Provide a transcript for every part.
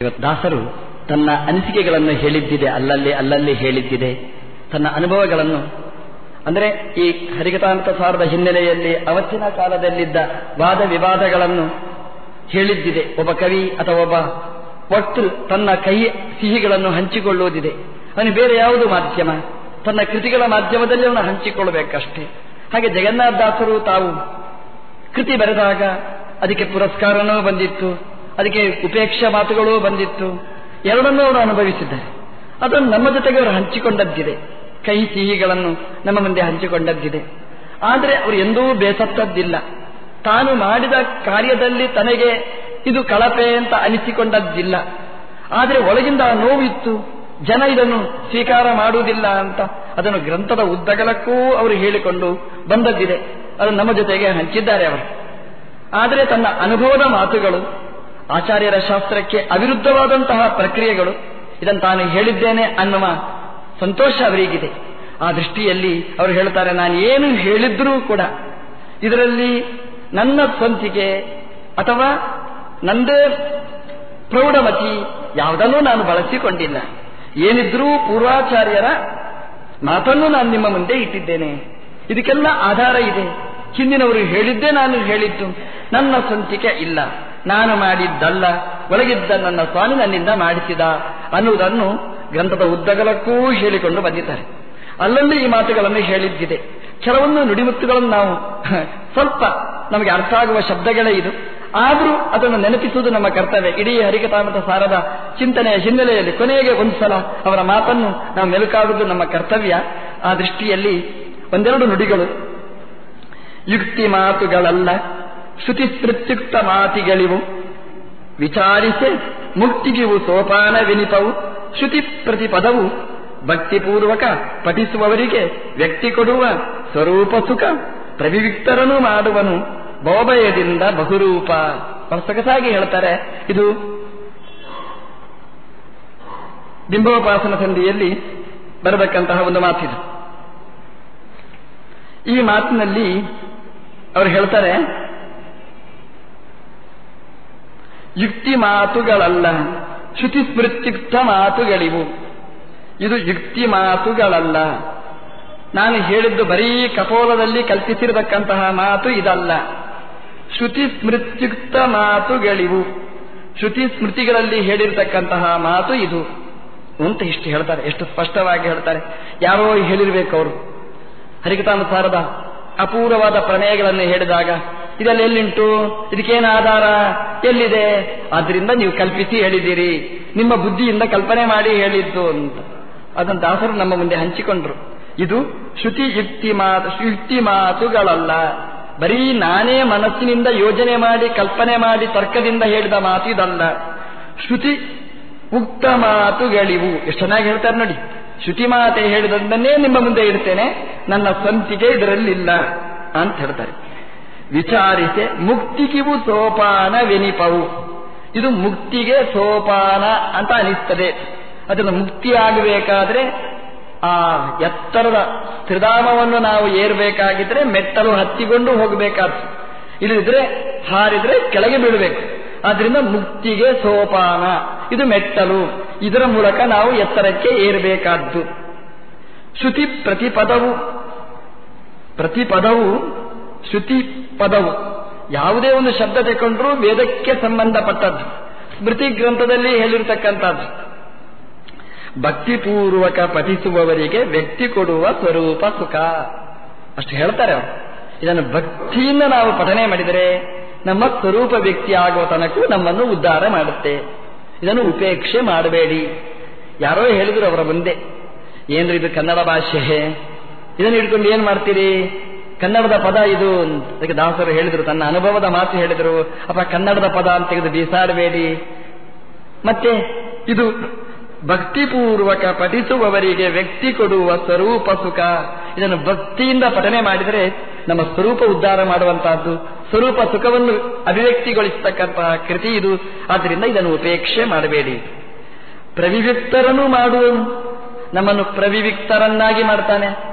ಇವತ್ತು ದಾಸರು ತನ್ನ ಅನಿಸಿಕೆಗಳನ್ನು ಹೇಳಿದ್ದಿದೆ, ಅಲ್ಲಲ್ಲಿ ಅಲ್ಲಲ್ಲಿ ಹೇಳಿದ್ದಿದೆ. ತನ್ನ ಅನುಭವಗಳನ್ನು, ಅಂದರೆ ಈ ಹರಿಕತಾಂತ ಸಾರದ ಹಿನ್ನೆಲೆಯಲ್ಲಿ ಅವತ್ತಿನ ಕಾಲದಲ್ಲಿದ್ದ ವಾದ ವಿವಾದಗಳನ್ನು ಹೇಳಿದ್ದಿದೆ. ಒಬ್ಬ ಕವಿ ಅಥವಾ ಒಬ್ಬ ವಕ್ತೃ ತನ್ನ ಕೈ ಸಿಹಿಗಳನ್ನು ಹಂಚಿಕೊಳ್ಳುವುದಿದೆ ಅವನು ಬೇರೆ ಯಾವುದು ಮಾಧ್ಯಮ? ತನ್ನ ಕೃತಿಗಳ ಮಾಧ್ಯಮದಲ್ಲಿ ಅವನು ಹಂಚಿಕೊಳ್ಳಬೇಕಷ್ಟೇ. ಹಾಗೆ ಜಗನ್ನಾಥದಾಸರು ತಾವು ಕೃತಿ ಬರೆದಾಗ ಅದಕ್ಕೆ ಪುರಸ್ಕಾರನೂ ಬಂದಿತ್ತು. ಅದಕ್ಕೆ ಉಪೇಕ್ಷಾ ಮಾತುಗಳು ಬಂದಿತ್ತು. ಎರಡನ್ನೂ ಅವರು ಅನುಭವಿಸಿದ್ದಾರೆ. ಅದನ್ನು ನಮ್ಮ ಜೊತೆಗೆ ಅವರು ಹಂಚಿಕೊಂಡದ್ದಿದೆ. ಕೈ ಸಿಹಿಗಳನ್ನು ನಮ್ಮ ಮುಂದೆ ಹಂಚಿಕೊಂಡದ್ದಿದೆ. ಆದರೆ ಅವರು ಎಂದೂ ಬೇಸತ್ತದ್ದಿಲ್ಲ. ತಾನು ಮಾಡಿದ ಕಾರ್ಯದಲ್ಲಿ ತನಗೆ ಇದು ಕಳಪೆ ಅಂತ ಅನಿಸಿಕೊಂಡದ್ದಿಲ್ಲ. ಆದರೆ ಒಳಗಿಂದ ನೋವಿತ್ತು ಜನ ಇದನ್ನು ಸ್ವೀಕಾರ ಮಾಡುವುದಿಲ್ಲ ಅಂತ ಅದನ್ನು ಗ್ರಂಥದ ಉದ್ದಗಲಕ್ಕೂ ಅವರು ಹೇಳಿಕೊಂಡು ಬಂದದ್ದಿದೆ. ಅದು ನಮ್ಮ ಜೊತೆಗೆ ಹಂಚಿದ್ದಾರೆ ಅವರು. ಆದರೆ ತನ್ನ ಅನುಭವದ ಮಾತುಗಳು ಆಚಾರ್ಯರ ಶಾಸ್ತ್ರಕ್ಕೆ ಅವಿರುದ್ಧವಾದಂತಹ ಪ್ರಕ್ರಿಯೆಗಳು ಇದನ್ನು ತಾನು ಹೇಳಿದ್ದೇನೆ ಅನ್ನುವ ಸಂತೋಷ ಅವರಿಗಿದೆ. ಆ ದೃಷ್ಟಿಯಲ್ಲಿ ಅವರು ಹೇಳ್ತಾರೆ, ನಾನು ಏನು ಹೇಳಿದ್ರೂ ಕೂಡ ಇದರಲ್ಲಿ ನನ್ನ ಸ್ವಂತಿಕೆ ಅಥವಾ ನಂದೇ ಪ್ರೌಢಮತಿ ಯಾವುದನ್ನೂ ನಾನು ಬಳಸಿಕೊಂಡಿಲ್ಲ. ಏನಿದ್ರೂ ಪೂರ್ವಾಚಾರ್ಯರ ಮಾತನ್ನು ನಾನು ನಿಮ್ಮ ಮುಂದೆ ಇಟ್ಟಿದ್ದೇನೆ. ಇದಕ್ಕೆಲ್ಲ ಆಧಾರ ಇದೆ. ಹಿಂದಿನವರು ಹೇಳಿದ್ದೇ ನಾನು ಹೇಳಿದ್ದು. ನನ್ನ ಸಂತಿಕೆ ಇಲ್ಲ. ನಾನು ಮಾಡಿದ್ದಲ್ಲ. ಒಳಗಿದ್ದ ನನ್ನ ಸ್ವಾಮಿ ನನ್ನಿಂದ ಮಾಡಿಸಿದ ಅನ್ನುವುದನ್ನು ಗ್ರಂಥದ ಉದ್ದಗಲಕ್ಕೂ ಹೇಳಿಕೊಂಡು ಬಂದಿದ್ದಾರೆ. ಅಲ್ಲಲ್ಲಿ ಈ ಮಾತುಗಳನ್ನು ಹೇಳಿದ್ದಿದೆ. ಕೆಲವೊಂದು ನುಡಿಮುತ್ತುಗಳನ್ನು ನಾವು ಸ್ವಲ್ಪ ನಮಗೆ ಅರ್ಥ ಆಗುವ ಶಬ್ದಗಳೇ ಇದು. ಆದರೂ ಅದನ್ನು ನೆನಪಿಸುವುದು ನಮ್ಮ ಕರ್ತವ್ಯ. ಇಡೀ ಹರಿಕತಾಮತ ಸಾರದ ಚಿಂತನೆಯ ಹಿನ್ನೆಲೆಯಲ್ಲಿ ಕೊನೆಗೆ ಒಂದು ಸಲ ಅವರ ಮಾತನ್ನು ನಾವು ಮೆಲುಕಾಗುವುದು ನಮ್ಮ ಕರ್ತವ್ಯ. ಆ ದೃಷ್ಟಿಯಲ್ಲಿ ಒಂದೆರಡು ನುಡಿಗಳು ಯುಕ್ತಿ ಮಾತುಗಳಲ್ಲ ಶ್ರುತಿ ಸ್ಮೃತ್ಯುಕ್ತ ಮಾತಿಗಳಿವು. ವಿಚಾರಿಸೆ ಮುಕ್ತಿಗಿವು ಸೋಪಾನ ವಿನಿತವು ಶ್ರುತಿ ಪ್ರತಿಪದವು ಭಕ್ತಿಪೂರ್ವಕ ಪಠಿಸುವವರಿಗೆ ವ್ಯಕ್ತಿ ಕೊಡುವ ಸ್ವರೂಪ ಸುಖ ಪ್ರವಿವಿಕ್ತರನು ಮಾಡುವನು ಬೋಬಯದಿಂದ ಬಹುರೂಪ. ಸೊಗಸಾಗಿ ಹೇಳ್ತಾರೆ, ಇದು ಬಿಂಬೋಪಾಸನ ಸಂಧಿಯಲ್ಲಿ ಬರಬೇಕಂತಹ ಒಂದು ಮಾತಿದು. ಈ ಮಾತಿನಲ್ಲಿ ಅವರು ಹೇಳ್ತಾರೆ, ಯುಕ್ತಿ ಮಾತುಗಳಲ್ಲ, ಶ್ರುತಿ ಸ್ಮೃತ್ಯುಕ್ತ ಮಾತುಗಳಿವು. ಇದು ಯುಕ್ತಿ ಮಾತುಗಳಲ್ಲ. ನಾನು ಹೇಳಿದ್ದು ಬರೀ ಕಪೋಲದಲ್ಲಿ ಕಲ್ಪಿಸಿರತಕ್ಕಂತಹ ಮಾತು ಇದಲ್ಲ. ಶ್ರುತಿ ಸ್ಮೃತ್ಯುಕ್ತ ಮಾತುಗಳಿವು. ಶ್ರುತಿ ಸ್ಮೃತಿಗಳಲ್ಲಿ ಹೇಳಿರ್ತಕ್ಕಂತಹ ಮಾತು ಇದು. ಅಂತ ಇಷ್ಟು ಹೇಳ್ತಾರೆ, ಎಷ್ಟು ಸ್ಪಷ್ಟವಾಗಿ ಹೇಳ್ತಾರೆ. ಯಾರೋ ಹೇಳಿರ್ಬೇಕು ಅವರು. ಹರಿಕತಾನುಸಾರದ ಅಪೂರ್ವವಾದ ಪ್ರಮೇಯಗಳನ್ನು ಹೇಳಿದಾಗ, ಇದೆಲ್ಲ ಎಲ್ಲಿಂಟು? ಇದಕ್ಕೇನು ಆಧಾರ? ಎಲ್ಲಿದೆ? ಆದ್ರಿಂದ ನೀವು ಕಲ್ಪಿಸಿ ಹೇಳಿದ್ದೀರಿ. ನಿಮ್ಮ ಬುದ್ಧಿಯಿಂದ ಕಲ್ಪನೆ ಮಾಡಿ ಹೇಳಿದ್ದು ಅಂತ. ಅದನ್ನು ದಾಸರು ನಮ್ಮ ಮುಂದೆ ಹಂಚಿಕೊಂಡ್ರು. ಇದು ಶ್ರುತಿ ಯುಕ್ತಿ ಮಾತು ಯುಕ್ತಿ ಮಾತುಗಳಲ್ಲ. ಬರೀ ನಾನೇ ಮನಸ್ಸಿನಿಂದ ಯೋಜನೆ ಮಾಡಿ, ಕಲ್ಪನೆ ಮಾಡಿ, ತರ್ಕದಿಂದ ಹೇಳಿದ ಮಾತು ಇದಲ್ಲ ಶ್ರುತಿ ಉಕ್ತ ಮಾತುಗಳಿವು. ಎಷ್ಟು ಚೆನ್ನಾಗಿ ಹೇಳ್ತಾರೆ ನೋಡಿ. ಶ್ರುತಿ ಮಾತೆ ಹೇಳಿದನ್ನೇ ನಿಮ್ಮ ಮುಂದೆ ಇಡ್ತೇನೆ. ನನ್ನ ಸ್ವಂತಿಗೆ ಇದರಲ್ಲಿಲ್ಲ ಅಂತ ಹೇಳ್ತಾರೆ. ವಿಚಾರಿಸೆ ಮುಕ್ತಿಗಿವು ಸೋಪಾನ ವೆನಿಪವು. ಇದು ಮುಕ್ತಿಗೆ ಸೋಪಾನ ಅಂತ ಅನಿಸ್ತದೆ. ಅದನ್ನು ಮುಕ್ತಿಯಾಗಬೇಕಾದ್ರೆ ಆ ಎತ್ತರದ ತ್ರಿಧಾಮವನ್ನು ನಾವು ಏರ್ಬೇಕಾಗಿದ್ರೆ ಮೆಟ್ಟಲು ಹತ್ತಿಕೊಂಡು ಹೋಗಬೇಕಾದ್ರು ಇಲ್ಲದಿದ್ರೆ ಹಾರಿದ್ರೆ ಕೆಳಗೆ ಬೀಳಬೇಕು. ಆದ್ರಿಂದ ಮುಕ್ತಿಗೆ ಸೋಪಾನ. ಇದು ಮೆಟ್ಟಲು. ಇದರ ಮೂಲಕ ನಾವು ಎತ್ತರಕ್ಕೆ ಏರಬೇಕಾದ್ದು. ಶ್ರುತಿ ಪ್ರತಿಪದವು. ಪ್ರತಿಪದವು ಶ್ರುತಿ ಪದವು. ಯಾವುದೇ ಒಂದು ಶಬ್ದ ತಗೊಂಡ್ರೂ ವೇದಕ್ಕೆ ಸಂಬಂಧಪಟ್ಟದ್ದು. ಸ್ಮೃತಿ ಗ್ರಂಥದಲ್ಲಿ ಹೇಳಿರ್ತಕ್ಕಂಥದ್ದು. ಭಕ್ತಿಪೂರ್ವಕ ಪಠಿಸುವವರಿಗೆ ವ್ಯಕ್ತಿ ಕೊಡುವ ಸ್ವರೂಪ ಸುಖ. ಅಷ್ಟು ಹೇಳ್ತಾರೆ ಅವರು. ಇದನ್ನು ಭಕ್ತಿಯಿಂದ ನಾವು ಪಠನೆ ಮಾಡಿದರೆ ನಮ್ಮ ಸ್ವರೂಪ ವ್ಯಕ್ತಿ ಆಗುವ ತನಕ ನಮ್ಮನ್ನು ಉದ್ಧಾರ ಮಾಡುತ್ತೆ. ಇದನ್ನು ಉಪೇಕ್ಷೆ ಮಾಡಬೇಡಿ. ಯಾರೋ ಹೇಳಿದ್ರು ಅವರ ಮುಂದೆ. ಏನ್ರಿ ಇದು ಕನ್ನಡ ಭಾಷೆ? ಇದನ್ನು ಹಿಡ್ಕೊಂಡು ಏನ್ ಮಾಡ್ತೀರಿ? ಕನ್ನಡದ ಪದ ಇದು ಅದಕ್ಕೆ ದಾಸರು ಹೇಳಿದ್ರು, ತನ್ನ ಅನುಭವದ ಮಾತು ಹೇಳಿದರು. ಅಪ್ಪ, ಕನ್ನಡದ ಪದ ಅಂತ ತೆಗೆದು ಬೀಸಾಡಬೇಡಿ. ಮತ್ತೆ ಇದು ಭಕ್ತಿಪೂರ್ವಕ ಪಠಿಸುವವರಿಗೆ ವ್ಯಕ್ತಿ ಕೊಡುವ ಸ್ವರೂಪ ಸುಖ. ಇದನ್ನು ಭಕ್ತಿಯಿಂದ ಪಠನೆ ಮಾಡಿದರೆ ನಮ್ಮ ಸ್ವರೂಪ ಉದ್ಧಾರ ಮಾಡುವಂತಹದ್ದು, ಸ್ವರೂಪ ಸುಖವನ್ನು ಅಭಿವ್ಯಕ್ತಿಗೊಳಿಸತಕ್ಕಂತಹ ಕೃತಿ ಇದು. ಆದ್ದರಿಂದ ಇದನ್ನು ಉಪೇಕ್ಷೆ ಮಾಡಬೇಡಿ. ಪ್ರವಿವಿಕ್ತರನ್ನು ಮಾಡುವನು, ನಮ್ಮನ್ನು ಪ್ರವಿವಿಕ್ತರನ್ನಾಗಿ ಮಾಡ್ತಾನೆ.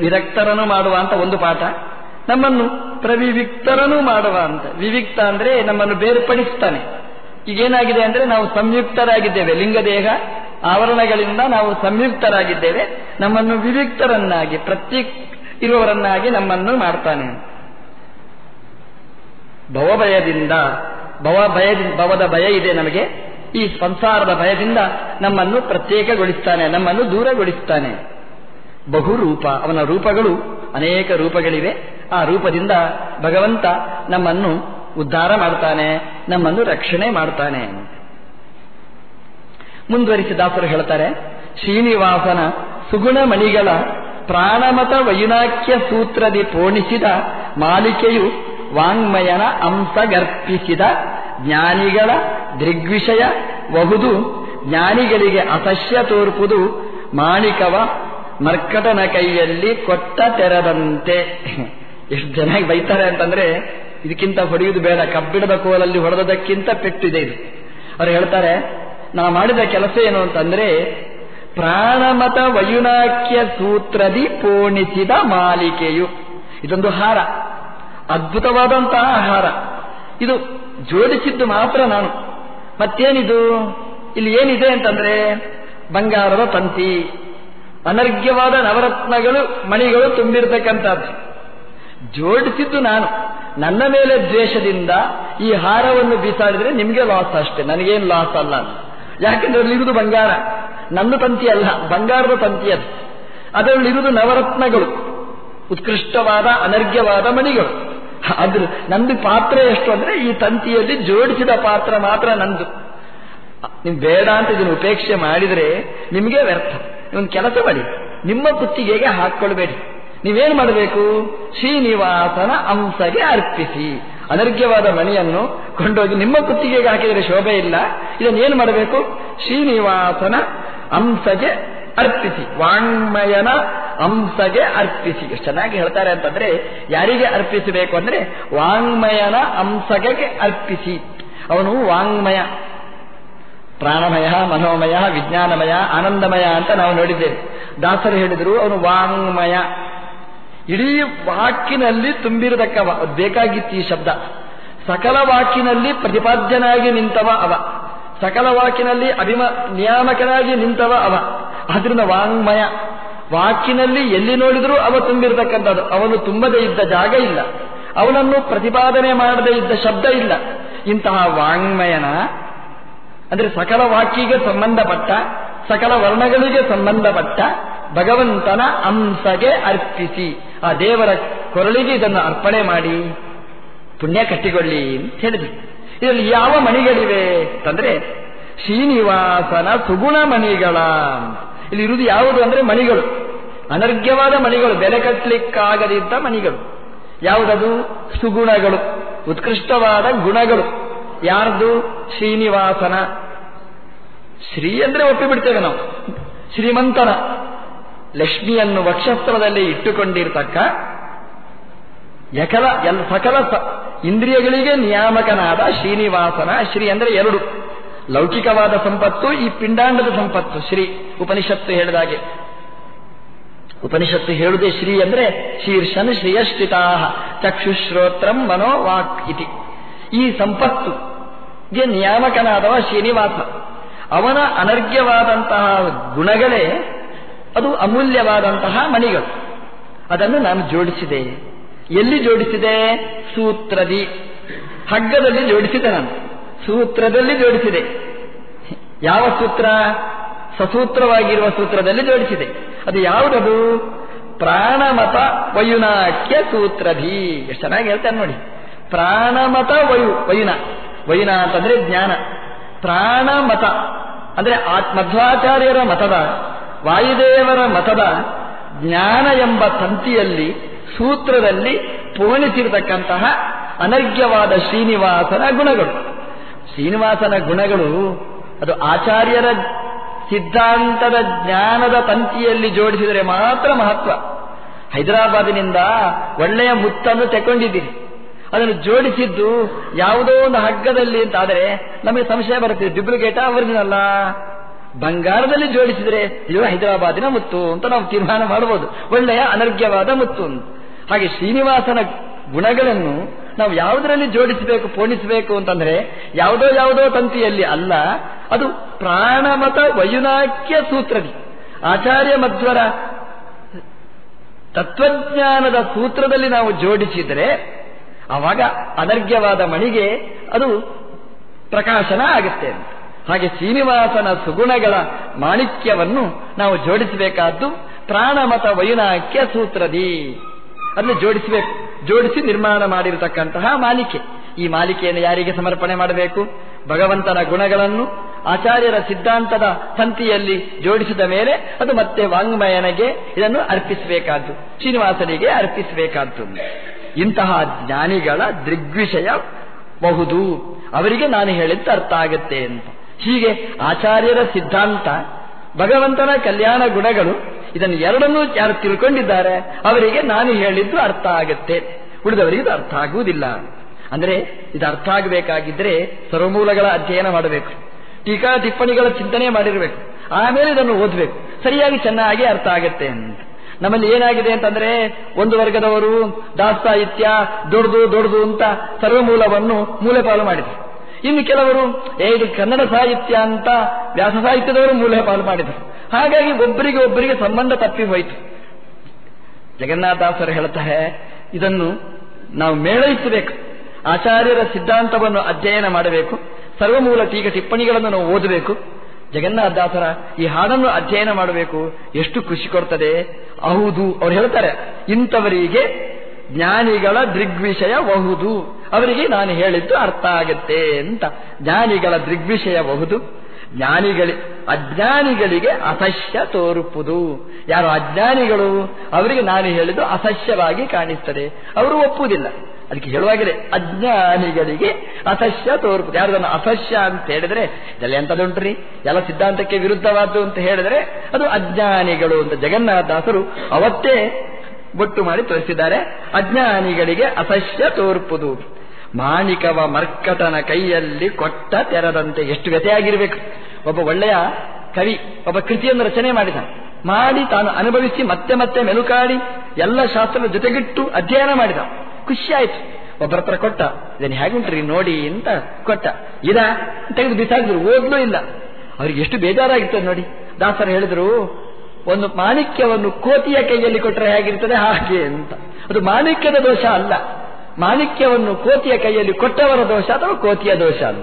ವಿರಕ್ತರನ್ನು ಮಾಡುವ ಅಂತ ಒಂದು ಪಾಠ. ನಮ್ಮನ್ನು ಪ್ರವಿವಿಕ್ತರನು ಮಾಡುವ ಅಂತ. ವಿವಿಕ್ತ ಅಂದ್ರೆ ನಮ್ಮನ್ನು ಬೇರ್ಪಡಿಸ್ತಾನೆ. ಈಗೇನಾಗಿದೆ ಅಂದ್ರೆ ನಾವು ಸಂಯುಕ್ತರಾಗಿದ್ದೇವೆ. ಲಿಂಗದೇಹ ಆವರಣಗಳಿಂದ ನಾವು ಸಂಯುಕ್ತರಾಗಿದ್ದೇವೆ. ನಮ್ಮನ್ನು ವಿವಿಕ್ತರನ್ನಾಗಿ, ಪ್ರತ್ಯೇಕ ಇರುವವರನ್ನಾಗಿ ನಮ್ಮನ್ನು ಮಾಡ್ತಾನೆ. ಭವಭಯದಿಂದ, ಭವ ಭಯದಿಂದ ಭವದ ಭಯ ಇದೆ ನಮಗೆ. ಈ ಸಂಸಾರದ ಭಯದಿಂದ ನಮ್ಮನ್ನು ಪ್ರತ್ಯೇಕಗೊಳಿಸ್ತಾನೆ, ನಮ್ಮನ್ನು ದೂರಗೊಳಿಸ್ತಾನೆ. ಬಹುರೂಪ, ಅವನ ರೂಪಗಳು ಅನೇಕ ರೂಪಗಳಿವೆ. ಆ ರೂಪದಿಂದ ಭಗವಂತ ನಮ್ಮನ್ನು ಉದ್ಧಾರ ಮಾಡ್ತಾನೆ, ನಮ್ಮನ್ನು ರಕ್ಷಣೆ ಮಾಡ್ತಾನೆ. ಮುಂದುವರಿಸಿ ದಾಸರು ಹೇಳ್ತಾರೆ, ಶ್ರೀನಿವಾಸನ ಸುಗುಣ ಮಣಿಗಳ ಪ್ರಾಣಮತ ವೈನಾಕ್ಯ ಸೂತ್ರದಿ ಪೋಣಿಸಿದ ಮಾಲಿಕೆಯು ವಾಂಗ್ಮಯನ ಅಂಸಗರ್ಪಿಸಿದ ಜ್ಞಾನಿಗಳ ದೃಗ್ವಿಷಯ ಬಹುದು ಜ್ಞಾನಿಗಳಿಗೆ ಅಸಹ್ಯ ತೋರ್ಪುದು ಮಾಣಿಕವ ಮರ್ಕಟನ ಕೈಯಲ್ಲಿ ಕೊಟ್ಟ ತೆರದಂತೆ. ಎಷ್ಟು ಚೆನ್ನಾಗಿ ಬೈತಾರೆ ಅಂತಂದ್ರೆ ಇದಕ್ಕಿಂತ ಹೊಡೆಯುವುದು ಬೇಡ, ಕಬ್ಬಿಣದ ಕೋಲಲ್ಲಿ ಹೊಡೆದಕ್ಕಿಂತ ಪೆಟ್ಟಿದೆ ಇದು. ಅವರು ಹೇಳ್ತಾರೆ ನಾವು ಮಾಡಿದ ಕೆಲಸ ಏನು ಅಂತಂದ್ರೆ ಪ್ರಾಣಮತ ವಯುನಾಕ್ಯ ಸೂತ್ರದಿ ಪೋಣಿಸಿದ ಮಾಲಿಕೆಯು. ಇದೊಂದು ಹಾರ. ಅದ್ಭುತವಾದಂತಹ ಹಾರ. ಇದು ಜೋಡಿಸಿದ್ದು ಮಾತ್ರ ನಾನು. ಮತ್ತೇನಿದು? ಇಲ್ಲಿ ಏನಿದೆ ಅಂತಂದ್ರೆ ಬಂಗಾರದ ತಂತಿ. ಅನರ್ಘ್ಯವಾದ ನವರತ್ನಗಳು, ಮಣಿಗಳು ತುಂಬಿರ್ತಕ್ಕಂಥದ್ದು. ಜೋಡಿಸಿದ್ದು ನಾನು. ನನ್ನ ಮೇಲೆ ದ್ವೇಷದಿಂದ ಈ ಹಾರವನ್ನು ಬೀಸಾಡಿದ್ರೆ ನಿಮಗೆ ಲಾಸ್ ಅಷ್ಟೇ. ನನಗೇನು ಲಾಸ್ ಅಲ್ಲ ಯಾಕೆಂದ್ರೆ ಅಲ್ಲಿರುವುದು ಬಂಗಾರ. ನನ್ನ ತಂತಿ ಅಲ್ಲ, ಬಂಗಾರದ ತಂತಿ ಅದು. ಅದರಲ್ಲಿರುವುದು ನವರತ್ನಗಳು. ಉತ್ಕೃಷ್ಟವಾದ, ಅನರ್ಘ್ಯವಾದ ಮಣಿಗಳು. ಅದ್ರ ನಂದು ಪಾತ್ರ ಎಷ್ಟು ಅಂದ್ರೆ ಈ ತಂತಿಯಲ್ಲಿ ಜೋಡಿಸಿದ ಪಾತ್ರ ಮಾತ್ರ ನಂದು. ನೀವು ಬೇಡ ಅಂತ ಇದನ್ನು ಉಪೇಕ್ಷೆ ಮಾಡಿದರೆ ನಿಮಗೆ ವ್ಯರ್ಥ. ಇವನ್ ಕೆಲಸ ಮಾಡಿ. ನಿಮ್ಮ ಕುತ್ತಿಗೆಗೆ ಹಾಕ್ಕೊಳ್ಬೇಡಿ. ನೀವೇನು ಮಾಡಬೇಕು? ಶ್ರೀನಿವಾಸನ ಅಂಶಗೆ ಅರ್ಪಿಸಿ. ಅನರ್ಘ್ಯವಾದ ಮಣಿಯನ್ನು ಕೊಂಡೋಗಿ ನಿಮ್ಮ ಕುತ್ತಿಗೆಗೆ ಹಾಕಿದರೆ ಶೋಭೆ ಇಲ್ಲ. ಇದನ್ನೇನು ಮಾಡಬೇಕು? ಶ್ರೀನಿವಾಸನ ಅಂಸಗೆ ಅರ್ಪಿಸಿ. ವಾಂಗ್ಮಯನ ಅಂಸಗೆ ಅರ್ಪಿಸಿ. ಎಷ್ಟು ಚೆನ್ನಾಗಿ ಹೇಳ್ತಾರೆ ಅಂತಂದ್ರೆ, ಯಾರಿಗೆ ಅರ್ಪಿಸಬೇಕು ಅಂದ್ರೆ ವಾಂಗ್ಮಯನ ಅಂಸಗೆ ಅರ್ಪಿಸಿ. ಅವನು ವಾಂಗ್ಮಯ. ಪ್ರಾಣಮಯ, ಮನೋಮಯ, ವಿಜ್ಞಾನಮಯ, ಆನಂದಮಯ ಅಂತ ನಾವು ನೋಡಿದ್ದೇವೆ. ದಾಸರು ಹೇಳಿದರು, ಅವನು ವಾಂಗ್ಮಯ. ಇಡೀ ವಾಕಿನಲ್ಲಿ ತುಂಬಿರತಕ್ಕವ ಬೇಕಾಗಿತ್ತು ಈ ಶಬ್ದ. ಸಕಲ ವಾಕಿನಲ್ಲಿ ಪ್ರತಿಪಾದ್ಯನಾಗಿ ನಿಂತವ ಅವ. ಸಕಲ ವಾಕಿನಲ್ಲಿ ಅಭಿಮ, ನಿಯಾಮಕನಾಗಿ ನಿಂತವ ಅವ. ಆದ್ರಿಂದ ವಾಂಗ್ಮಯ. ವಾಕಿನಲ್ಲಿ ಎಲ್ಲಿ ನೋಡಿದರೂ ಅವ ತುಂಬಿರತಕ್ಕಂಥದ್ದು. ಅವನು ತುಂಬದೇ ಇದ್ದ ಜಾಗ ಇಲ್ಲ. ಅವನನ್ನು ಪ್ರತಿಪಾದನೆ ಮಾಡದೇ ಇದ್ದ ಶಬ್ದ ಇಲ್ಲ. ಇಂತಹ ವಾಂಗ್ಮಯನ, ಅಂದರೆ ಸಕಲ ವಾಕ್ಯಿಗೆ ಸಂಬಂಧಪಟ್ಟ ಸಕಲ ವರ್ಣಗಳಿಗೆ ಸಂಬಂಧಪಟ್ಟ ಭಗವಂತನ ಅಂಶಗೆ ಅರ್ಪಿಸಿ, ಆ ದೇವರ ಕೊರಳಿಗೆ ಇದನ್ನು ಅರ್ಪಣೆ ಮಾಡಿ, ಪುಣ್ಯ ಕಟ್ಟಿಕೊಳ್ಳಿ ಅಂತ ಹೇಳಿದ್ವಿ ಇದರಲ್ಲಿ ಯಾವ ಮಣಿಗಳಿವೆ ಅಂತಂದ್ರೆ, ಶ್ರೀನಿವಾಸನ ಸುಗುಣ ಮಣಿಗಳ ಇಲ್ಲಿ ಇರುವುದು ಯಾವುದು ಅಂದ್ರೆ ಮಣಿಗಳು. ಅನರ್ಘ್ಯವಾದ ಮಣಿಗಳು, ಬೆಲೆ ಕಟ್ಟಲಿಕ್ಕಾಗದಿದ್ದ ಮಣಿಗಳು. ಯಾವುದದು? ಸುಗುಣಗಳು, ಉತ್ಕೃಷ್ಟವಾದ ಗುಣಗಳು. ಯಾರ್ದು? ಶ್ರೀನಿವಾಸನ ಶ್ರೀ ಅಂದ್ರೆ ಒಪ್ಪಿಬಿಡ್ತೇವೆ ನಾವು. ಶ್ರೀಮಂತನ ಲಕ್ಷ್ಮಿಯನ್ನು ವಕ್ಷಸ್ಥಳದಲ್ಲಿ ಇಟ್ಟುಕೊಂಡಿರ್ತಕ್ಕ ಯಕಲ, ಎಲ್, ಸಕಲ ಇಂದ್ರಿಯಗಳಿಗೆ ನಿಯಾಮಕನಾದ ಶ್ರೀನಿವಾಸನ ಶ್ರೀ ಅಂದ್ರೆ ಎರಡು. ಲೌಕಿಕವಾದ ಸಂಪತ್ತು, ಈ ಪಿಂಡಾಂಡದ ಸಂಪತ್ತು, ಶ್ರೀ. ಉಪನಿಷತ್ತು ಹೇಳಿದಾಗೆ ಉಪನಿಷತ್ತು ಹೇಳುದೆ ಶ್ರೀ ಅಂದ್ರೆ ಶೀರ್ಷನ್ ಶ್ರೇಯಶ್ಚಿತಾ ಚಕ್ಷುಶ್ರೋತ್ರಂ ಮನೋ ವಾಕ್ ಇತಿ. ಈ ಸಂಪತ್ತು ಗೆ ನಿಯಾಮಕನಾದವ ಶ್ರೀನಿವಾಸ. ಅವನ ಅನರ್ಘ್ಯವಾದಂತಹ ಗುಣಗಳೇ ಅದು ಅಮೂಲ್ಯವಾದಂತಹ ಮಣಿಗಳು. ಅದನ್ನು ನಾನು ಜೋಡಿಸಿದೆ. ಎಲ್ಲಿ ಜೋಡಿಸಿದೆ? ಸೂತ್ರದಿ. ಹಗ್ಗದಲ್ಲಿ ಜೋಡಿಸಿದೆ ನಾನು. ಸೂತ್ರದಲ್ಲಿ ಜೋಡಿಸಿದೆ. ಯಾವ ಸೂತ್ರ? ಸಸೂತ್ರವಾಗಿರುವ ಸೂತ್ರದಲ್ಲಿ ಜೋಡಿಸಿದೆ. ಅದು ಯಾವುದದು? ಪ್ರಾಣಮತ ವಯುನಾಕ್ಯ ಸೂತ್ರಧಿ. ಎಷ್ಟು ಚೆನ್ನಾಗಿ ಹೇಳ್ತಾನೆ ನೋಡಿ. ಪ್ರಾಣಮತ ವಯು, ವಯುನ. ವಯುನ ಅಂತಂದ್ರೆ ಜ್ಞಾನ. ಪ್ರಾಣಮತ. ಅಂದರೆ ಮಧ್ವಾಚಾರ್ಯರ ಮತದ, ವಾಯುದೇವರ ಮತದ ಜ್ಞಾನ ಎಂಬ ತಂತಿಯಲ್ಲಿ, ಸೂತ್ರದಲ್ಲಿ ಪೋಣಿಸಿರತಕ್ಕಂತಹ ಅನರ್ಘ್ಯವಾದ ಶ್ರೀನಿವಾಸನ ಗುಣಗಳು. ಶ್ರೀನಿವಾಸನ ಗುಣಗಳು, ಅದು ಆಚಾರ್ಯರ ಸಿದ್ಧಾಂತದ ಜ್ಞಾನದ ತಂತಿಯಲ್ಲಿ ಜೋಡಿಸಿದರೆ ಮಾತ್ರ ಮಹತ್ವ. ಹೈದರಾಬಾದಿನಿಂದ ಒಳ್ಳೆಯ ಮುತ್ತನ್ನು ತಗೊಂಡಿದ್ದೀರಿ ಅದನ್ನು ಜೋಡಿಸಿದ್ದು ಯಾವುದೋ ಒಂದು ಹಗ್ಗದಲ್ಲಿ ಅಂತ. ಆದರೆ ನಮಗೆ ಸಂಶಯ ಬರುತ್ತೆ ಡ್ಯೂಪ್ಲಿಕೇಟಾ ಒರಿಜಿನಲ್ಲ ಬಂಗಾರದಲ್ಲಿ ಜೋಡಿಸಿದರೆ ಇದು ಹೈದರಾಬಾದಿನ ಮುತ್ತು ಅಂತ ನಾವು ತೀರ್ಮಾನ ಮಾಡಬಹುದು ಒಳ್ಳೆಯ ಅನರ್ಘ್ಯವಾದ ಮುತ್ತು ಹಾಗೆ ಶ್ರೀನಿವಾಸನ ಗುಣಗಳನ್ನು ನಾವು ಯಾವುದರಲ್ಲಿ ಜೋಡಿಸಬೇಕು, ಪೋಣಿಸಬೇಕು ಅಂತಂದ್ರೆ ಯಾವುದೋ ಯಾವುದೋ ತಂತಿಯಲ್ಲಿ ಅಲ್ಲ, ಅದು ಪ್ರಾಣಮತ ವಯುನಾಕ್ಯ ಸೂತ್ರದಿ. ಆಚಾರ್ಯ ಮಧ್ವರ ತತ್ವಜ್ಞಾನದ ಸೂತ್ರದಲ್ಲಿ ನಾವು ಜೋಡಿಸಿದರೆ ಆವಾಗ ಅನರ್ಘ್ಯವಾದ ಮಣಿಗೆ ಅದು ಪ್ರಕಾಶನ ಆಗುತ್ತೆ ಅಂತ. ಹಾಗೆ ಶ್ರೀನಿವಾಸನ ಸುಗುಣಗಳ ಮಾಣಿಕ್ಯವನ್ನು ನಾವು ಜೋಡಿಸಬೇಕಾದ್ದು ಪ್ರಾಣಮತ ವಯುನಾಕ್ಯ ಸೂತ್ರದಿ. ಅದನ್ನು ಜೋಡಿಸಬೇಕು, ಜೋಡಿಸಿ ನಿರ್ಮಾಣ ಮಾಡಿರತಕ್ಕಂತಹ ಮಾಲಿಕೆ. ಈ ಮಾಲಿಕೆಯನ್ನು ಯಾರಿಗೆ ಸಮರ್ಪಣೆ ಮಾಡಬೇಕು? ಭಗವಂತನ ಗುಣಗಳನ್ನು ಆಚಾರ್ಯರ ಸಿದ್ಧಾಂತದ ಸಂತಿಯಲ್ಲಿ ಜೋಡಿಸಿದ ಮೇಲೆ ಅದು ಮತ್ತೆ ವಾಂಗ್ಮಯನಿಗೆ ಇದನ್ನು ಅರ್ಪಿಸಬೇಕಾದ್ದು, ಶ್ರೀನಿವಾಸನಿಗೆ ಅರ್ಪಿಸಬೇಕಾದ್ದು. ಇಂತಹ ಜ್ಞಾನಿಗಳ ದೃಗ್ವಿಷಯ ಬಹುದು. ಅವರಿಗೆ ನಾನು ಹೇಳಿದ್ದ ಅರ್ಥ ಆಗುತ್ತೆ ಅಂತ. ಹೀಗೆ ಆಚಾರ್ಯರ ಸಿದ್ಧಾಂತ, ಭಗವಂತನ ಕಲ್ಯಾಣ ಗುಣಗಳು, ಇದನ್ನು ಎರಡನ್ನೂ ಯಾರು ತಿಳ್ಕೊಂಡಿದ್ದಾರೆ, ಅವರಿಗೆ ನಾನು ಹೇಳಿದ್ದು ಅರ್ಥ ಆಗುತ್ತೆ. ಉಳಿದವರಿಗೆ ಇದು ಅರ್ಥ ಆಗುವುದಿಲ್ಲ. ಅಂದರೆ ಇದು ಅರ್ಥ ಆಗಬೇಕಾಗಿದ್ರೆ ಸರ್ವಮೂಲಗಳ ಅಧ್ಯಯನ ಮಾಡಬೇಕು. ಟೀಕಾ ಟಿಪ್ಪಣಿಗಳ ಚಿಂತನೆ ಮಾಡಿರಬೇಕು. ಆಮೇಲೆ ಇದನ್ನು ಓದಬೇಕು. ಸರಿಯಾಗಿ ಚೆನ್ನಾಗಿ ಅರ್ಥ ಆಗುತ್ತೆ ಅಂತ. ನಮ್ಮಲ್ಲಿ ಏನಾಗಿದೆ ಅಂತಂದ್ರೆ ಒಂದು ವರ್ಗದವರು ದಾಸ್ತಾಹಿತ್ಯ ದೊಡ್ದು ದೊಡ್ಡದು ಅಂತ ಸರ್ವಮೂಲವನ್ನು ಮೂಲೆಪಾಲು ಮಾಡಿದ್ರು. ಇನ್ನು ಕೆಲವರು, ಏ, ಇದು ಕನ್ನಡ ಸಾಹಿತ್ಯ ಅಂತ ವ್ಯಾಸ ಸಾಹಿತ್ಯದವರು ಮೂಲೆಪಾಲು ಮಾಡಿದರು. ಹಾಗಾಗಿ ಒಬ್ಬರಿಗೆ ಒಬ್ಬರಿಗೆ ಸಂಬಂಧ ತಪ್ಪಿ ಹೋಯಿತು. ಜಗನ್ನಾಥಾಸರು ಹೇಳ್ತಾರೆ ಇದನ್ನು ನಾವು ಮೇಳೈಸಬೇಕು. ಆಚಾರ್ಯರ ಸಿದ್ಧಾಂತವನ್ನು ಅಧ್ಯಯನ ಮಾಡಬೇಕು. ಸರ್ವಮೂಲ ಟೀಕ ಟಿಪ್ಪಣಿಗಳನ್ನು ನಾವು ಓದಬೇಕು. ಜಗನ್ನಾಥದಾಸರ ಈ ಹಾಡನ್ನು ಅಧ್ಯಯನ ಮಾಡಬೇಕು. ಎಷ್ಟು ಖುಷಿ ಕೊಡ್ತದೆ? ಹೌದು, ಅವ್ರು ಹೇಳ್ತಾರೆ, ಇಂಥವರಿಗೆ ಜ್ಞಾನಿಗಳ ದೃಗ್ವಿಷಯ ಬಹುದು. ಅವರಿಗೆ ನಾನು ಹೇಳಿದ್ದು ಅರ್ಥ ಆಗತ್ತೆ ಅಂತ. ಜ್ಞಾನಿಗಳ ದೃಗ್ವಿಷಯಬಹುದು ಜ್ಞಾನಿಗಳಿ, ಅಜ್ಞಾನಿಗಳಿಗೆ ಅಸಹ್ಯ ತೋರುಪುದು ಯಾರು ಅಜ್ಞಾನಿಗಳು? ಅವರಿಗೆ ನಾನು ಹೇಳಿದ್ದು ಅಸಹ್ಯವಾಗಿ ಕಾಣಿಸ್ತದೆ. ಅವರು ಒಪ್ಪುವುದಿಲ್ಲ. ಅದಕ್ಕೆ ಹೇಳುವಾಗಿದೆ, ಅಜ್ಞಾನಿಗಳಿಗೆ ಅಸಹ್ಯ ತೋರ್ಪುದು ಯಾರದನ್ನು ಅಸಹ್ಯ ಅಂತ ಹೇಳಿದ್ರೆ, ಇದೆಲ್ಲ ಎಂತದುಂಟ್ರಿ? ಎಲ್ಲ ಸಿದ್ಧಾಂತಕ್ಕೆ ವಿರುದ್ಧವಾದ್ದು ಅಂತ ಹೇಳಿದ್ರೆ, ಅದು ಅಜ್ಞಾನಿಗಳು ಅಂತ. ಜಗನ್ನಾಥದಾಸರು ಅವತ್ತೇ ಬೊಟ್ಟು ಮಾಡಿ ತೋರಿಸಿದ್ದಾರೆ, ಅಜ್ಞಾನಿಗಳಿಗೆ ಅಸಹ್ಯ ತೋರ್ಪುದು ಮಾಣಿಕವ ಮರ್ಕಟನ ಕೈಯಲ್ಲಿ ಕೊಟ್ಟ ತೆರದಂತೆ ಎಷ್ಟು ವ್ಯತೆಯಾಗಿರ್ಬೇಕು ಒಬ್ಬ ಒಳ್ಳೆಯ ಕವಿ, ಒಬ್ಬ ಕೃತಿಯನ್ನು ರಚನೆ ಮಾಡಿದ. ಮಾಡಿ ತಾನು ಅನುಭವಿಸಿ ಮತ್ತೆ ಮತ್ತೆ ಮೆಲುಕಾಡಿ ಎಲ್ಲ ಶಾಸ್ತ್ರದ ಜೊತೆಗಿಟ್ಟು ಅಧ್ಯಯನ ಮಾಡಿದ. ಖುಷಿ ಆಯ್ತು. ಒಬ್ಬರ ಹತ್ರ ಕೊಟ್ಟ. ಇದನ್ನು ಹೇಗುಂಟ್ರಿ ನೋಡಿ ಅಂತ ಕೊಟ್ಟ. ಇದ? ತೆಗೆದು ಬಿಸಾಡಿದ್ರು ಓದ್ಲೂ ಇಲ್ಲ. ಅವ್ರಿಗೆ ಎಷ್ಟು ಬೇಜಾರಾಗಿತ್ತು ನೋಡಿ. ದಾಸರು ಹೇಳಿದ್ರು, ಒಂದು ಮಾಣಿಕ್ಯವನ್ನು ಕೋತಿಯ ಕೈಯಲ್ಲಿ ಕೊಟ್ಟರೆ ಹೇಗಿರ್ತದೆ? ಹಾಗೆ ಅಂತ. ಅದು ಮಾಣಿಕ್ಯದ ದೋಷ ಅಲ್ಲ. ಮಾಣಿಕ್ಯವನ್ನು ಕೋತಿಯ ಕೈಯಲ್ಲಿ ಕೊಟ್ಟವರ ದೋಷ ಅಥವಾ ಕೋತಿಯ ದೋಷ ಅಲ್ಲ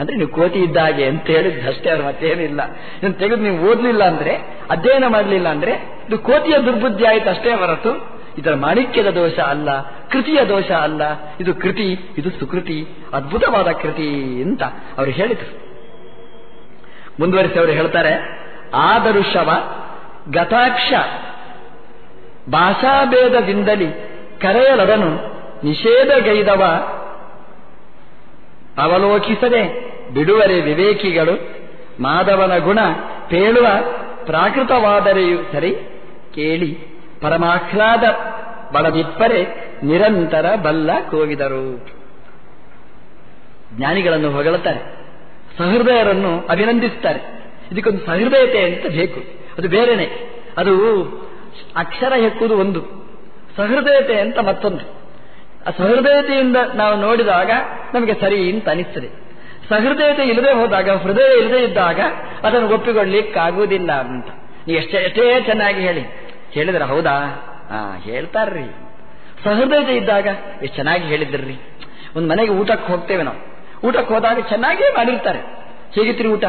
ಅಂದ್ರೆ ನೀವು ಕೋತಿ ಇದ್ದ ಹಾಗೆ ಅಂತ ಹೇಳಿದ್ದು ಅಷ್ಟೇ ಅವ್ರು ಮತ್ತೇನಿಲ್ಲ. ಇದನ್ನು ತೆಗೆದು ನೀವು ಓದ್ಲಿಲ್ಲ ಅಂದ್ರೆ, ಅಧ್ಯಯನ ಮಾಡಲಿಲ್ಲ ಅಂದ್ರೆ, ಇದು ಕೋತಿಯ ದುರ್ಬುದ್ಧಿ ಆಯ್ತು ಅಷ್ಟೇ ಹೊರತು. ಇದರ ಮಾಣಿಕ್ಯದ ದೋಷ ಅಲ್ಲ. ಕೃತಿಯ ದೋಷ ಅಲ್ಲ. ಇದು ಕೃತಿ, ಇದು ಸುಕೃತಿ, ಅದ್ಭುತವಾದ ಕೃತಿ ಅಂತ ಅವರು ಹೇಳಿದರು. ಮುಂದುವರಿಸಿ ಅವರು ಹೇಳ್ತಾರೆ, ಆದರುಷವ ಗತಾಕ್ಷ ಭಾಷಾಭೇದದಿಂದಲಿ ಕರೆಯಲದನು ನಿಷೇಧಗೈದವ ಅವಲೋಕಿಸದೆ ಬಿಡುವರೆ ವಿವೇಕಿಗಳು ಮಾಧವನ ಗುಣ ಪೇಳುವ ಪ್ರಾಕೃತವಾದರೆಯೂ ಸರಿ ಕೇಳಿ ಪರಮಾಹ್ಲಾದ ಬಡದಿಪ್ಪರೆ ನಿರಂತರ ಬಲ್ಲ ಕೋವಿದರು ಜ್ಞಾನಿಗಳನ್ನು ಹೊಗಳುತ್ತಾರೆ. ಸಹೃದಯರನ್ನು ಅಭಿನಂದಿಸುತ್ತಾರೆ. ಇದಕ್ಕೊಂದು ಸಹೃದಯತೆ ಅಂತ ಬೇಕು. ಅದು ಬೇರೆನೆ. ಅದು ಅಕ್ಷರ ಹೆಕ್ಕುವುದು ಒಂದು. ಸಹೃದಯತೆ ಅಂತ ಮತ್ತೊಂದು. ಆ ಸಹೃದಯತೆಯಿಂದ ನಾವು ನೋಡಿದಾಗ ನಮಗೆ ಸರಿ ಅಂತ ಅನಿಸ್ತದೆ. ಸಹೃದಯತೆ ಇಲ್ಲದೆ ಹೋದಾಗ, ಹೃದಯ ಇಲ್ಲದೆ ಇದ್ದಾಗ ಅದನ್ನು ಒಪ್ಪಿಕೊಳ್ಳಿಕ್ಕಾಗುವುದಿಲ್ಲ ಅಂತ. ನೀವು ಎಷ್ಟೇ ಎಷ್ಟೇ ಚೆನ್ನಾಗಿ ಹೇಳಿ. ಹೇಳಿದ್ರೆ ಹೌದಾ? ಹಾ ಹೇಳ್ತಾರ್ರಿ. ಸಹೃದಯತೆ ಇದ್ದಾಗ ಎಷ್ಟು ಚೆನ್ನಾಗಿ ಹೇಳಿದ್ರಿ. ಒಂದು ಮನೆಗೆ ಊಟಕ್ಕೆ ಹೋಗ್ತೇವೆ ನಾವು. ಊಟಕ್ಕೆ ಹೋದಾಗ ಚೆನ್ನಾಗೇ ಮಾಡಿರ್ತಾರೆ. ಹೇಗಿತ್ರಿ ಊಟ?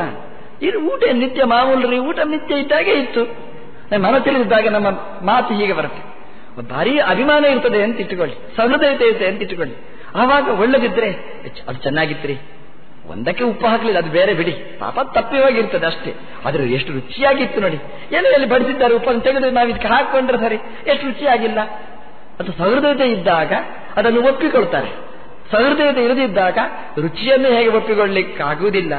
ಇದು ಊಟ ನಿತ್ಯ ಮಾಮೂಲ್ರಿ ಊಟ ನಿತ್ಯ ಇದ್ದಾಗೆ ಇತ್ತು. ಮನ ತಿಳಿದಿದ್ದಾಗ ನಮ್ಮ ಮಾತು ಹೀಗೆ ಬರುತ್ತೆ. ಭಾರಿ ಅಭಿಮಾನ ಇರ್ತದೆ ಅಂತ ಇಟ್ಟುಕೊಳ್ಳಿ. ಸಹೃದಯತೆ ಇರುತ್ತೆ ಅಂತ ಇಟ್ಟುಕೊಳ್ಳಿ. ಆವಾಗ ಒಳ್ಳೇದಿದ್ರೆ ಅದು ಚೆನ್ನಾಗಿತ್ರಿ. ಒಂದಕ್ಕೆ ಉಪ್ಪು ಹಾಕಲಿಲ್ಲ, ಅದು ಬೇರೆ ಬಿಡಿ. ಪಾಪ ತಪ್ಪಿ ಹೋಗಿರ್ತದೆ ಅಷ್ಟೇ. ಆದ್ರೆ ಎಷ್ಟು ರುಚಿಯಾಗಿತ್ತು ನೋಡಿ. ಎಲ್ಲಿ ಎಲ್ಲಿ ಬಡಿಸಿದ್ದಾರೆ ಉಪ್ಪನ್ನು ತೆಗೆದು ನಾವು ಇದಕ್ಕೆ ಹಾಕೊಂಡ್ರೆ ಸರಿ. ಎಷ್ಟು ರುಚಿಯಾಗಿಲ್ಲ. ಅದು ಸಹೃದಯತೆ ಇದ್ದಾಗ ಅದನ್ನು ಒಪ್ಪಿಕೊಳ್ತಾರೆ. ಸಹೃದಯತೆ ಇರದಿದ್ದಾಗ ರುಚಿಯನ್ನು ಹೇಗೆ ಒಪ್ಪಿಕೊಳ್ಳಿಕ್ಕಾಗುವುದಿಲ್ಲ.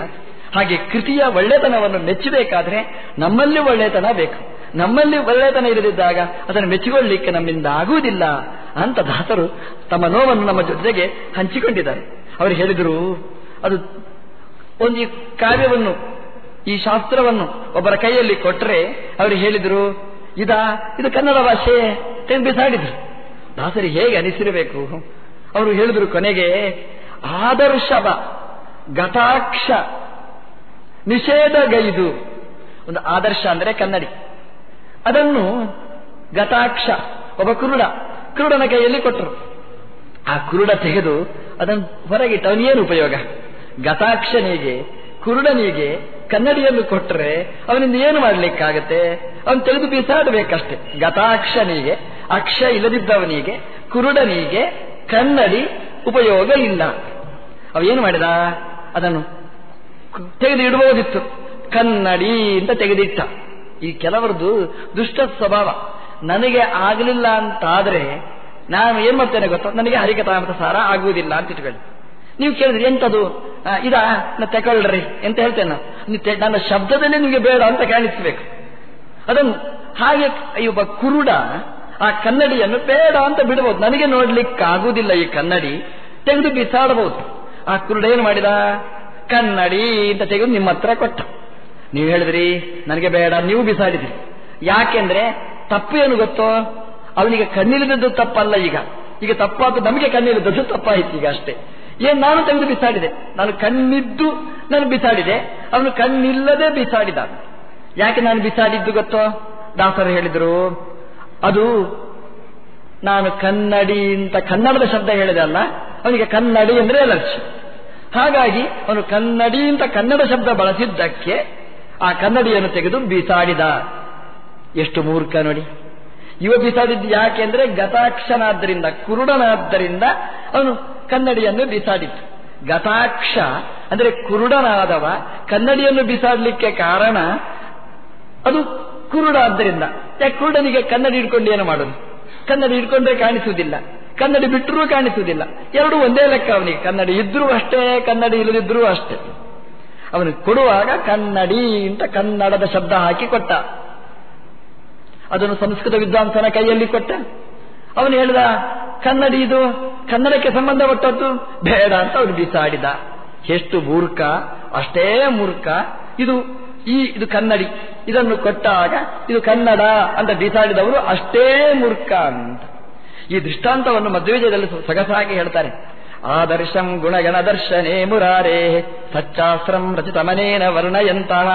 ಹಾಗೆ ಕೃತಿಯ ಒಳ್ಳೆತನವನ್ನು ಮೆಚ್ಚಬೇಕಾದ್ರೆ ನಮ್ಮಲ್ಲಿ ಒಳ್ಳೆತನ ಬೇಕು. ನಮ್ಮಲ್ಲಿ ಒಳ್ಳೆತನ ಇರದಿದ್ದಾಗ ಅದನ್ನು ಮೆಚ್ಚಿಕೊಳ್ಳಿಕ್ಕೆ ನಮ್ಮಿಂದ ಆಗುವುದಿಲ್ಲ ಅಂತ ದಾಸರು ತಮ್ಮ ನೋವನ್ನು ನಮ್ಮ ಜೊತೆಗೆ ಹಂಚಿಕೊಂಡಿದ್ದಾರೆ. ಅವರು ಹೇಳಿದರು, ಅದು ಒಂದು ಈ ಕಾವ್ಯವನ್ನು, ಈ ಶಾಸ್ತ್ರವನ್ನು ಒಬ್ಬರ ಕೈಯಲ್ಲಿ ಕೊಟ್ಟರೆ ಅವರು ಹೇಳಿದರು, ಇದಾ, ಇದು ಕನ್ನಡ ಭಾಷೆ ಬಿಸಾಡಿದ್ರು. ದಾಸರಿ ಹೇಗೆ ಅನಿಸಿರಬೇಕು? ಅವರು ಹೇಳಿದ್ರು ಕೊನೆಗೆ, ಆದರ್ಶವ ಗತಾಕ್ಷ ನಿಷೇಧಗೈದು. ಒಂದು ಆದರ್ಶ ಅಂದರೆ ಕನ್ನಡಿ. ಅದನ್ನು ಗತಾಕ್ಷ ಒಬ್ಬ ಕುರುಡ, ಕುರುಡನ ಕೈಯಲ್ಲಿ ಕೊಟ್ಟರು. ಆ ಕುರುಡ ತೆಗೆದು ಅದನ್ನು ಹೊರಗಿಟ್ಟು ಅವನೇನು ಉಪಯೋಗ? ಗತಾಕ್ಷನಿಗೆ ಕುರುಡನಿಗೆ ಕನ್ನಡಿಯನ್ನು ಕೊಟ್ಟರೆ ಅವನಿಂದ ಏನು ಮಾಡಲಿಕ್ಕಾಗತ್ತೆ? ಅವನು ತೆಗೆದು ಬಿಸಾಡಬೇಕಷ್ಟೆ. ಗತಾಕ್ಷನಿಗೆ, ಅಕ್ಷ ಇಲ್ಲದಿದ್ದವನಿಗೆ, ಕುರುಡನಿಗೆ ಕನ್ನಡಿ ಉಪಯೋಗ ಇಲ್ಲ. ಅವೇನು ಮಾಡಿದ? ಅದನ್ನು ತೆಗೆದು ಇಡಬಹುದಿತ್ತು ಕನ್ನಡಿ ಅಂತ ತೆಗೆದಿಟ್ಟ. ಈ ಕೆಲವರದು ದುಷ್ಟ ಸ್ವಭಾವ. ನನಗೆ ಆಗಲಿಲ್ಲ ಅಂತಾದ್ರೆ ನಾನು ಏನ್ ಮಾಡ್ತೇನೆ ಗೊತ್ತಾ? ನನಗೆ ಹರಿಕಥಾಮೃತ ಸಾರ ಆಗುವುದಿಲ್ಲ ಅಂತ ಇಟ್ಕೊಳ್ಳಿ. ನೀವು ಕೇಳಿದ್ರಿ ಎಂತದು? ಇದಾ? ನಾ ತಗೊಳ್ರಿ ಅಂತ ಹೇಳ್ತೇನೆ ನನ್ನ ಶಬ್ದದಲ್ಲಿ ನಿಮಗೆ ಬೇಡ ಅಂತ ಕಾಣಿಸ್ಬೇಕು. ಅದನ್ನು ಹಾಗೆ ಒಬ್ಬ ಕುರುಡ, ಆ ಕನ್ನಡಿಯನ್ನು ಬೇಡ ಅಂತ ಬಿಡಬಹುದು ನನಗೆ ನೋಡ್ಲಿಕ್ಕಾಗುವುದಿಲ್ಲ ಈ ಕನ್ನಡಿ. ತೆಗೆದು ಬಿಸಾಡಬಹುದು. ಆ ಕುರುಡ ಏನು ಮಾಡಿದ? ಕನ್ನಡಿ ಅಂತ ತೆಗೆದು ನಿಮ್ಮ ಹತ್ರ ಕೊಟ್ಟ. ನೀವು ಹೇಳಿದ್ರಿ, ನನಗೆ ಬೇಡ, ನೀವು ಬಿಸಾಡಿದ್ರಿ. ಯಾಕೆಂದ್ರೆ ತಪ್ಪು ಏನು ಗೊತ್ತೋ? ಅವನಿಗೆ ಕಣ್ಣಿಲ್ಲದದ್ದು ತಪ್ಪಲ್ಲ ಈಗ. ಈಗ ತಪ್ಪಾದ ನಮಗೆ ಕಣ್ಣಿಲ್ಲದದ್ದು ತಪ್ಪಾಯ್ತು ಈಗ ಅಷ್ಟೇ. ಏನ್ ನಾನು ತೆಗೆದು ಬಿಸಾಡಿದೆ? ನಾನು ಕಣ್ಣಿದ್ದು ನಾನು ಬಿಸಾಡಿದೆ. ಅವನು ಕಣ್ಣಿಲ್ಲದೆ ಬಿಸಾಡಿದ ಯಾಕೆ ನಾನು ಬಿಸಾಡಿದ್ದು ಗೊತ್ತೋ? ದಾಸರು ಹೇಳಿದರು, ಅದು ನಾನು ಕನ್ನಡಿ ಅಂತ ಕನ್ನಡದ ಶಬ್ದ ಹೇಳಿದೆ ಅಲ್ಲ, ಅವನಿಗೆ ಕನ್ನಡಿ ಅಂದ್ರೆ ಅಲರ್ಜಿ. ಹಾಗಾಗಿ ಅವನು ಕನ್ನಡಿ ಅಂತ ಕನ್ನಡ ಶಬ್ದ ಬಳಸಿದ್ದಕ್ಕೆ ಆ ಕನ್ನಡಿಯನ್ನು ತೆಗೆದು ಬಿಸಾಡಿದ. ಎಷ್ಟು ಮೂರ್ಖ ನೋಡಿ. ಇವ ಬಿಸಾಡಿದ್ದು ಯಾಕೆಂದ್ರೆ ಗತಾಕ್ಷನಾದ್ದರಿಂದ, ಕುರುಡನಾದ್ದರಿಂದ ಅವನು ಕನ್ನಡಿಯನ್ನು ಬಿಸಾಡಿತ್ತು ಗತಾಕ್ಷ ಅಂದ್ರೆ ಕುರುಡನಾದವ, ಕನ್ನಡಿಯನ್ನು ಬಿಸಾಡಲಿಕ್ಕೆ ಕಾರಣ ಅದು ಕುರುಡ ಆದ್ದರಿಂದ. ಯಾಕೆ ಕುರುಡನಿಗೆ ಕನ್ನಡಿ ಇಟ್ಕೊಂಡು ಏನು ಮಾಡೋದು? ಕನ್ನಡಿ ಇಟ್ಕೊಂಡ್ರೆ ಕಾಣಿಸುವುದಿಲ್ಲ. ಕನ್ನಡಿ ಬಿಟ್ಟರೂ ಕಾಣಿಸುವುದಿಲ್ಲ. ಎರಡೂ ಒಂದೇ ಲೆಕ್ಕ ಅವನಿಗೆ. ಕನ್ನಡಿ ಇದ್ರೂ ಅಷ್ಟೇ, ಕನ್ನಡಿ ಇಲ್ಲದಿದ್ರೂ ಅಷ್ಟೇ. ಅವನು ಕೊಡುವಾಗ ಕನ್ನಡಿ ಅಂತ ಕನ್ನಡದ ಶಬ್ದ ಹಾಕಿ ಕೊಟ್ಟ. ಅದನ್ನು ಸಂಸ್ಕೃತ ವಿದ್ವಾಂಸನ ಕೈಯಲ್ಲಿ ಕೊಟ್ಟ. ಅವನು ಹೇಳಿದ, ಕನ್ನಡಿ ಇದು, ಕನ್ನಡಕ್ಕೆ ಸಂಬಂಧಪಟ್ಟದ್ದು ಬೇಡ ಅಂತ ಅವನು ಬಿಸಾಡಿದ. ಎಷ್ಟು ಮೂರ್ಖ, ಅಷ್ಟೇ ಮೂರ್ಖ. ಇದು, ಈ, ಇದು ಕನ್ನಡಿ. ಇದನ್ನು ಕೊಟ್ಟಾಗ, ಇದು ಕನ್ನಡ ಅಂತ ಬಿಸಾಡಿದವರು ಅಷ್ಟೇ ಮೂರ್ಖ ಅಂತ. ಈ ದೃಷ್ಟಾಂತವನ್ನು ಮಧ್ವೇಜದಲ್ಲಿ ಸೊಗಸಾಗಿ ಹೇಳ್ತಾರೆ. ಆದರ್ಶಂ ಗುಣಗಣ ದರ್ಶನೇ ಮುರಾರೇ, ಸಚ್ಚಾಸ್ತ್ರಂ ರಚಿತಮನೇನ ವರ್ಣಯಂತಹ.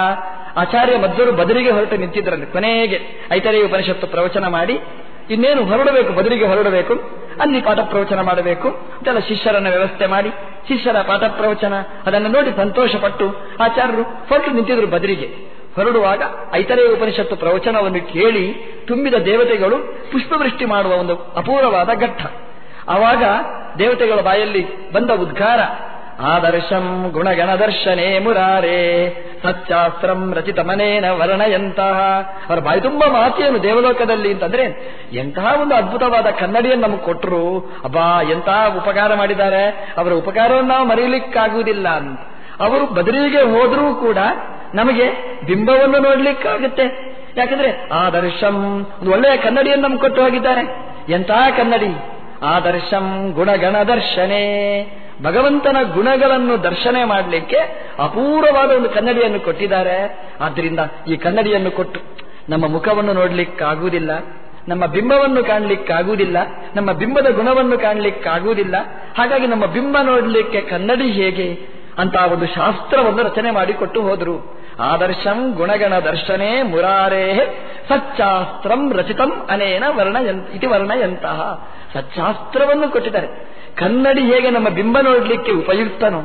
ಆಚಾರ್ಯ ಮಧ್ವರು ಬದರಿಗೆ ಹೊರಟು ನಿಂತಿದ್ದರಂತೆ ಕೊನೆಗೆ ಐತರೇ ಉಪನಿಷತ್ತು ಪ್ರವಚನ ಮಾಡಿ, ಇನ್ನೇನು ಹೊರಡಬೇಕು, ಬದರಿಗೆ ಹೊರಡಬೇಕು, ಅಲ್ಲಿ ಪಾಠ ಪ್ರವಚನ ಮಾಡಬೇಕು ಅಂತೆಲ್ಲ ಶಿಷ್ಯರನ್ನ ವ್ಯವಸ್ಥೆ ಮಾಡಿ, ಶಿಷ್ಯರ ಪಾಠ ಪ್ರವಚನ, ಅದನ್ನು ನೋಡಿ ಸಂತೋಷಪಟ್ಟು ಆಚಾರ್ಯರು ಹೊರಟು ನಿಂತಿದ್ರು ಬದರಿಗೆ. ಹೊರಡುವಾಗ ಐತರೇ ಉಪನಿಷತ್ತು ಪ್ರವಚನವನ್ನು ಕೇಳಿ ತುಂಬಿದ ದೇವತೆಗಳು ಪುಷ್ಪವೃಷ್ಟಿ ಮಾಡುವ ಒಂದು ಅಪೂರ್ವವಾದ ಘಟ್ಟ. ಆವಾಗ ದೇವತೆಗಳ ಬಾಯಲ್ಲಿ ಬಂದ ಉದ್ಗಾರ. ಆದರ್ಶಂ ಗುಣಗಣ ದರ್ಶನೇ ಮುರಾರೇ ಸತ್ಯಾಸ್ತ್ರಂ ರಚಿತಮನೇನ ವರ್ಣಯಂತಹ ಅವರ ಬಾಯಿ ತುಂಬ ಮಾತೆಯನ್ನು ದೇವಲೋಕದಲ್ಲಿ ಅಂತಂದ್ರೆ, ಎಂತಹ ಒಂದು ಅದ್ಭುತವಾದ ಕನ್ನಡಿಯನ್ನು ನಮಗೆ ಕೊಟ್ಟರು ಅಬ್ಬಾ ಎಂತಹ ಉಪಕಾರ ಮಾಡಿದ್ದಾರೆ. ಅವರ ಉಪಕಾರವನ್ನು ನಾವು ಮರೆಯಲಿಕ್ಕಾಗುವುದಿಲ್ಲ ಅಂತ. ಅವರು ಬದಲಿಗೆ ಹೋದರೂ ಕೂಡ ನಮಗೆ ಬಿಂಬವನ್ನು ನೋಡ್ಲಿಕ್ಕಾಗುತ್ತೆ. ಯಾಕಂದ್ರೆ, ಆದರ್ಶಂ ಒಂದು ಒಳ್ಳೆಯ ಕನ್ನಡಿಯನ್ನು ನಮ್ಗೆ ಕೊಟ್ಟು ಹೋಗಿದ್ದಾರೆ. ಎಂತಹ ಕನ್ನಡಿ? ಆದರ್ಶಂ ಗುಣಗಣ ದರ್ಶನೇ ಭಗವಂತನ ಗುಣಗಳನ್ನು ದರ್ಶನ ಮಾಡಲಿಕ್ಕೆ ಅಪೂರ್ವವಾದ ಒಂದು ಕನ್ನಡಿಯನ್ನು ಕೊಟ್ಟಿದ್ದಾರೆ. ಆದ್ದರಿಂದ ಈ ಕನ್ನಡಿಯನ್ನು ಕೊಟ್ಟು ನಮ್ಮ ಮುಖವನ್ನು ನೋಡ್ಲಿಕ್ಕಾಗುವುದಿಲ್ಲ, ನಮ್ಮ ಬಿಂಬವನ್ನು ಕಾಣಲಿಕ್ಕಾಗುವುದಿಲ್ಲ, ನಮ್ಮ ಬಿಂಬದ ಗುಣವನ್ನು ಕಾಣಲಿಕ್ಕಾಗುವುದಿಲ್ಲ. ಹಾಗಾಗಿ ನಮ್ಮ ಬಿಂಬ ನೋಡಲಿಕ್ಕೆ ಕನ್ನಡಿ ಹೇಗೆ ಅಂತ ಒಂದು ಶಾಸ್ತ್ರವನ್ನು ರಚನೆ ಮಾಡಿಕೊಟ್ಟು ಹೋದರು. ಆದರ್ಶಂ ಗುಣಗಣ ದರ್ಶನೇ ಮುರಾರೇ ಸಚ್ಚಾಸ್ತ್ರಂ ರಚಿತಂ ಅನೇನ ವರ್ಣ ಇತಿ ವರ್ಣಯಂತಹ. ಸಚ್ಚಾಸ್ತ್ರವನ್ನು ಕೊಟ್ಟಿದ್ದಾರೆ. ಕನ್ನಡಿ ಹೇಗೆ ನಮ್ಮ ಬಿಂಬ ನೋಡಲಿಕ್ಕೆ ಉಪಯುಕ್ತನೋ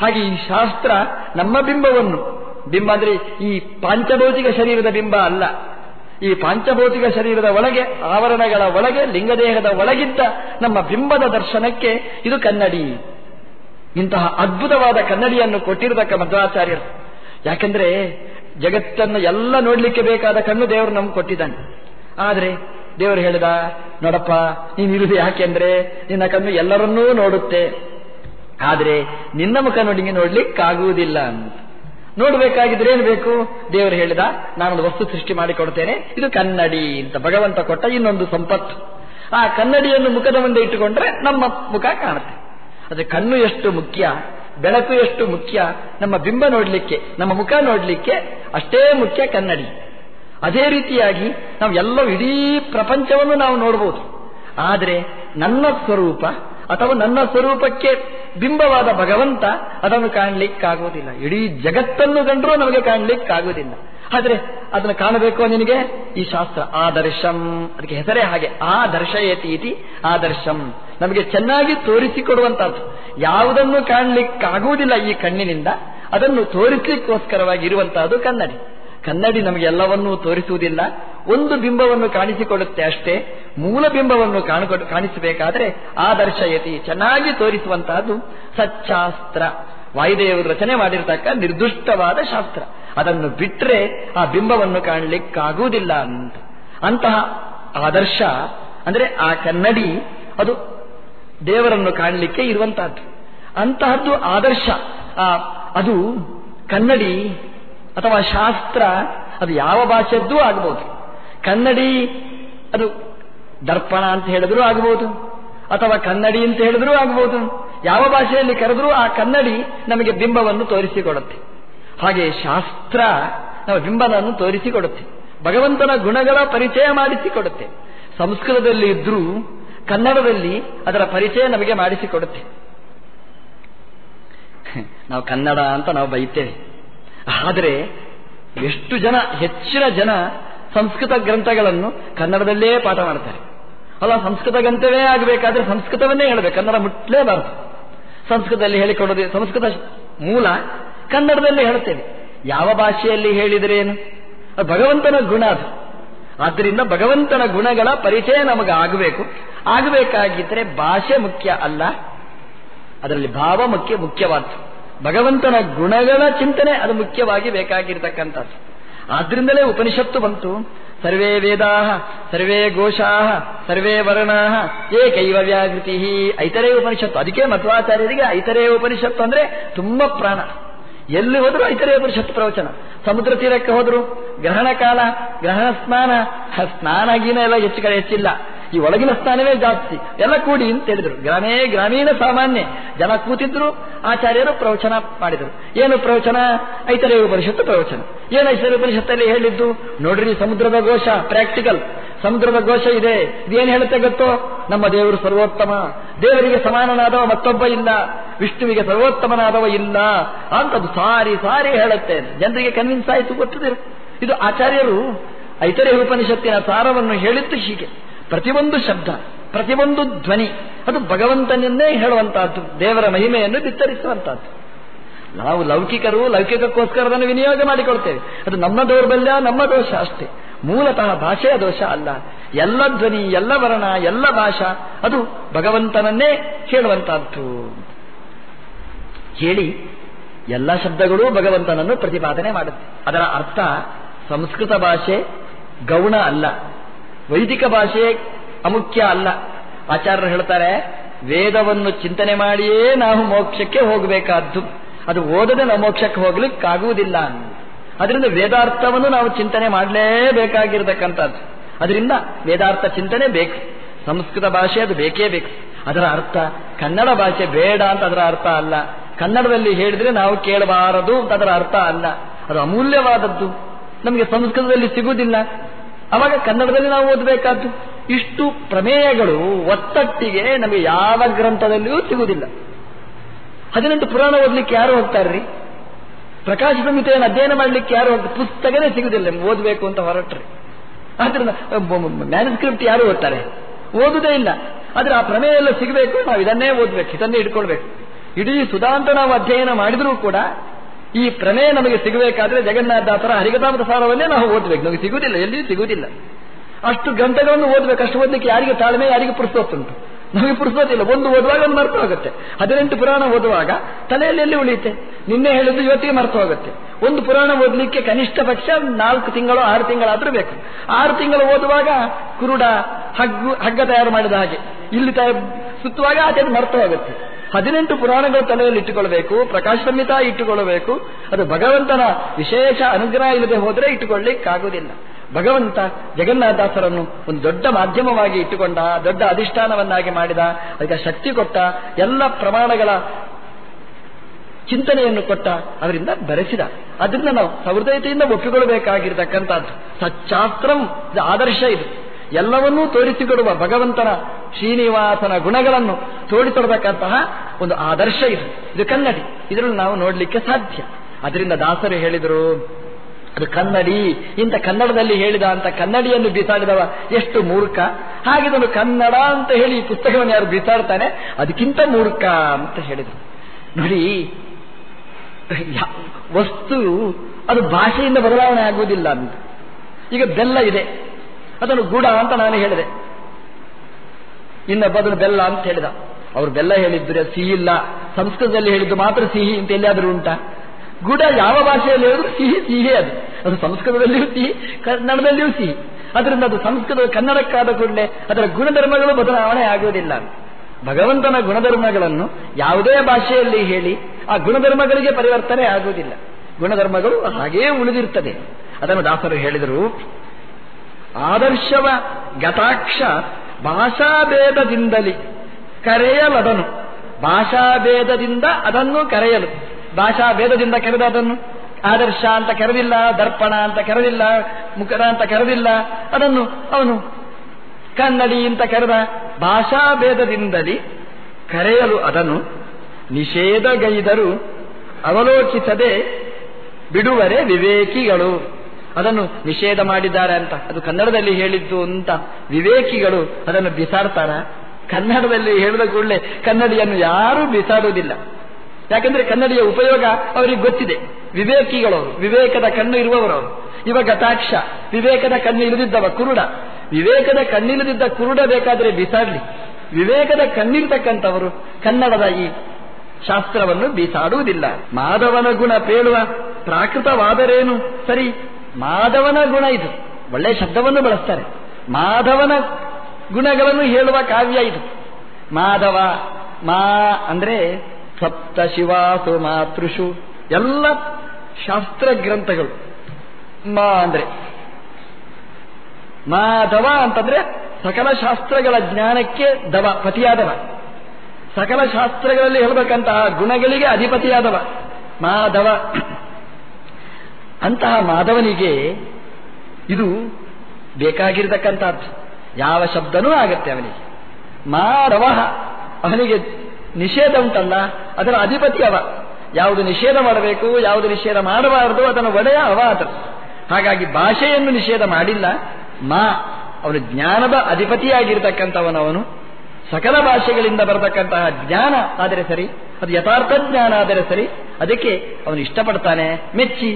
ಹಾಗೆ ಈ ಶಾಸ್ತ್ರ ನಮ್ಮ ಬಿಂಬವನ್ನು. ಬಿಂಬ ಅಂದರೆ ಈ ಪಾಂಚಭೌತಿಕ ಶರೀರದ ಬಿಂಬ ಅಲ್ಲ. ಈ ಪಾಂಚಭೌತಿಕ ಶರೀರದ ಒಳಗೆ, ಆವರಣಗಳ ಒಳಗೆ, ಲಿಂಗದೇಹದ ಒಳಗಿದ್ದ ನಮ್ಮ ಬಿಂಬದ ದರ್ಶನಕ್ಕೆ ಇದು ಕನ್ನಡಿ. ಇಂತಹ ಅದ್ಭುತವಾದ ಕನ್ನಡಿಯನ್ನು ಕೊಟ್ಟಿರತಕ್ಕ ಮಧ್ವಾಚಾರ್ಯರು. ಯಾಕೆಂದ್ರೆ ಜಗತ್ತನ್ನು ಎಲ್ಲ ನೋಡಲಿಕ್ಕೆ ಬೇಕಾದ ಕಣ್ಣು ದೇವರು ನಮ್ಗೆ ಕೊಟ್ಟಿದ್ದಾನೆ. ಆದ್ರೆ ದೇವರು ಹೇಳಿದ, ನೋಡಪ್ಪ ನೀನಿರುವುದು ಯಾಕೆಂದ್ರೆ ನಿನ್ನ ಕಣ್ಣು ಎಲ್ಲರನ್ನೂ ನೋಡುತ್ತೆ. ಆದರೆ ನಿನ್ನ ಮುಖ ನೋಡಿ ನೋಡ್ಲಿಕ್ಕಾಗುವುದಿಲ್ಲ ಅಂತ. ನೋಡ್ಬೇಕಾಗಿದ್ರೆ ಏನು ಬೇಕು? ದೇವರು ಹೇಳಿದ, ನಾನೊಂದು ವಸ್ತು ಸೃಷ್ಟಿ ಮಾಡಿಕೊಡ್ತೇನೆ, ಇದು ಕನ್ನಡಿ ಅಂತ. ಭಗವಂತ ಕೊಟ್ಟ ಇನ್ನೊಂದು ಸಂಪತ್ತು. ಆ ಕನ್ನಡಿಯನ್ನು ಮುಖದ ಮುಂದೆ ಇಟ್ಟುಕೊಂಡ್ರೆ ನಮ್ಮ ಮುಖ ಕಾಣುತ್ತೆ. ಅದೇ ಕಣ್ಣು ಎಷ್ಟು ಮುಖ್ಯ, ಬೆಳಕು ಎಷ್ಟು ಮುಖ್ಯ, ನಮ್ಮ ಬಿಂಬ ನೋಡಲಿಕ್ಕೆ, ನಮ್ಮ ಮುಖ ನೋಡಲಿಕ್ಕೆ ಅಷ್ಟೇ ಮುಖ್ಯ ಕನ್ನಡಿ. ಅದೇ ರೀತಿಯಾಗಿ ನಾವು ಎಲ್ಲ ಇಡೀ ಪ್ರಪಂಚವನ್ನು ನಾವು ನೋಡಬಹುದು ಆದರೆ ನನ್ನ ಸ್ವರೂಪ ಅಥವಾ ನನ್ನ ಸ್ವರೂಪಕ್ಕೆ ಬಿಂಬವಾದ ಭಗವಂತ ಅದನ್ನು ಕಾಣಲಿಕ್ಕಾಗುವುದಿಲ್ಲ. ಇಡೀ ಜಗತ್ತನ್ನು ಕಂಡರೂ ನಮಗೆ ಕಾಣಲಿಕ್ಕಾಗುವುದಿಲ್ಲ. ಆದರೆ ಅದನ್ನು ಕಾಣಬೇಕು ನಿನಗೆ? ಈ ಶಾಸ್ತ್ರ, ಆದರ್ಶಂ. ಅದಕ್ಕೆ ಹೆಸರೇ ಹಾಗೆ, ಆದರ್ಶಯತಿ ಇತಿ, ಆದರ್ಶಂ. ನಮಗೆ ಚೆನ್ನಾಗಿ ತೋರಿಸಿಕೊಡುವಂತಹದ್ದು ಯಾವುದನ್ನು ಕಾಣಲಿಕ್ಕಾಗುವುದಿಲ್ಲ ಈ ಕಣ್ಣಿನಿಂದ, ಅದನ್ನು ತೋರಿಸಲಿಕ್ಕೋಸ್ಕರವಾಗಿ ಇರುವಂತಹದ್ದು ಕನ್ನಡಿ. ಕನ್ನಡಿ ನಮಗೆ ಎಲ್ಲವನ್ನೂ ತೋರಿಸುವುದಿಲ್ಲ. ಒಂದು ಬಿಂಬವನ್ನು ಕಾಣಿಸಿಕೊಡುತ್ತೆ ಅಷ್ಟೇ. ಮೂಲ ಬಿಂಬವನ್ನು ಕಾಣಿಸಬೇಕಾದರೆ ಆದರ್ಶಯತಿ, ಚೆನ್ನಾಗಿ ತೋರಿಸುವಂತಹದ್ದು ಸಚ್ಚಾಸ್ತ್ರ. ವಾಯುದೇವರು ರಚನೆ ಮಾಡಿರತಕ್ಕ ನಿರ್ದುಷ್ಟವಾದ ಶಾಸ್ತ್ರ. ಅದನ್ನು ಬಿಟ್ಟರೆ ಆ ಬಿಂಬವನ್ನು ಕಾಣಲಿಕ್ಕಾಗುವುದಿಲ್ಲ ಅಂತ. ಅಂತಹ ಆದರ್ಶ, ಅಂದರೆ ಆ ಕನ್ನಡಿ, ಅದು ದೇವರನ್ನು ಕಾಣಲಿಕ್ಕೆ ಇರುವಂತಹದ್ದು. ಅಂತಹದ್ದು ಆದರ್ಶ ಅದು ಕನ್ನಡಿ ಅಥವಾ ಶಾಸ್ತ್ರ, ಅದು ಯಾವ ಭಾಷೆದ್ದೂ ಆಗಬಹುದು ಕನ್ನಡಿ, ಅದು ದರ್ಪಣ ಅಂತ ಹೇಳಿದ್ರೂ ಆಗಬಹುದು ಅಥವಾ ಕನ್ನಡಿ ಅಂತ ಹೇಳಿದ್ರೂ ಆಗಬಹುದು ಯಾವ ಭಾಷೆಯಲ್ಲಿ ಕರೆದ್ರೂ ಆ ಕನ್ನಡಿ ನಮಗೆ ಬಿಂಬವನ್ನು ತೋರಿಸಿಕೊಡುತ್ತೆ. ಹಾಗೆ ಶಾಸ್ತ್ರ ನಾವು ಬಿಂಬನನ್ನು ತೋರಿಸಿಕೊಡುತ್ತೆ. ಭಗವಂತನ ಗುಣಗಳ ಪರಿಚಯ ಮಾಡಿಸಿಕೊಡುತ್ತೆ. ಸಂಸ್ಕೃತದಲ್ಲಿ ಇದ್ರೂ ಕನ್ನಡದಲ್ಲಿ ಅದರ ಪರಿಚಯ ನಮಗೆ ಮಾಡಿಸಿಕೊಡುತ್ತೆ. ನಾವು ಕನ್ನಡ ಅಂತ ನಾವು ಬೈತೇವೆ. ಆದರೆ ಎಷ್ಟು ಜನ ಹೆಚ್ಚಿನ ಜನ ಸಂಸ್ಕೃತ ಗ್ರಂಥಗಳನ್ನು ಕನ್ನಡದಲ್ಲೇ ಪಾಠ ಮಾಡ್ತಾರೆ. ಅಲ್ಲ, ಸಂಸ್ಕೃತ ಗ್ರಂಥವೇ ಆಗಬೇಕಾದ್ರೆ ಸಂಸ್ಕೃತವನ್ನೇ ಹೇಳಬೇಕು. ಕನ್ನಡ ಮುಟ್ಲೇಬಾರದು. ಸಂಸ್ಕೃತದಲ್ಲಿ ಹೇಳಿಕೊಡೋದು ಸಂಸ್ಕೃತ ಮೂಲ ಕನ್ನಡದಲ್ಲಿ ಹೇಳುತ್ತೇವೆ ಯಾವ ಭಾಷೆಯಲ್ಲಿ ಹೇಳಿದರೇನು ಭಗವಂತನ ಗುಣ ಅದು. ಆದ್ದರಿಂದ ಭಗವಂತನ ಗುಣಗಳ ಪರಿಚಯ ನಮಗೆ ಆಗಬೇಕು. ಆಗಬೇಕಾಗಿದ್ದರೆ ಭಾಷೆ ಮುಖ್ಯ ಅಲ್ಲ. ಅದರಲ್ಲಿ ಭಾವ ಮುಖ್ಯ ಮುಖ್ಯವಾದ್ದು. ಭಗವಂತನ ಗುಣಗಳ ಚಿಂತನೆ ಅದು ಮುಖ್ಯವಾಗಿ ಬೇಕಾಗಿರ್ತಕ್ಕಂಥದ್ದು. ಆದ್ರಿಂದಲೇ ಉಪನಿಷತ್ತು ಬಂತು. ಸರ್ವೇ ವೇದಾ ಸರ್ವೇ ಘೋಷಾ ಸರ್ವೇ ವರ್ಣಾ ಏಕೈವ ವ್ಯಾಗೃತಿ ಐತರೇ ಉಪನಿಷತ್ತು. ಅದಕ್ಕೆ ಮಧ್ವಾಚಾರ್ಯರಿಗೆ ಐತರೇ ಉಪನಿಷತ್ತು ಅಂದ್ರೆ ತುಂಬಾ ಪ್ರಾಣ. ಎಲ್ಲಿ ಹೋದ್ರು ಐತರೇ ಉಪನಿಷತ್ತು ಪ್ರವಚನ. ಸಮುದ್ರ ತೀರಕ್ಕೆ ಹೋದ್ರು. ಗ್ರಹಣ ಕಾಲ, ಗ್ರಹಣ ಸ್ನಾನ. ಸ್ನಾನಗಿನ ಎಲ್ಲ ಹೆಚ್ಚು ಕಡೆ ಹೆಚ್ಚಿಲ್ಲ. ಈ ಒಳಗಿನ ಸ್ಥಾನವೇ ಜಾಸ್ತಿ. ಎಲ್ಲ ಕೂಡಿ ಅಂತ ಹೇಳಿದರು. ಗ್ರಾಮೇ ಗ್ರಾಮೀಣ ಸಾಮಾನ್ಯ. ಜನ ಕೂತಿದ್ರು, ಆಚಾರ್ಯರು ಪ್ರವಚನ ಮಾಡಿದರು. ಏನು ಪ್ರವಚನ? ಐತರೇ ಉಪನಿಷತ್ತು ಪ್ರವಚನ. ಏನು ಐತರ ಉಪನಿಷತ್ತಲ್ಲಿ ಹೇಳಿದ್ದು? ನೋಡ್ರಿ, ಸಮುದ್ರದ ಘೋಷ ಪ್ರಾಕ್ಟಿಕಲ್ ಸಮುದ್ರದ ಘೋಷ ಇದೆ. ಇದೇನು ಹೇಳುತ್ತೆ ಗೊತ್ತೋ? ನಮ್ಮ ದೇವರು ಸರ್ವೋತ್ತಮ. ದೇವರಿಗೆ ಸಮಾನನಾದವ ಮತ್ತೊಬ್ಬ ಇಲ್ಲ. ವಿಷ್ಣುವಿಗೆ ಸರ್ವೋತ್ತಮನಾದವ ಇಲ್ಲ ಅಂತದ್ದು ಸಾರಿ ಸಾರಿ ಹೇಳುತ್ತೆ. ಜನರಿಗೆ ಕನ್ವಿನ್ಸ್ ಆಯಿತು ಗೊತ್ತಿದೆ ಇದು ಆಚಾರ್ಯರು ಐತರೇ ಉಪನಿಷತ್ತಿನ ಸಾರವನ್ನು ಹೇಳಿದ್ದು ಹೀಗೆ. ಪ್ರತಿಯೊಂದು ಶಬ್ದ, ಪ್ರತಿಯೊಂದು ಧ್ವನಿ, ಅದು ಭಗವಂತನನ್ನೇ ಹೇಳುವಂತಹದ್ದು, ದೇವರ ಮಹಿಮೆಯನ್ನು ಬಿತ್ತರಿಸುವಂತಹದ್ದು. ನಾವು ಲೌಕಿಕರು ಲೌಕಿಕಕ್ಕೋಸ್ಕರ ಅದನ್ನು ವಿನಿಯೋಗ ಮಾಡಿಕೊಳ್ತೇವೆ. ಅದು ನಮ್ಮ ದೌರ್ಬಲ್ಯ, ನಮ್ಮ ದೋಷ ಅಷ್ಟೇ. ಮೂಲತಃ ಭಾಷೆಯ ದೋಷ ಅಲ್ಲ. ಎಲ್ಲ ಧ್ವನಿ, ಎಲ್ಲ ವರ್ಣ, ಎಲ್ಲ ಭಾಷಾ, ಅದು ಭಗವಂತನನ್ನೇ ಹೇಳುವಂತಹದ್ದು. ಹೇಳಿ, ಎಲ್ಲ ಶಬ್ದಗಳೂ ಭಗವಂತನನ್ನು ಪ್ರತಿಪಾದನೆ ಮಾಡುತ್ತೆ. ಅದರ ಅರ್ಥ ಸಂಸ್ಕೃತ ಭಾಷೆ ಗೌಣ ಅಲ್ಲ. ವೈದಿಕ ಭಾಷೆ ಅಮುಖ್ಯ ಅಲ್ಲ. ಆಚಾರ್ಯರು ಹೇಳ್ತಾರೆ, ವೇದವನ್ನು ಚಿಂತನೆ ಮಾಡಿಯೇ ನಾವು ಮೋಕ್ಷಕ್ಕೆ ಹೋಗಬೇಕಾದ್ದು. ಅದು ಓದದೆ ನಾವು ಮೋಕ್ಷಕ್ಕೆ ಹೋಗ್ಲಿಕ್ಕಾಗುವುದಿಲ್ಲ ಅದರಿಂದ ವೇದಾರ್ಥವನ್ನು ನಾವು ಚಿಂತನೆ ಮಾಡಲೇಬೇಕಾಗಿರತಕ್ಕಂಥದ್ದು. ಅದರಿಂದ ವೇದಾರ್ಥ ಚಿಂತನೆ ಬೇಕು. ಸಂಸ್ಕೃತ ಭಾಷೆ ಅದು ಬೇಕೇ ಬೇಕು. ಅದರ ಅರ್ಥ, ಕನ್ನಡ ಭಾಷೆ ಬೇಡ ಅಂತ ಅದರ ಅರ್ಥ ಅಲ್ಲ. ಕನ್ನಡದಲ್ಲಿ ಹೇಳಿದ್ರೆ ನಾವು ಕೇಳಬಾರದು ಅಂತ ಅದರ ಅರ್ಥ ಅಲ್ಲ. ಅದು ಅಮೂಲ್ಯವಾದದ್ದು. ನಮಗೆ ಸಂಸ್ಕೃತದಲ್ಲಿ ಸಿಗುವುದಿಲ್ಲ. ಅವಾಗ ಕನ್ನಡದಲ್ಲಿ ನಾವು ಓದಬೇಕಾದ್ದು? ಇಷ್ಟು ಪ್ರಮೇಯಗಳು ಒತ್ತಟ್ಟಿಗೆ ನಮಗೆ ಯಾವ ಗ್ರಂಥದಲ್ಲಿಯೂ ಸಿಗುವುದಿಲ್ಲ. ಹದಿನೆಂಟು ಪುರಾಣ ಓದಲಿಕ್ಕೆ ಯಾರು ಹೋಗ್ತಾರ್ರಿ? ಪ್ರಕಾಶ ಸಂಹಿತೆಯನ್ನು ಅಧ್ಯಯನ ಮಾಡಲಿಕ್ಕೆ ಯಾರು ಪುಸ್ತಕನೇ ಸಿಗುದಿಲ್ಲ. ಓದಬೇಕು ಅಂತ ಹೊರಟ್ರೆ. ಆದ್ರಿಂದ ಮ್ಯಾನುಸ್ಕ್ರಿಪ್ಟ್ ಯಾರು ಓದ್ತಾರೆ? ಓದುದೇ ಇಲ್ಲ. ಆದ್ರೆ ಆ ಪ್ರಮೇಯ ಎಲ್ಲ ಸಿಗಬೇಕು. ನಾವು ಇದನ್ನೇ ಓದಬೇಕು. ಇದನ್ನೇ ಇಟ್ಕೊಳ್ಬೇಕು. ಇಡೀ ಸುಧಾಂತ ನಾವು ಅಧ್ಯಯನ ಮಾಡಿದರೂ ಕೂಡ ಈ ಪ್ರಮೇಯ ನಮಗೆ ಸಿಗಬೇಕಾದ್ರೆ ಜಗನ್ನಾಥದಾಸರ ಹರಿಗತಾಮದ ಸಾರವನ್ನೇ ನಾವು ಓದಬೇಕು. ನಮಗೆ ಸಿಗುವುದಿಲ್ಲ, ಎಲ್ಲಿಯೂ ಸಿಗುವುದಿಲ್ಲ. ಅಷ್ಟು ಗ್ರಂಥಗಳನ್ನು ಓದಬೇಕು, ಅಷ್ಟು ಓದಲಿಕ್ಕೆ ಯಾರಿಗೆ ತಾಳ್ಮೆ, ಯಾರಿಗೆ ಪುರುಸೋತ್ತುಂಟು ನಮಗೆ ಪುರುಸೋದಿಲ್ಲ ಒಂದು ಓದುವಾಗ ಒಂದು ಮರ್ತು ಹೋಗುತ್ತೆ. ಹದಿನೆಂಟು ಪುರಾಣ ಓದುವಾಗ ತಲೆಯಲ್ಲಿ ಎಲ್ಲಿ ಉಳಿಯುತ್ತೆ? ನಿನ್ನೆ ಹೇಳಿದ್ದು ಇವತ್ತಿಗೆ ಮರ್ತು ಹೋಗುತ್ತೆ. ಒಂದು ಪುರಾಣ ಓದಲಿಕ್ಕೆ ಕನಿಷ್ಠ ಪಕ್ಷ ನಾಲ್ಕು ತಿಂಗಳು, ಆರು ತಿಂಗಳಾದರೂ ಬೇಕು. ಆರು ತಿಂಗಳು ಓದುವಾಗ ಕುರುಡ ಹಗ್ಗು ಹಗ್ಗ ತಯಾರು ಮಾಡಿದ ಹಾಗೆ. ಇಲ್ಲಿ ಸುತ್ತುವಾಗ ಆಚೆ ಮರ್ತು ಹೋಗುತ್ತೆ. ಹದಿನೆಂಟು ಪುರಾಣಗಳು ತಲೆಯಲ್ಲಿ ಇಟ್ಟುಕೊಳ್ಬೇಕು ಪ್ರಕಾಶ ಸಂಹಿತ ಇಟ್ಟುಕೊಳ್ಳಬೇಕು. ಅದು ಭಗವಂತನ ವಿಶೇಷ ಅನುಗ್ರಹ ಇಲ್ಲದೆ ಹೋದರೆ ಇಟ್ಟುಕೊಳ್ಳಿಕ್ಕಾಗುವುದಿಲ್ಲ. ಭಗವಂತ ಜಗನ್ನಾಥದಾಸರನ್ನು ಒಂದು ದೊಡ್ಡ ಮಾಧ್ಯಮವಾಗಿ ಇಟ್ಟುಕೊಂಡ, ದೊಡ್ಡ ಅಧಿಷ್ಠಾನವನ್ನಾಗಿ ಮಾಡಿದ, ಅದಕ್ಕೆ ಶಕ್ತಿ ಕೊಟ್ಟ, ಎಲ್ಲ ಪ್ರಮಾಣಗಳ ಚಿಂತನೆಯನ್ನು ಕೊಟ್ಟ ಅದರಿಂದ ಬೆರೆಸಿದ. ಅದರಿಂದ ನಾವು ಸಹೃದಯತೆಯಿಂದ ಒಪ್ಪಿಕೊಳ್ಳಬೇಕಾಗಿರ್ತಕ್ಕಂಥದ್ದು. ಸಚ್ಚಾಸ್ತ್ರಂ ಆದರ್ಶ ಇದು. ಎಲ್ಲವನ್ನೂ ತೋರಿಸಿಕೊಡುವ ಭಗವಂತನ ಶ್ರೀನಿವಾಸನ ಗುಣಗಳನ್ನು ತೋರಿಸಿಕೊಡತಕ್ಕಂತಹ ಒಂದು ಆದರ್ಶ ಇದು. ಇದು ಕನ್ನಡಿ. ಇದರಲ್ಲಿ ನಾವು ನೋಡಲಿಕ್ಕೆ ಸಾಧ್ಯ. ಅದರಿಂದ ದಾಸರು ಹೇಳಿದರು, ಅದು ಕನ್ನಡಿ. ಇಂಥ ಕನ್ನಡದಲ್ಲಿ ಹೇಳಿದ ಅಂತ ಕನ್ನಡಿಯನ್ನು ಬಿಸಾಡಿದವ ಎಷ್ಟು ಮೂರ್ಖ? ಹಾಗಿದನು ಕನ್ನಡ ಅಂತ ಹೇಳಿ ಈ ಪುಸ್ತಕವನ್ನು ಯಾರು ಬಿಸಾಡ್ತಾನೆ? ಅದಕ್ಕಿಂತ ಮೂರ್ಖ ಅಂತ ಹೇಳಿದರು. ನೋಡಿ ವಸ್ತು ಅದು ಭಾಷೆಯಿಂದ ಬದಲಾವಣೆ ಆಗುವುದಿಲ್ಲ ಅಂತ. ಈಗ ಬೆಲ್ಲ ಇದೆ. ಅದನ್ನು ಗುಡ ಅಂತ ನಾನು ಹೇಳಿದೆ. ಇನ್ನ ಅದನ್ನು ಬೆಲ್ಲ ಅಂತ ಹೇಳಿದ. ಅವರು ಬೆಲ್ಲ ಹೇಳಿದ್ರೆ ಸಿಹಿ ಇಲ್ಲ. ಸಂಸ್ಕೃತದಲ್ಲಿ ಹೇಳಿದ್ದು ಮಾತ್ರ ಸಿಹಿ ಅಂತ ಎಲ್ಲಿಯಾದರೂ ಉಂಟಾ? ಗುಡ ಯಾವ ಭಾಷೆಯಲ್ಲಿ ಹೇಳಿದ್ರು ಸಿಹಿ ಸಿಹಿ ಅದು. ಅದು ಸಂಸ್ಕೃತದಲ್ಲಿಯೂ ಸಿಹಿ, ಕನ್ನಡದಲ್ಲಿಯೂ ಸಿಹಿ. ಅದರಿಂದ ಅದು ಸಂಸ್ಕೃತ ಕನ್ನಡಕ್ಕಾದ ಕೂಡಲೇ ಅದರ ಗುಣಧರ್ಮಗಳು ಬದಲಾವಣೆ ಆಗುವುದಿಲ್ಲ. ಭಗವಂತನ ಗುಣಧರ್ಮಗಳನ್ನು ಯಾವುದೇ ಭಾಷೆಯಲ್ಲಿ ಹೇಳಿ ಆ ಗುಣಧರ್ಮಗಳಿಗೆ ಪರಿವರ್ತನೆ ಆಗುವುದಿಲ್ಲ. ಗುಣಧರ್ಮಗಳು ಹಾಗೇ ಉಳಿದಿರ್ತದೆ. ಅದನ್ನು ದಾಸರು ಹೇಳಿದರು. ಆದರ್ಶವ ಗತಾಕ್ಷ ಭಾಷಾಭೇದದಿಂದಲಿ ಕರೆಯಲದನು. ಭಾಷಾಭೇದದಿಂದ ಅದನ್ನು ಕರೆಯಲು. ಭಾಷಾಭೇದದಿಂದ ಕರೆದ ಅದನ್ನು. ಆದರ್ಶ ಅಂತ ಕರೆದಿಲ್ಲ, ದರ್ಪಣ ಅಂತ ಕರೆದಿಲ್ಲ, ಮುಖದ ಅಂತ ಕರೆದಿಲ್ಲ, ಅದನ್ನು ಅವನು ಕನ್ನಡಿ ಅಂತ ಕರೆದ ಭಾಷಾಭೇದದಿಂದಲಿ ಕರೆಯಲು ಅದನ್ನು ನಿಷೇಧಗೈದರು, ಅವಲೋಕಿಸದೆ ಬಿಡುವರೆ ವಿವೇಕಿಗಳು. ಅದನ್ನು ನಿಷೇಧ ಮಾಡಿದ್ದಾರೆ ಅಂತ. ಅದು ಕನ್ನಡದಲ್ಲಿ ಹೇಳಿದ್ದು ಅಂತ ವಿವೇಕಿಗಳು ಅದನ್ನು ಬಿಸಾಡ್ತಾರ. ಕನ್ನಡದಲ್ಲಿ ಹೇಳಿದ ಕೂಡಲೇ ಕನ್ನಡಿಯನ್ನು ಯಾರೂ ಬಿಸಾಡುವುದಿಲ್ಲ. ಯಾಕಂದ್ರೆ ಕನ್ನಡಿಯ ಉಪಯೋಗ ಅವರಿಗೆ ಗೊತ್ತಿದೆ. ವಿವೇಕಿಗಳು, ವಿವೇಕದ ಕಣ್ಣು ಇರುವವರವರು ಇವ ಗತಾಕ್ಷ, ವಿವೇಕದ ಕಣ್ಣು ಇಳಿದಿದ್ದವ ಕುರುಡ. ವಿವೇಕದ ಕಣ್ಣಿಲ್ಲದಿದ್ದ ಕುರುಡ ಬೇಕಾದರೆ ಬಿಸಾಡ್ಲಿ. ವಿವೇಕದ ಕಣ್ಣಿರ್ತಕ್ಕಂಥವರು ಕನ್ನಡದ ಈ ಶಾಸ್ತ್ರವನ್ನು ಬೀಸಾಡುವುದಿಲ್ಲ. ಮಾಧವನ ಗುಣ ಪೇಳುವ ಪ್ರಾಕೃತವಾದರೇನು? ಸರಿ ಮಾಧವನ ಗುಣ ಇದು. ಒಳ್ಳೆ ಶಬ್ದವನ್ನು ಬಳಸ್ತಾರೆ. ಮಾಧವನ ಗುಣಗಳನ್ನು ಹೇಳುವ ಕಾವ್ಯ ಇದು. ಮಾಧವ, ಮಾ ಅಂದ್ರೆ ಸಪ್ತ ಶಿವಾಸು ಮಾತೃಷು ಎಲ್ಲ ಶಾಸ್ತ್ರ ಗ್ರಂಥಗಳು. ಮಾ ಅಂದ್ರೆ. ಮಾಧವ ಅಂತಂದ್ರೆ ಸಕಲ ಶಾಸ್ತ್ರಗಳ ಜ್ಞಾನಕ್ಕೆ ದವ, ಪತಿಯಾದವ. ಸಕಲ ಶಾಸ್ತ್ರಗಳಲ್ಲಿ ಹೇಳಬೇಕಂತಹ ಗುಣಗಳಿಗೆ ಅಧಿಪತಿಯಾದವ. ಮಾಧವ. ಅಂತಹ ಮಾಧವನಿಗೆ ಇದು ಬೇಕಾಗಿರತಕ್ಕಂಥದ್ದು. ಯಾವ ಶಬ್ದನೂ ಆಗತ್ತೆ ಅವನಿಗೆ. ಮಾಧವ ಅವನಿಗೆ ನಿಷೇಧ ಉಂಟಲ್ಲ, ಅದರ ಅಧಿಪತಿ ಅವ. ಯಾವುದು ನಿಷೇಧ ಮಾಡಬೇಕು, ಯಾವುದು ನಿಷೇಧ ಮಾಡಬಾರದು, ಅದನ್ನು ಒಡೆಯ ಅವ ಹಾಗಾಗಿ ಭಾಷೆಯನ್ನು ನಿಷೇಧ ಮಾಡಿಲ್ಲ. ಮಾ, ಅವನು ಜ್ಞಾನದ ಅಧಿಪತಿಯಾಗಿರ್ತಕ್ಕಂಥವನವನು. ಸಕಲ ಭಾಷೆಗಳಿಂದ ಬರತಕ್ಕಂತಹ ಜ್ಞಾನ ಆದರೆ ಸರಿ, ಅದು ಯಥಾರ್ಥ ಜ್ಞಾನ ಆದರೆ ಸರಿ, ಅದಕ್ಕೆ ಅವನು ಇಷ್ಟಪಡ್ತಾನೆ, ಮೆಚ್ಚಿ.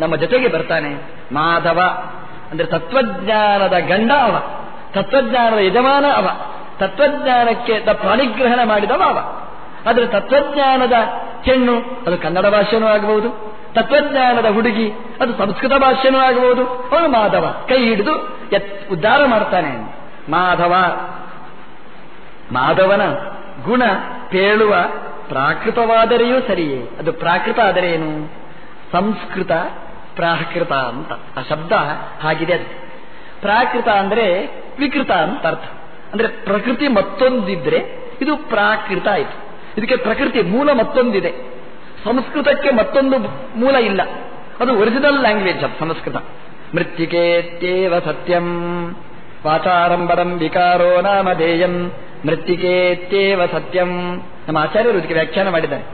ನಮ್ಮ ಜೊತೆಗೆ ಬರ್ತಾನೆ. ಮಾಧವ, ಅಂದ್ರೆ ತತ್ವಜ್ಞಾನದ ಗಂಡ ಅವ. ತತ್ವಜ್ಞಾನದ ಯಜಮಾನ ಅವ. ತತ್ವಜ್ಞಾನಕ್ಕೆ ಪಾಣಿಗ್ರಹಣ ಮಾಡಿದವ ಅವ. ಆದರೆ ತತ್ವಜ್ಞಾನದ ಹೆಣ್ಣು, ಅದು ಕನ್ನಡ ಭಾಷೆನೂ ಆಗಬಹುದು. ತತ್ವಜ್ಞಾನದ ಹುಡುಗಿ, ಅದು ಸಂಸ್ಕೃತ ಭಾಷೆನೂ ಆಗಬಹುದು. ಅವನು ಮಾಧವ. ಕೈ ಹಿಡಿದು ಎತ್, ಉದ್ಧಾರ ಮಾಡ್ತಾನೆ. ಮಾಧವ, ಮಾಧವನ ಗುಣ ಪೇಳುವ ಪ್ರಾಕೃತವಾದರೆಯೂ ಸರಿಯೇ. ಅದು ಪ್ರಾಕೃತ ಆದರೆ ಏನು? ಸಂಸ್ಕೃತ ಪ್ರಾಕೃತ ಅಂತ. ಆ ಶಬ್ದ ಹಾಗಿದೆ ಅದು. ಪ್ರಾಕೃತ ಅಂದ್ರೆ ವಿಕೃತ ಅಂತ ಅರ್ಥ. ಅಂದ್ರೆ ಪ್ರಕೃತಿ ಮತ್ತೊಂದಿದ್ರೆ ಇದು ಪ್ರಾಕೃತ ಆಯಿತು. ಇದಕ್ಕೆ ಪ್ರಕೃತಿ ಮೂಲ ಮತ್ತೊಂದಿದೆ. ಸಂಸ್ಕೃತಕ್ಕೆ ಮತ್ತೊಂದು ಮೂಲ ಇಲ್ಲ. ಅದು ಒರಿಜಿನಲ್ ಲ್ಯಾಂಗ್ವೇಜ್ ಅದು ಸಂಸ್ಕೃತ. ಮೃತ್ತಿಕೇತ್ಯೇವ ಸತ್ಯಂ ವಾಚಾರಂಭರಂ ವಿಕಾರೋ ನಾಮಧೇಯಂ ಮೃತ್ತಿಕೇತ್ಯೇವ ಸತ್ಯಂ. ನಮ್ಮ ಆಚಾರ್ಯರು ಇದಕ್ಕೆ ವ್ಯಾಖ್ಯಾನ ಮಾಡಿದ್ದಾರೆ.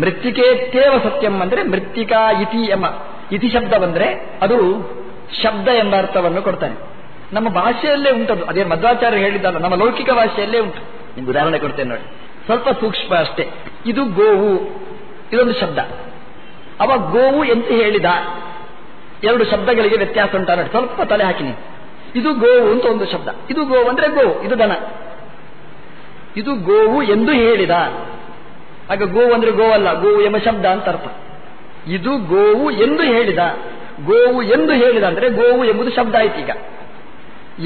ಮೃತ್ತಿಕೇತ್ಯೇವ ಸತ್ಯಂ ಅಂದ್ರೆ ಮೃತ್ತಿಕಾ ಇತಿ ಎಂಬ ಇತಿ ಶಬ್ದ ಬಂದ್ರೆ ಅದು ಶಬ್ದ ಎಂಬ ಅರ್ಥವನ್ನು ಕೊಡ್ತಾನೆ ನಮ್ಮ ಭಾಷೆಯಲ್ಲೇ ಉಂಟದು. ಅದೇ ಮಧ್ವಾಚಾರ್ಯ ಹೇಳಿದ್ದಲ್ಲ, ನಮ್ಮ ಲೌಕಿಕ ಭಾಷೆಯಲ್ಲೇ ಉಂಟು. ನಿಮ್ಗೆ ಉದಾಹರಣೆ ಕೊಡ್ತೇನೆ ನೋಡಿ. ಸ್ವಲ್ಪ ಸೂಕ್ಷ್ಮ ಅಷ್ಟೇ. ಇದು ಗೋವು. ಇದೊಂದು ಶಬ್ದ. ಅವ ಗೋವು ಎಂದು ಹೇಳಿದ? ಎರಡು ಶಬ್ದಗಳಿಗೆ ವ್ಯತ್ಯಾಸ ಉಂಟ ನೋಡಿ. ಸ್ವಲ್ಪ ತಲೆ ಹಾಕಿನಿ ಇದು ಗೋವು ಅಂತ ಒಂದು ಶಬ್ದ. ಇದು ಗೋವು ಅಂದ್ರೆ ಗೋವು ಇದು ದನ. ಇದು ಗೋವು ಎಂದು ಹೇಳಿದ. ಆಗ ಗೋವು ಅಂದ್ರೆ ಗೋವಲ್ಲ ಗೋವು ಎಂಬ ಶಬ್ದ ಅಂತ ಅರ್ಥ. ಇದು ಗೋವು ಎಂದು ಹೇಳಿದ. ಗೋವು ಎಂದು ಹೇಳಿದ ಅಂದ್ರೆ ಗೋವು ಎಂಬುದು ಶಬ್ದ ಆಯ್ತು ಈಗ.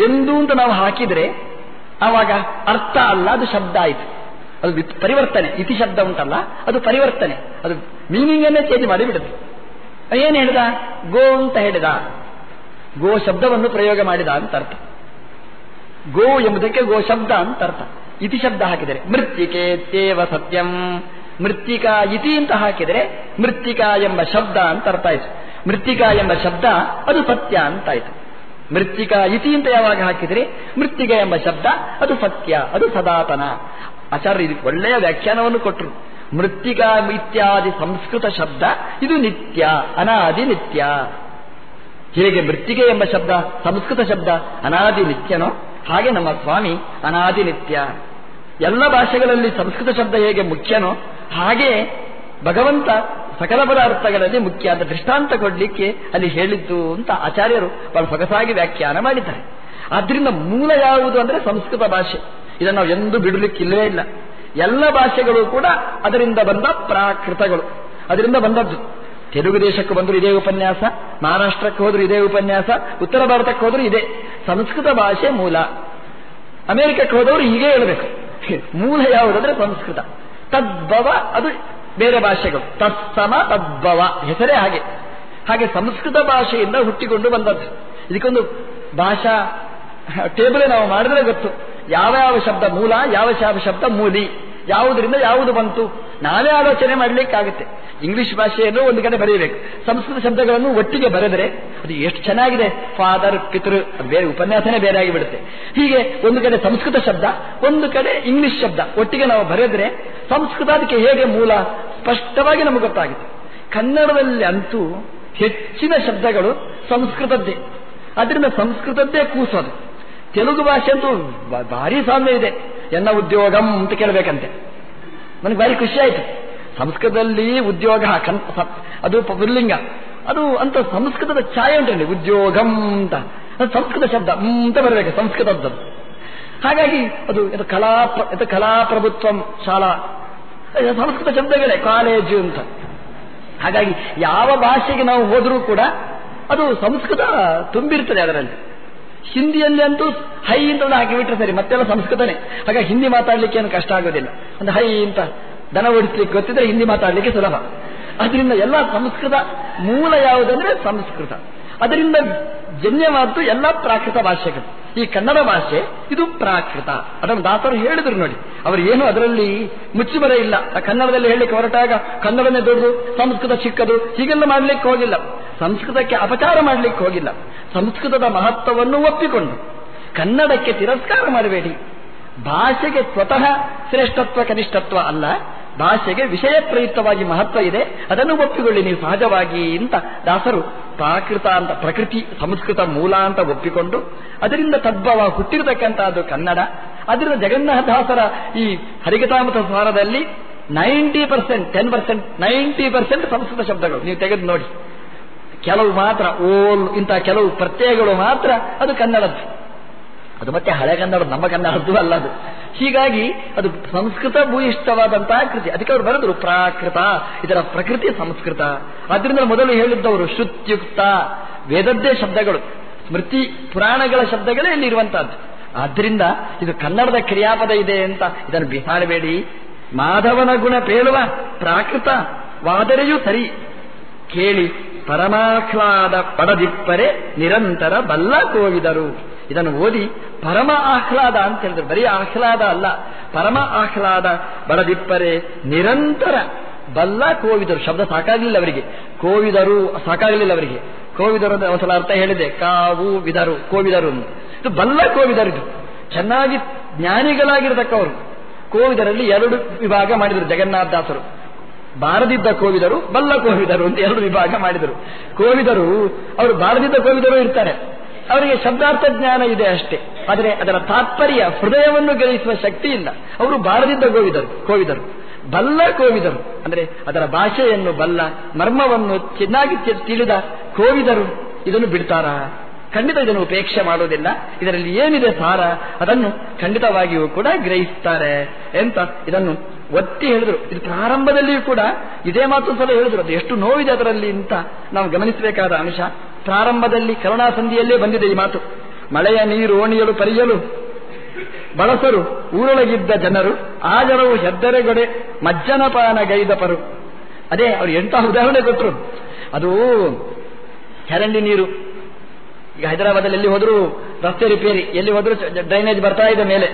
ಎಂದು ಅಂತ ನಾವು ಹಾಕಿದ್ರೆ ಆವಾಗ ಅರ್ಥ ಅಲ್ಲ, ಅದು ಶಬ್ದ ಆಯ್ತು. ಅದು ಪರಿವರ್ತನೆ, ಇತಿ ಶಬ್ದ ಉಂಟಲ್ಲ, ಅದು ಪರಿವರ್ತನೆ. ಅದು ಮೀನಿಂಗ್ ಅನ್ನೇ ಚೇಂಜ್ ಮಾಡಿ ಬಿಡುತ್ತೆ ಏನ್ ಹೇಳಿದ? ಗೋ ಅಂತ ಹೇಳಿದ. ಗೋ ಶಬ್ದವನ್ನು ಪ್ರಯೋಗ ಮಾಡಿದ ಅಂತ ಅರ್ಥ. ಗೋ ಎಂಬುದಕ್ಕೆ ಗೋ ಶಬ್ದ ಅಂತ ಅರ್ಥ. ಇತಿ ಶಬ್ದ ಹಾಕಿದರೆ ಮೃತ್ಯಿಕೆ ತೇವ ಸತ್ಯಂ. ಮೃತ್ತಿಕಾ ಇತಿ ಅಂತ ಹಾಕಿದರೆ ಮೃತ್ತಿಕಾ ಎಂಬ ಶಬ್ದ ಅಂತ ಅರ್ಥ ಆಯಿತು. ಮೃತ್ತಿಕಾ ಎಂಬ ಶಬ್ದ ಅದು ಸತ್ಯ ಅಂತಾಯಿತು ಮೃತ್ತಿಕಾ ಇತಿ ಅಂತ ಯಾವಾಗ ಹಾಕಿದರೆ? ಮೃತ್ತಿಕ ಎಂಬ ಶಬ್ದ ಅದು ಸತ್ಯ ಅದು ಸದಾತನ. ಆಚಾರ್ಯ ಇದಕ್ಕೆ ಒಳ್ಳೆಯ ವ್ಯಾಖ್ಯಾನವನ್ನು ಕೊಟ್ಟರು ಮೃತ್ತಿಕಾ ಇತ್ಯಾದಿ ಸಂಸ್ಕೃತ ಶಬ್ದ, ಇದು ನಿತ್ಯ, ಅನಾದಿ ನಿತ್ಯ. ಹೇಗೆ ಮೃತ್ತಿಗೆ ಎಂಬ ಶಬ್ದ, ಸಂಸ್ಕೃತ ಶಬ್ದ, ಅನಾದಿ ನಿತ್ಯನೋ? ಹಾಗೆ ನಮ್ಮ ಸ್ವಾಮಿ ಅನಾದಿ ನಿತ್ಯ. ಎಲ್ಲ ಭಾಷೆಗಳಲ್ಲಿ ಸಂಸ್ಕೃತ ಶಬ್ದ ಹೇಗೆ ಮುಖ್ಯನೋ ಹಾಗೆ ಭಗವಂತ ಸಕಲ ಪದಾರ್ಥಗಳಲ್ಲಿ ಮುಖ್ಯ ಅಂತ ದೃಷ್ಟಾಂತ ಕೊಡಲಿಕ್ಕೆ ಅಲ್ಲಿ ಹೇಳಿದ್ದು ಅಂತ ಆಚಾರ್ಯರು ಬಹಳ ಸೊಗಸಾಗಿ ವ್ಯಾಖ್ಯಾನ ಮಾಡಿದ್ದಾರೆ. ಆದ್ರಿಂದ ಮೂಲ ಯಾವುದು ಅಂದ್ರೆ ಸಂಸ್ಕೃತ ಭಾಷೆ. ಇದನ್ನು ನಾವು ಎಂದೂ ಬಿಡಲಿಕ್ಕಿಲ್ಲವೇ ಇಲ್ಲ. ಎಲ್ಲ ಭಾಷೆಗಳು ಕೂಡ ಅದರಿಂದ ಬಂದ ಪ್ರಾಕೃತಗಳು. ಅದರಿಂದ ಬಂದದ್ದು. ತೆಲುಗು ದೇಶಕ್ಕೆ ಬಂದರೂ ಇದೇ ಉಪನ್ಯಾಸ, ಮಹಾರಾಷ್ಟ್ರಕ್ಕೆ ಹೋದರೂ ಇದೇ ಉಪನ್ಯಾಸ, ಉತ್ತರ ಭಾರತಕ್ಕೆ ಹೋದರೂ ಇದೇ. ಸಂಸ್ಕೃತ ಭಾಷೆ ಮೂಲ. ಅಮೆರಿಕಕ್ಕೆ ಹೋದವರು ಹೀಗೆ ಹೇಳಬೇಕು. ಮೂಲ ಯಾವುದಂದ್ರೆ ಸಂಸ್ಕೃತ. ತದ್ಭವ, ಅದು ಬೇರೆ ಭಾಷೆಗಳು. ತತ್ಸಮ, ತದ್ಭವ. ಹೆಸರೇ ಹಾಗೆ. ಹಾಗೆ ಸಂಸ್ಕೃತ ಭಾಷೆಯಿಂದ ಹುಟ್ಟಿಕೊಂಡು ಬಂದದ್ದು. ಇದಕ್ಕೊಂದು ಭಾಷಾ ಟೇಬಲ್ ನಾವು ಮಾಡಿದ್ರೆ ಗೊತ್ತು. ಯಾವ ಯಾವ ಶಬ್ದ ಮೂಲ, ಯಾವ ಯಾವ ಶಬ್ದ ಮೂಲಿ, ಯಾವುದರಿಂದ ಯಾವುದು ಬಂತು ನಾವೇ ಆಲೋಚನೆ ಮಾಡಲಿಕ್ಕಾಗುತ್ತೆ. ಇಂಗ್ಲಿಷ್ ಭಾಷೆಯನ್ನು ಒಂದು ಕಡೆ ಬರೆಯಬೇಕು ಸಂಸ್ಕೃತ ಶಬ್ದಗಳನ್ನು ಒಟ್ಟಿಗೆ ಬರೆದರೆ ಅದು ಎಷ್ಟು ಚೆನ್ನಾಗಿದೆ. ಫಾದರ್ ಪಿತೃ ಬೇರೆ ಉಪನ್ಯಾಸನೇ ಬೇರೆ ಆಗಿಬಿಡುತ್ತೆ. ಹೀಗೆ ಒಂದು ಕಡೆ ಸಂಸ್ಕೃತ ಶಬ್ದ, ಒಂದು ಕಡೆ ಇಂಗ್ಲಿಷ್ ಶಬ್ದ. ಒಟ್ಟಿಗೆ ನಾವು ಬರೆದರೆ ಸಂಸ್ಕೃತ ಅದಕ್ಕೆ ಹೇಗೆ ಮೂಲ? ಸ್ಪಷ್ಟವಾಗಿ ನಮಗೆ ಗೊತ್ತಾಗುತ್ತೆ. ಕನ್ನಡದಲ್ಲಿ ಅಂತೂ ಹೆಚ್ಚಿನ ಶಬ್ದಗಳು ಸಂಸ್ಕೃತದ್ದೇ. ಅದರಿಂದ ಸಂಸ್ಕೃತದ್ದೇ ಕೂಸೋದು. ತೆಲುಗು ಭಾಷೆ ಅಂತೂ ಭಾರಿ ಸಾಮ್ಯ ಇದೆ. ಎನ್ನ ಉದ್ಯೋಗಂ ಅಂತ ಕೇಳಬೇಕಂತೆ. ನನಗೆ ಭಾರಿ ಖುಷಿ ಆಯ್ತು. ಸಂಸ್ಕೃತದಲ್ಲಿ ಉದ್ಯೋಗ ಅದು ಪುಲ್ಲಿಂಗ ಅದು ಅಂತ ಸಂಸ್ಕೃತದ ಛಾಯೆ ಉಂಟಲ್ಲಿ, ಉದ್ಯೋಗಂ ಅಂತ. ಸಂಸ್ಕೃತ ಶಬ್ದ ಅಂತ ಬರಬೇಕು, ಸಂಸ್ಕೃತದ್ದು. ಹಾಗಾಗಿ ಅದು ಇದು ಕಲಾ ಇದು ಕಲಾಪ್ರಭುತ್ವಂ ಶಾಲಾ. ಸಂಸ್ಕೃತ ಶಬ್ದಗಳೇ, ಕಾಲೇಜು ಅಂತ. ಹಾಗಾಗಿ ಯಾವ ಭಾಷೆಗೆ ನಾವು ಹೋದರೂ ಕೂಡ ಅದು ಸಂಸ್ಕೃತ ತುಂಬಿರ್ತದೆ ಅದರಲ್ಲಿ. ಹಿಂದಿಯಲ್ಲಿ ಅಂತೂ ಹೈ ಅಂತ ಹಾಕಿಬಿಟ್ರೆ ಸರಿ, ಮತ್ತೆಲ್ಲ ಸಂಸ್ಕೃತನೇ. ಹಾಗಾಗಿ ಹಿಂದಿ ಮಾತಾಡಲಿಕ್ಕೆ ಏನು ಕಷ್ಟ ಆಗೋದಿಲ್ಲ. ಒಂದು ಹೈ ಅಂತ ದನ ಓಡಿಸ್ಲಿಕ್ಕೆ ಗೊತ್ತಿದ್ರೆ ಹಿಂದಿ ಮಾತಾಡ್ಲಿಕ್ಕೆ ಸುಲಭ. ಅದರಿಂದ ಎಲ್ಲ ಸಂಸ್ಕೃತ ಮೂಲ ಯಾವುದಂದ್ರೆ ಸಂಸ್ಕೃತ. ಅದರಿಂದ ಜನ್ಯವಾದ್ದು ಎಲ್ಲ ಪ್ರಾಕೃತ ಭಾಷೆಗಳು. ಈ ಕನ್ನಡ ಭಾಷೆ, ಇದು ಪ್ರಾಕೃತ. ಅದನ್ನು ದಾಸರು ಹೇಳಿದ್ರು ನೋಡಿ. ಅವರು ಏನು ಅದರಲ್ಲಿ ಮುಚ್ಚುಮರೆ ಇಲ್ಲ. ಕನ್ನಡದಲ್ಲಿ ಹೇಳಲಿಕ್ಕೆ ಹೊರಟಾಗ ಕನ್ನಡನೇ ದೊಡ್ಡದು, ಸಂಸ್ಕೃತ ಚಿಕ್ಕದು, ಹೀಗೆಲ್ಲ ಮಾಡಲಿಕ್ಕೆ ಹೋಗಿಲ್ಲ. ಸಂಸ್ಕೃತಕ್ಕೆ ಅಪಚಾರ ಮಾಡಲಿಕ್ಕೆ ಹೋಗಿಲ್ಲ. ಸಂಸ್ಕೃತದ ಮಹತ್ವವನ್ನು ಒಪ್ಪಿಕೊಂಡು ಕನ್ನಡಕ್ಕೆ ತಿರಸ್ಕಾರ ಮಾಡಬೇಡಿ. ಭಾಷೆಗೆ ಸ್ವತಃ ಶ್ರೇಷ್ಠತ್ವ, ಕನಿಷ್ಠತ್ವ ಅಲ್ಲ. ಭಾಷೆಗೆ ವಿಷಯ ಪ್ರಯುಕ್ತವಾಗಿ ಮಹತ್ವ ಇದೆ. ಅದನ್ನು ಒಪ್ಪಿಕೊಳ್ಳಿ. ನೀವು ಸಹಜವಾಗಿ ಅಂತ ದಾಸರು ಪ್ರಾಕೃತ ಅಂತ, ಪ್ರಕೃತಿ, ಸಂಸ್ಕೃತ ಮೂಲ ಅಂತ ಒಪ್ಪಿಕೊಂಡು, ಅದರಿಂದ ತದ್ಭವ ಹುಟ್ಟಿರತಕ್ಕಂತಹದ್ದು ಕನ್ನಡ. ಅದರಿಂದ ಜಗನ್ನಾಥದಾಸರ ಈ ಹರಿಗತಾಮತ ಸ್ಥಾನದಲ್ಲಿ ninety percent, ten percent, ninety percent Sanskrit ಶಬ್ದಗಳು. ನೀವು ತೆಗೆದು ನೋಡಿ. ಕೆಲವು ಮಾತ್ರ ಓಲ್, ಇಂಥ ಕೆಲವು ಪ್ರತ್ಯಯಗಳು ಮಾತ್ರ ಅದು ಕನ್ನಡದ್ದು. ಅದು ಮತ್ತೆ ಹಳೆ ಕನ್ನಡ, ನಮ್ಮ ಕನ್ನಡದ್ದು ಅಲ್ಲ ಅದು. ಹೀಗಾಗಿ ಅದು ಸಂಸ್ಕೃತ ಭೂಯಿಷ್ಠವಾದಂತಹ ಕೃತಿ. ಅದಕ್ಕೆ ಅವರು ಬರೆದರು ಪ್ರಾಕೃತ. ಇದರ ಪ್ರಕೃತಿ ಸಂಸ್ಕೃತ. ಅದರಿಂದ ಮೊದಲು ಹೇಳಿದ್ದವರು ಶ್ರುತ್ಯುಕ್ತ, ವೇದದ್ದೇ ಶಬ್ದಗಳು. ಸ್ಮೃತಿ ಪುರಾಣಗಳ ಶಬ್ದಗಳೇ ಇಲ್ಲಿ ಇರುವಂತಹದ್ದು. ಆದ್ರಿಂದ ಇದು ಕನ್ನಡದ ಕ್ರಿಯಾಪದ ಇದೆ ಅಂತ. ಇದನ್ನು ಬಿಸಾಡಬೇಡಿ. ಮಾಧವನ ಗುಣ ಪೇಳುವ ಪ್ರಾಕೃತ ವಾದರೆಯೂ ಸರಿ. ಕೇಳಿ ಪರಮಾಹ್ಲಾದ ಪಡದಿಪ್ಪರೆ ನಿರಂತರ ಬಲ್ಲ ಕೋವಿದರು. ಇದನ್ನು ಓದಿ ಪರಮ ಆಹ್ಲಾದ ಅಂತ ಹೇಳಿದ್ರು. ಬರೀ ಆಹ್ಲಾದ ಅಲ್ಲ. ಪರಮ ಆಹ್ಲಾದ, ಬಡದಿಪ್ಪರೆ, ನಿರಂತರ ಬಲ್ಲ ಕೋವಿದರು. ಶಬ್ದ ಸಾಕಾಗಲಿಲ್ಲ ಅವರಿಗೆ. ಕೋವಿದರು, ಸಾಕಾಗಲಿಲ್ಲ ಅವರಿಗೆ. ಕೋವಿದರು ಅಂತ ಒಂದ್ಸಲ ಅರ್ಥ ಹೇಳಿದೆ. ಕಾವು ವಿದರು, ಕೋವಿದರು ಇದು ಬಲ್ಲ ಕೋವಿದರು ಇದು. ಚೆನ್ನಾಗಿ ಜ್ಞಾನಿಗಳಾಗಿರತಕ್ಕವರು. ಕೋವಿದರಲ್ಲಿ ಎರಡು ವಿಭಾಗ ಮಾಡಿದರು ಜಗನ್ನಾಥದಾಸರು ಬಾರದಿದ್ದ ಕೋವಿದರು, ಬಲ್ಲ ಕೋವಿದರು ಅಂತ ಎರಡು ವಿಭಾಗ ಮಾಡಿದರು. ಕೋವಿದರು, ಅವರು ಬಾರದಿದ್ದ ಕೋವಿದರು ಇರ್ತಾರೆ. ಅವರಿಗೆ ಶಬ್ದಾರ್ಥ ಜ್ಞಾನ ಇದೆ ಅಷ್ಟೇ. ಆದರೆ ಅದರ ತಾತ್ಪರ್ಯ, ಹೃದಯವನ್ನು ಶಕ್ತಿ ಇಲ್ಲ ಅವರು ಬಾರದಿಂದ ಕೋವಿದರು ಕೋವಿದರು. ಬಲ್ಲ ಕೋವಿದರು. ಅಂದ್ರೆ ಅದರ ಭಾಷೆಯನ್ನು ಬಲ್ಲ, ಮರ್ಮವನ್ನು ಚೆನ್ನಾಗಿ ತಿಳಿದ ಕೋವಿದರು ಇದನ್ನು ಬಿಡ್ತಾರಾ? ಖಂಡಿತ ಇದನ್ನು ಉಪೇಕ್ಷೆ ಮಾಡುವುದಿಲ್ಲ ಇದರಲ್ಲಿ ಏನಿದೆ ಸಾರ? ಅದನ್ನು ಖಂಡಿತವಾಗಿಯೂ ಕೂಡ ಗ್ರಹಿಸ್ತಾರೆ ಎಂತ? ಇದನ್ನು ಒತ್ತಿ ಹೇಳಿದ್ರು. ಇದು ಪ್ರಾರಂಭದಲ್ಲಿಯೂ ಕೂಡ ಇದೇ ಮಾತು ಸಲ ಹೇಳಿದ್ರು. ಅದು ಎಷ್ಟು ನೋವಿದೆ ಅದರಲ್ಲಿ ಅಂತ ನಾವು ಗಮನಿಸಬೇಕಾದ ಅಂಶ. ಪ್ರಾರಂಭದಲ್ಲಿ ಕರುಣಾಸಂಧಿಯಲ್ಲೇ ಬಂದಿದೆ ಈ ಮಾತು. ಮಳೆಯ ನೀರು ಓಣಿಯಲು ಪರಿಯಲು ಬಳಸರು, ಊರೊಳಗಿದ್ದ ಜನರು ಆ ಜನವು ಹೆದ್ದರೆಗೊಡೆ ಮಜ್ಜನಪಾನ ಗೈದಪರು ಅದೇ, ಅವ್ರು ಎಂತಹ ಉದಾಹರಣೆ ಕೊಟ್ಟರು ಅದು ಹೆರಂಡಿ ನೀರು. ಈಗ ಹೈದರಾಬಾದಲ್ಲಿ ಎಲ್ಲಿ ಹೋದರೂ ರಸ್ತೆ ರಿಪೇರಿ, ಎಲ್ಲಿ ಹೋದರೂ ಡ್ರೈನೇಜ್ ಬರ್ತಾ ಇದೆ ಮೇಲೆ.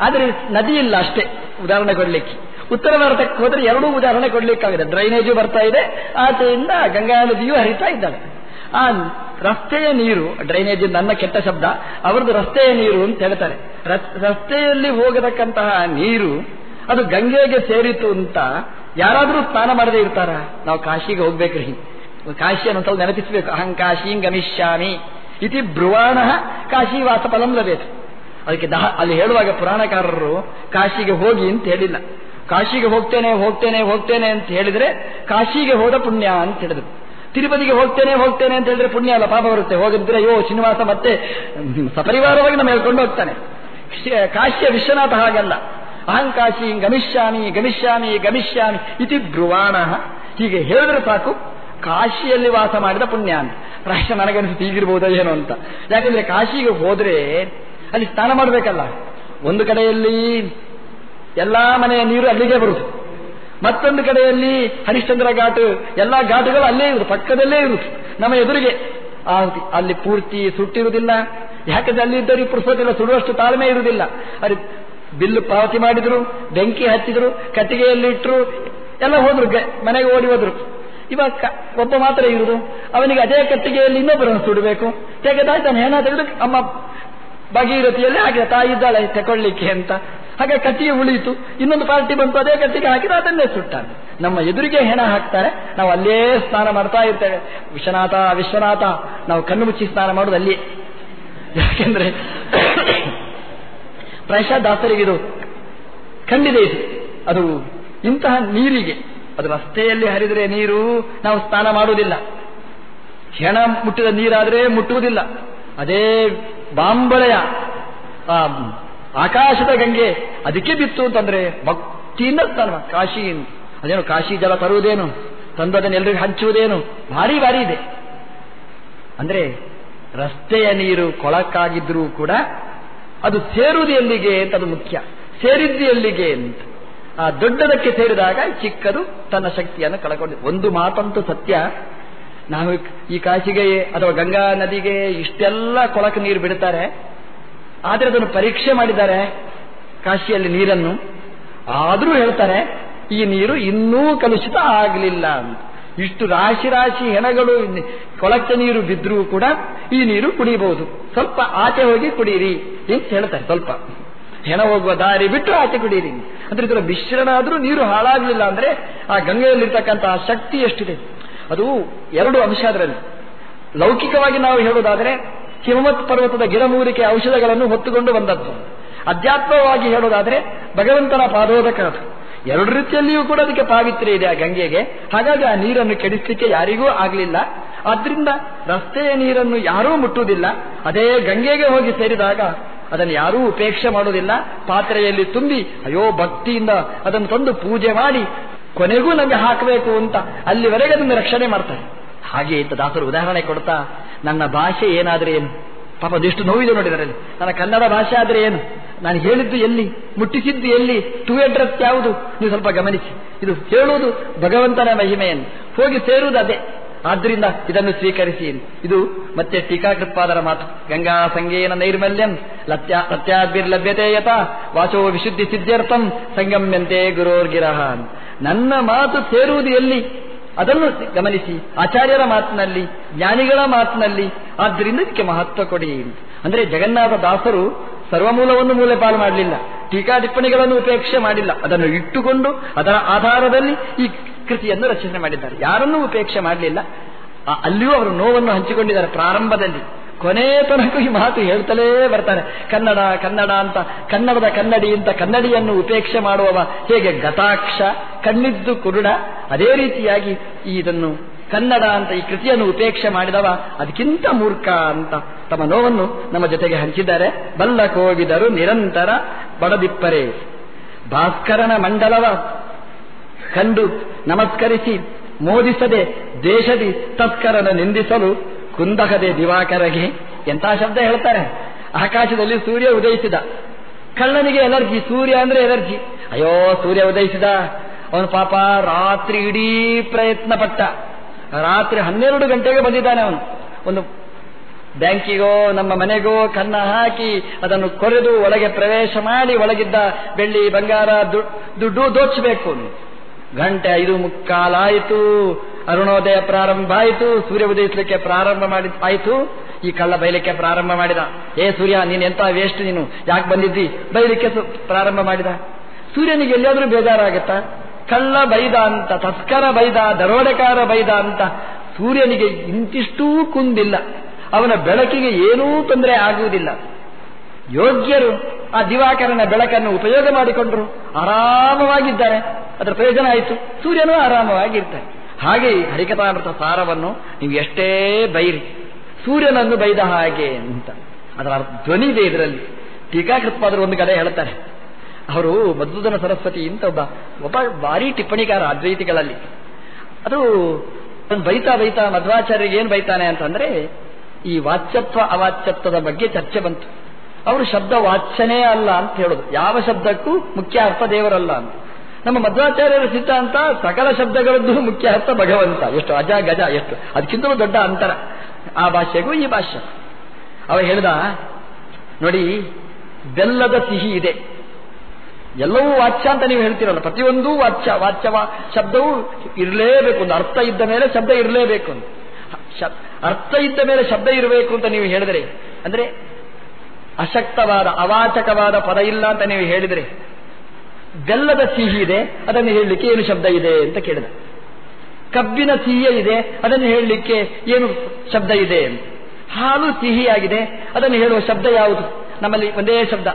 ಆದರೆ ನದಿ ಇಲ್ಲ ಅಷ್ಟೇ, ಉದಾಹರಣೆ ಕೊಡಲಿಕ್ಕೆ. ಉತ್ತರ ಭಾರತಕ್ಕೆ ಹೋದರೆ ಎರಡೂ ಉದಾಹರಣೆ ಕೊಡಲಿಕ್ಕಾಗಿದೆ. ಡ್ರೈನೇಜು ಬರ್ತಾ ಇದೆ, ಆಚೆಯಿಂದ ಗಂಗಾ ನದಿಯೂ ಹರಿತಾ ಇದ್ದಾಳೆ ಆ ರಸ್ತೆಯ ನೀರು, ಡ್ರೈನೇಜ್ ನನ್ನ ಕೆಟ್ಟ ಶಬ್ದ, ಅವರದ್ದು ರಸ್ತೆಯ ನೀರು ಅಂತ ಹೇಳ್ತಾರೆ. ರಸ್ತೆಯಲ್ಲಿ ಹೋಗತಕ್ಕಂತಹ ನೀರು, ಅದು ಗಂಗೆಗೆ ಸೇರಿತು ಅಂತ ಯಾರಾದರೂ ಸ್ನಾನ ಮಾಡದೇ ಇರ್ತಾರ? ನಾವು ಕಾಶಿಗೆ ಹೋಗ್ಬೇಕ್ರಿ. ಕಾಶಿ ಅನ್ನೋ ನೆನಪಿಸಬೇಕು. ಅಹಂ ಕಾಶಿ ಗಮಿಷ್ಯಾಮಿ ಇತಿ ಬ್ರುವಾಣ ಕಾಶಿ ವಾಸ ಫಲಂ ಲಭ್ಯತೆ ಅದಕ್ಕೆ ದಹ ಅಲ್ಲಿ ಹೇಳುವಾಗ ಪುರಾಣಕಾರರು ಕಾಶಿಗೆ ಹೋಗಿ ಅಂತ ಹೇಳಿಲ್ಲ. ಕಾಶಿಗೆ ಹೋಗ್ತೇನೆ ಹೋಗ್ತೇನೆ ಹೋಗ್ತೇನೆ ಅಂತ ಹೇಳಿದ್ರೆ ಕಾಶಿಗೆ ಹೋದ ಪುಣ್ಯ ಅಂತ ಹೇಳಿದ್ರು. ತಿರುಪತಿಗೆ ಹೋಗ್ತೇನೆ ಹೋಗ್ತೇನೆ ಅಂತ ಹೇಳಿದ್ರೆ ಪುಣ್ಯ ಅಲ್ಲ, ಪಾಪ ಬರುತ್ತೆ. ಹೋಗಿದ್ರೆ ಯೋ ಶ್ರೀನಿವಾಸ ಮತ್ತೆ ಸಪರಿವಾರವಾಗಿ ನಮ್ಮ ಹೇಳ್ಕೊಂಡು ಹೋಗ್ತಾನೆ ಕಾಶ್ಯ ವಿಶ್ವನಾಥ ಹಾಗಲ್ಲ. ಅಹಂ ಕಾಶಿ ಗಮಿಷ್ಯಾಮಿ ಗಮಿಷ್ಯಾಮಿ ಗಮಿಷ್ಯಾಮಿ ಇತಿ ಬ್ರುವಾಣ. ಹೀಗೆ ಹೇಳಿದ್ರೆ ಸಾಕು, ಕಾಶಿಯಲ್ಲಿ ವಾಸ ಮಾಡಿದ ಪುಣ್ಯ ಅಂತ. ಪ್ರಶ್ನೆ ನನಗನ್ಸುತ್ತೆ ಈಗಿರ್ಬೋದ ಏನು ಅಂತ. ಯಾಕಂದ್ರೆ ಕಾಶಿಗೆ ಹೋದ್ರೆ ಅಲ್ಲಿ ಸ್ನಾನ ಮಾಡಬೇಕಲ್ಲ. ಒಂದು ಕಡೆಯಲ್ಲಿ ಎಲ್ಲಾ ಮನೆಯ ನೀರು ಅಲ್ಲಿಗೆ ಬರುವುದು. ಮತ್ತೊಂದು ಕಡೆಯಲ್ಲಿ ಹರಿಶ್ಚಂದ್ರ ಘಾಟ್, ಎಲ್ಲ ಘಾಟ್ಗಳು ಅಲ್ಲೇ ಇರುತ್ತೆ ಪಕ್ಕದಲ್ಲೇ ಇರುತ್ತೆ ನಮ್ಮ ಎದುರಿಗೆ. ಅಲ್ಲಿ ಪೂರ್ತಿ ಸುಟ್ಟಿರುವುದಿಲ್ಲ. ಯಾಕಂದ್ರೆ ಅಲ್ಲಿ ಇದ್ದವರಿಗೆ ಪುರುಸೋದಿಲ್ಲ ಸುಡುವಷ್ಟು ತಾಳ್ಮೆ ಇರುವುದಿಲ್ಲ. ಅಲ್ಲಿ ಬಿಲ್ಲು ಪಾವತಿ ಮಾಡಿದ್ರು, ಬೆಂಕಿ ಹಚ್ಚಿದ್ರು, ಕಟ್ಟಿಗೆಯಲ್ಲಿ ಇಟ್ಟರು ಎಲ್ಲ ಹೋದ್ರು ಮನೆಗೆ ಓಡಿ ಹೋದ್ರು. ಇವಾಗ ಒಬ್ಬ ಮಾತ್ರ ಇರುವುದು. ಅವನಿಗೆ ಅದೇ ಕಟ್ಟಿಗೆಯಲ್ಲಿ ಇನ್ನೊಬ್ಬರನ್ನು ಸುಡಬೇಕು. ತೆಗೆದಾಯ್ತಾನೆ ಏನಾದ್ರೂ, ಅಮ್ಮ ಭಗೀರಥಿಯಲ್ಲಿ ಹಾಗೆ ತಾಯಿ ಇದ್ದಾಳೆ ತಗೊಳ್ಳಿಕ್ಕೆ ಅಂತ. ಹಾಗೆ ಕಟ್ಟಿಗೆ ಉಳಿಯಿತು. ಇನ್ನೊಂದು ಪಾರ್ಟಿ ಬಂತು, ಅದೇ ಕಟ್ಟಿಗೆ ಹಾಕಿದ್ರೆ ಅದನ್ನೇ ಸುಟ್ಟಾನೆ ನಮ್ಮ ಎದುರಿಗೆ ಹೆಣ ಹಾಕ್ತಾರೆ. ನಾವು ಅಲ್ಲೇ ಸ್ನಾನ ಮಾಡ್ತಾ ಇರ್ತೇವೆ. ವಿಶ್ವನಾಥ ವಿಶ್ವನಾಥ, ನಾವು ಕಣ್ಣು ಮುಚ್ಚಿ ಸ್ನಾನ ಮಾಡೋದು ಅಲ್ಲಿ. ಯಾಕೆಂದ್ರೆ ದಾಸರಿಗೆ ಇದು ಖಂಡಿತ ಇದು. ಅದು ಇಂತಹ ನೀರಿಗೆ. ಅದು ರಸ್ತೆಯಲ್ಲಿ ಹರಿದರೆ ನೀರು ನಾವು ಸ್ನಾನ ಮಾಡುವುದಿಲ್ಲ. ಹೆಣ ಮುಟ್ಟಿದ ನೀರಾದರೆ ಮುಟ್ಟುವುದಿಲ್ಲ. ಅದೇ ಬಾಂಬಳೆಯ ಆಕಾಶದ ಗಂಗೆ, ಅದಕ್ಕೆ ಬಿತ್ತು ಅಂತಂದ್ರೆ ಭಕ್ತಿಯಿಂದ ತಾನು ಕಾಶಿ ಅದೇನು, ಕಾಶಿ ಜಲ ತರುವುದೇನು? ತಂದದನ್ನು ಎಲ್ರಿಗೂ ಹಂಚುವುದೇನು? ಭಾರಿ ಭಾರಿ ಇದೆ. ಅಂದ್ರೆ, ರಸ್ತೆಯ ನೀರು ಕೊಳಕಾಗಿದ್ರೂ ಕೂಡ ಅದು ಸೇರುವುದು ಎಲ್ಲಿಗೆ ಅಂತ ಅದು ಮುಖ್ಯ. ಸೇರಿದ್ದು ಎಲ್ಲಿಗೆ ಅಂತ. ಆ ದೊಡ್ಡದಕ್ಕೆ ಸೇರಿದಾಗ ಚಿಕ್ಕದು ತನ್ನ ಶಕ್ತಿಯನ್ನು ಕಳಕೊಂಡಿದೆ ಒಂದು ಮಾತಂತೂ ಸತ್ಯ. ನಾವು ಈ ಕಾಶಿಗೆ ಅಥವಾ ಗಂಗಾ ನದಿಗೆ ಇಷ್ಟೆಲ್ಲ ಕೊಳಕ ನೀರು ಬಿಡುತ್ತಾರೆ ಆದರೆ ಅದನ್ನು ಪರೀಕ್ಷೆ ಮಾಡಿದ್ದಾರೆ ಕಾಶಿಯಲ್ಲಿ ನೀರನ್ನು. ಆದರೂ ಹೇಳ್ತಾರೆ, ಈ ನೀರು ಇನ್ನೂ ಕಲುಷಿತ ಆಗಲಿಲ್ಲ ಅಂತ. ಇಷ್ಟು ರಾಶಿ ರಾಶಿ ಹೆಣಗಳು ಕೊಳಕ್ಕೆ ನೀರು ಬಿದ್ದರೂ ಕೂಡ ಈ ನೀರು ಕುಡಿಯಬಹುದು. ಸ್ವಲ್ಪ ಆಚೆ ಹೋಗಿ ಕುಡಿಯಿರಿ ಅಂತ ಹೇಳ್ತಾರೆ ಸ್ವಲ್ಪ. ಹೆಣ ಹೋಗುವ ದಾರಿ ಬಿಟ್ಟು ಆಚೆ ಕುಡಿಯಿರಿ ಅಂದ್ರೆ ಇದರ ಮಿಶ್ರಣ ಆದರೂ ನೀರು ಹಾಳಾಗಲಿಲ್ಲ ಅಂದ್ರೆ ಆ ಗಂಗೆಯಲ್ಲಿರ್ತಕ್ಕಂತಹ ಶಕ್ತಿ ಎಷ್ಟಿದೆ? ಅದು ಎರಡು ಅಂಶ ಅದರಲ್ಲಿ. ಲೌಕಿಕವಾಗಿ ನಾವು ಹೇಳುವುದಾದರೆ ಹಿಮವತ್ ಪರ್ವತದ ಗಿಡಮೂಲಿಕೆ ಔಷಧಗಳನ್ನು ಹೊತ್ತುಕೊಂಡು ಬಂದದ್ದು. ಅಧ್ಯಾತ್ಮವಾಗಿ ಹೇಳೋದಾದರೆ ಭಗವಂತನ ಪಾದೋದಕ ಅದು. ಎರಡು ರೀತಿಯಲ್ಲಿಯೂ ಕೂಡ ಅದಕ್ಕೆ ಪಾವಿತ್ರ್ಯ ಇದೆ ಆ ಗಂಗೆಗೆ. ಹಾಗಾಗಿ ಆ ನೀರನ್ನು ಕೆಡಿಸಲಿಕ್ಕೆ ಯಾರಿಗೂ ಆಗಲಿಲ್ಲ. ಆದ್ರಿಂದ ರಸ್ತೆಯ ನೀರನ್ನು ಯಾರೂ ಮುಟ್ಟುವುದಿಲ್ಲ. ಅದೇ ಗಂಗೆಗೆ ಹೋಗಿ ಸೇರಿದಾಗ ಅದನ್ನು ಯಾರೂ ಉಪೇಕ್ಷೆ ಮಾಡುವುದಿಲ್ಲ. ಪಾತ್ರೆಯಲ್ಲಿ ತುಂಬಿ ಅಯ್ಯೋ ಭಕ್ತಿಯಿಂದ ಅದನ್ನು ತಂದು ಪೂಜೆ ಮಾಡಿ ಕೊನೆಗೂ ನಮಗೆ ಹಾಕಬೇಕು ಅಂತ ಅಲ್ಲಿವರೆಗೆ ಅದನ್ನು ರಕ್ಷಣೆ ಮಾಡ್ತಾರೆ. ಹಾಗೆ ಅಂತ ದಾಸರು ಉದಾಹರಣೆ ಕೊಡ್ತಾ ನನ್ನ ಭಾಷೆ ಏನಾದರೆ ಏನು? ಪಾಪ ಅದೆಷ್ಟು ನೋವಿದೆ ನೋಡಿದರೆ ನನ್ನ ಕನ್ನಡ ಭಾಷೆ ಆದ್ರೆ ಏನು? ನಾನು ಹೇಳಿದ್ದು ಎಲ್ಲಿ? ಮುಟ್ಟಿಸಿದ್ದು ಎಲ್ಲಿ? ಟು ಅಡ್ರೆಸ್ ಯಾವುದು? ನೀವು ಸ್ವಲ್ಪ ಗಮನಿಸಿ. ಇದು ಹೇಳುವುದು ಭಗವಂತನ ಮಹಿಮೆಯನ್ನು. ಹೋಗಿ ಸೇರುವುದು ಅದೇ. ಆದ್ದರಿಂದ ಇದನ್ನು ಸ್ವೀಕರಿಸಿ ಇದು ಮತ್ತೆ ಟೀಕಾಕೃತ್ಪಾದರ ಮಾತು. ಗಂಗಾ ಸಂಗೇನ ನೈರ್ಮಲ್ಯಂ ಲತ್ಯಾದ್ಭಿರ್ಲಭ್ಯತೆ ಯಥ ವಾಚೋ ವಿಶುದ್ಧಿ ಸಿದ್ಧಾರ್ಥಂ ಸಂಗಮ್ಯಂತೆ ಗುರೋರ್ಗಿರಹ. ನನ್ನ ಮಾತು ಸೇರುವುದು ಎಲ್ಲಿ? ಅದನ್ನು ಗಮನಿಸಿ. ಆಚಾರ್ಯರ ಮಾತಿನಲ್ಲಿ, ಜ್ಞಾನಿಗಳ ಮಾತಿನಲ್ಲಿ, ಆದ್ದರಿಂದ ಇದಕ್ಕೆ ಮಹತ್ವ ಕೊಡಿ. ಅಂದ್ರೆ ಜಗನ್ನಾಥ ದಾಸರು ಸರ್ವಮೂಲವನ್ನು ಮೂಲೆ ಪಾಲು ಮಾಡಲಿಲ್ಲ. ಟೀಕಾ ಟಿಪ್ಪಣಿಗಳನ್ನು ಉಪೇಕ್ಷೆ ಮಾಡಿಲ್ಲ. ಅದನ್ನು ಇಟ್ಟುಕೊಂಡು ಅದರ ಆಧಾರದಲ್ಲಿ ಈ ಕೃತಿಯನ್ನು ರಚನೆ ಮಾಡಿದ್ದಾರೆ. ಯಾರನ್ನೂ ಉಪೇಕ್ಷೆ ಮಾಡಲಿಲ್ಲ. ಅಲ್ಲಿಯೂ ಅವರು ನೋವನ್ನು ಹಂಚಿಕೊಂಡಿದ್ದಾರೆ ಪ್ರಾರಂಭದಲ್ಲಿ. ಕೊನೆ ತನಕ ಈ ಮಾತು ಹೇಳ್ತಲೇ ಬರ್ತಾರೆ ಕನ್ನಡ ಕನ್ನಡ ಅಂತ, ಕನ್ನಡದ ಕನ್ನಡಿ ಅಂತ ಕನ್ನಡಿಯನ್ನು ಉಪೇಕ್ಷೆ ಮಾಡುವವ ಹೇಗೆ ಗತಾಕ್ಷ, ಕಣ್ಣಿದ್ದು ಕುರುಡ, ಅದೇ ರೀತಿಯಾಗಿ ಇದನ್ನು ಕನ್ನಡ ಅಂತ ಈ ಕೃತಿಯನ್ನು ಉಪೇಕ್ಷೆ ಮಾಡಿದವ ಅದಕ್ಕಿಂತ ಮೂರ್ಖ ಅಂತ ತಮ್ಮ ನೋವನ್ನು ನಮ್ಮ ಜೊತೆಗೆ ಹಂಚಿದ್ದಾರೆ. ಬಲ್ಲ ಕೋವಿದರು ನಿರಂತರ ಬಡದಿಪ್ಪರೆ. ಭಾಸ್ಕರನ ಮಂಡಲವ ಕಂಡು ನಮಸ್ಕರಿಸಿ, ಮೋದಿಸದೆ ದೇಶದಿ ತತ್ಕರನ ನಿಂದಿಸಲು ಕುಂದಕದೆ ದಿವಾಕರಗೆ ಎಂಥ ಶಬ್ದ ಹೇಳ್ತಾರೆ? ಆಕಾಶದಲ್ಲಿ ಸೂರ್ಯ ಉದಯಿಸಿದ. ಕಳ್ಳನಿಗೆ ಎಲರ್ಜಿ ಸೂರ್ಯ ಅಂದ್ರೆ ಎಲರ್ಜಿ ಅಯ್ಯೋ, ಸೂರ್ಯ ಉದಯಿಸಿದ. ಅವನು ಪಾಪ ರಾತ್ರಿ ಇಡೀ ಪ್ರಯತ್ನ ಪಟ್ಟ. ರಾತ್ರಿ ಹನ್ನೆರಡು ಗಂಟೆಗೆ ಬಂದಿದ್ದಾನೆ ಅವನು. ಒಂದು ಬ್ಯಾಂಕಿಗೋ, ನಮ್ಮ ಮನೆಗೋ ಕನ್ನ ಹಾಕಿ ಅದನ್ನು ಕೊರೆದು ಒಳಗೆ ಪ್ರವೇಶ ಮಾಡಿ ಒಳಗಿದ್ದ ಬೆಳ್ಳಿ ಬಂಗಾರ ದುಡ್ಡು ದೋಚಬೇಕು. ಗಂಟೆ ಐದು ಮುಕ್ಕಾಲಾಯಿತು. ಅರುಣೋದಯ ಪ್ರಾರಂಭ ಆಯಿತು ಸೂರ್ಯ ಉದಯಿಸಲಿಕ್ಕೆ ಪ್ರಾರಂಭ ಮಾಡಿ, ಆಯಿತು, ಈ ಕಳ್ಳ ಬೈಲಿಕ್ಕೆ ಪ್ರಾರಂಭ ಮಾಡಿದ. ಏ ಸೂರ್ಯ, ನೀನು ಎಂತ ವೇಸ್ಟ್ ನೀನು? ಯಾಕೆ ಬಂದಿದ್ದಿ? ಬೈಲಿಕ್ಕೆ ಪ್ರಾರಂಭ ಮಾಡಿದ. ಸೂರ್ಯನಿಗೆ ಎಲ್ಲಿಯಾದ್ರೂ ಬೇಜಾರಾಗತ್ತಾ? ಕಳ್ಳ ಬೈದ ಅಂತ, ತಸ್ಕರ ಬೈದ, ದರೋಡೆಕಾರ ಬೈದ ಅಂತ ಸೂರ್ಯನಿಗೆ ಇಂತಿಷ್ಟೂ ಕುಂದಿಲ್ಲ. ಅವನ ಬೆಳಕಿಗೆ ಏನೂ ತೊಂದರೆ ಆಗುವುದಿಲ್ಲ. ಯೋಗ್ಯರು ಆ ದಿವಾಕರನ ಬೆಳಕನ್ನು ಉಪಯೋಗ ಮಾಡಿಕೊಂಡರು. ಆರಾಮವಾಗಿದ್ದಾರೆ. ಅದರ ಪ್ರಯೋಜನ ಆಯಿತು. ಸೂರ್ಯನೂ ಆರಾಮವಾಗಿರ್ತಾರೆ ಹಾಗೆ ಈ ಹರಿಕಥಾಮೃತ ಸಾರವನ್ನು ನೀವು ಎಷ್ಟೇ ಬೈರಿ, ಸೂರ್ಯನನ್ನು ಬೈದ ಹಾಗೆ ಅಂತ. ಅದರ ಧ್ವನಿ ಇದೆ ಇದರಲ್ಲಿ. ಟೀಕಾಕೃತ್ಪಾದರು ಒಂದು ಕಡೆ ಹೇಳ್ತಾರೆ. ಅವರು ಮಧುಧನ ಸರಸ್ವತಿ ಅಂತ ಒಬ್ಬ ಒಬ್ಬ ಭಾರಿ ಟಿಪ್ಪಣಿಕಾರ ಅದ್ವೈತಿಗಳಲ್ಲಿ. ಅದು ಬೈತಾ ಬೈತಾ ಮಧ್ವಾಚಾರ್ಯರಿಗೆ ಏನು ಬೈತಾನೆ ಅಂತಂದ್ರೆ, ಈ ವಾಚ್ಯತ್ವ ಅವಾಚ್ಯತ್ವದ ಬಗ್ಗೆ ಚರ್ಚೆ ಬಂತು. ಅವರು ಶಬ್ದ ವಾಚ್ಯನೇ ಅಲ್ಲ ಅಂತ ಹೇಳೋದು. ಯಾವ ಶಬ್ದಕ್ಕೂ ಮುಖ್ಯ ಅರ್ಥ ದೇವರಲ್ಲ ಅಂತ. ನಮ್ಮ ಮಧ್ವಾಚಾರ್ಯರ ಸಿದ್ಧಾಂತ ಸಕಲ ಶಬ್ದಗಳದ್ದು ಮುಖ್ಯ ಅರ್ಥ ಭಗವಂತ. ಎಷ್ಟು ಅಜ ಗಜ, ಎಷ್ಟು. ಅದಕ್ಕಿಂತಲೂ ದೊಡ್ಡ ಅಂತರ. ಆ ಭಾಷೆಗೂ ಈ ಭಾಷೆ ಅವ ಹೇಳಿದ, ನೋಡಿ, ಬೆಲ್ಲದ ಸಿಹಿ ಇದೆ. ಎಲ್ಲವೂ ವಾಚ್ಯ ಅಂತ ನೀವು ಹೇಳ್ತೀರಲ್ಲ. ಪ್ರತಿಯೊಂದು ವಾಚ್ಯ, ವಾಚ್ಯವ, ಶಬ್ದವು ಇರಲೇಬೇಕು ಒಂದು ಅರ್ಥ ಇದ್ದ ಮೇಲೆ ಶಬ್ದ ಇರಲೇಬೇಕು ಅಂತ. ಅರ್ಥ ಇದ್ದ ಮೇಲೆ ಶಬ್ದ ಇರಬೇಕು ಅಂತ ನೀವು ಹೇಳಿದರೆ, ಅಂದ್ರೆ ಅಶಕ್ತವಾದ, ಅವಾಚಕವಾದ ಪದ ಇಲ್ಲ ಅಂತ ನೀವು ಹೇಳಿದರೆ ಬೆಲ್ಲದ ಸಿಹಿ ಇದೆ, ಅದನ್ನು ಹೇಳಲಿಕ್ಕೆ ಏನು ಶಬ್ದ ಇದೆ ಅಂತ ಕೇಳಿದ. ಕಬ್ಬಿನ ಸಿಹಿಯ ಇದೆ, ಅದನ್ನು ಹೇಳಲಿಕ್ಕೆ ಏನು ಶಬ್ದ ಇದೆ? ಹಾಲು ಸಿಹಿಯಾಗಿದೆ, ಅದನ್ನು ಹೇಳುವ ಶಬ್ದ ಯಾವುದು? ನಮ್ಮಲ್ಲಿ ಒಂದೇ ಶಬ್ದ.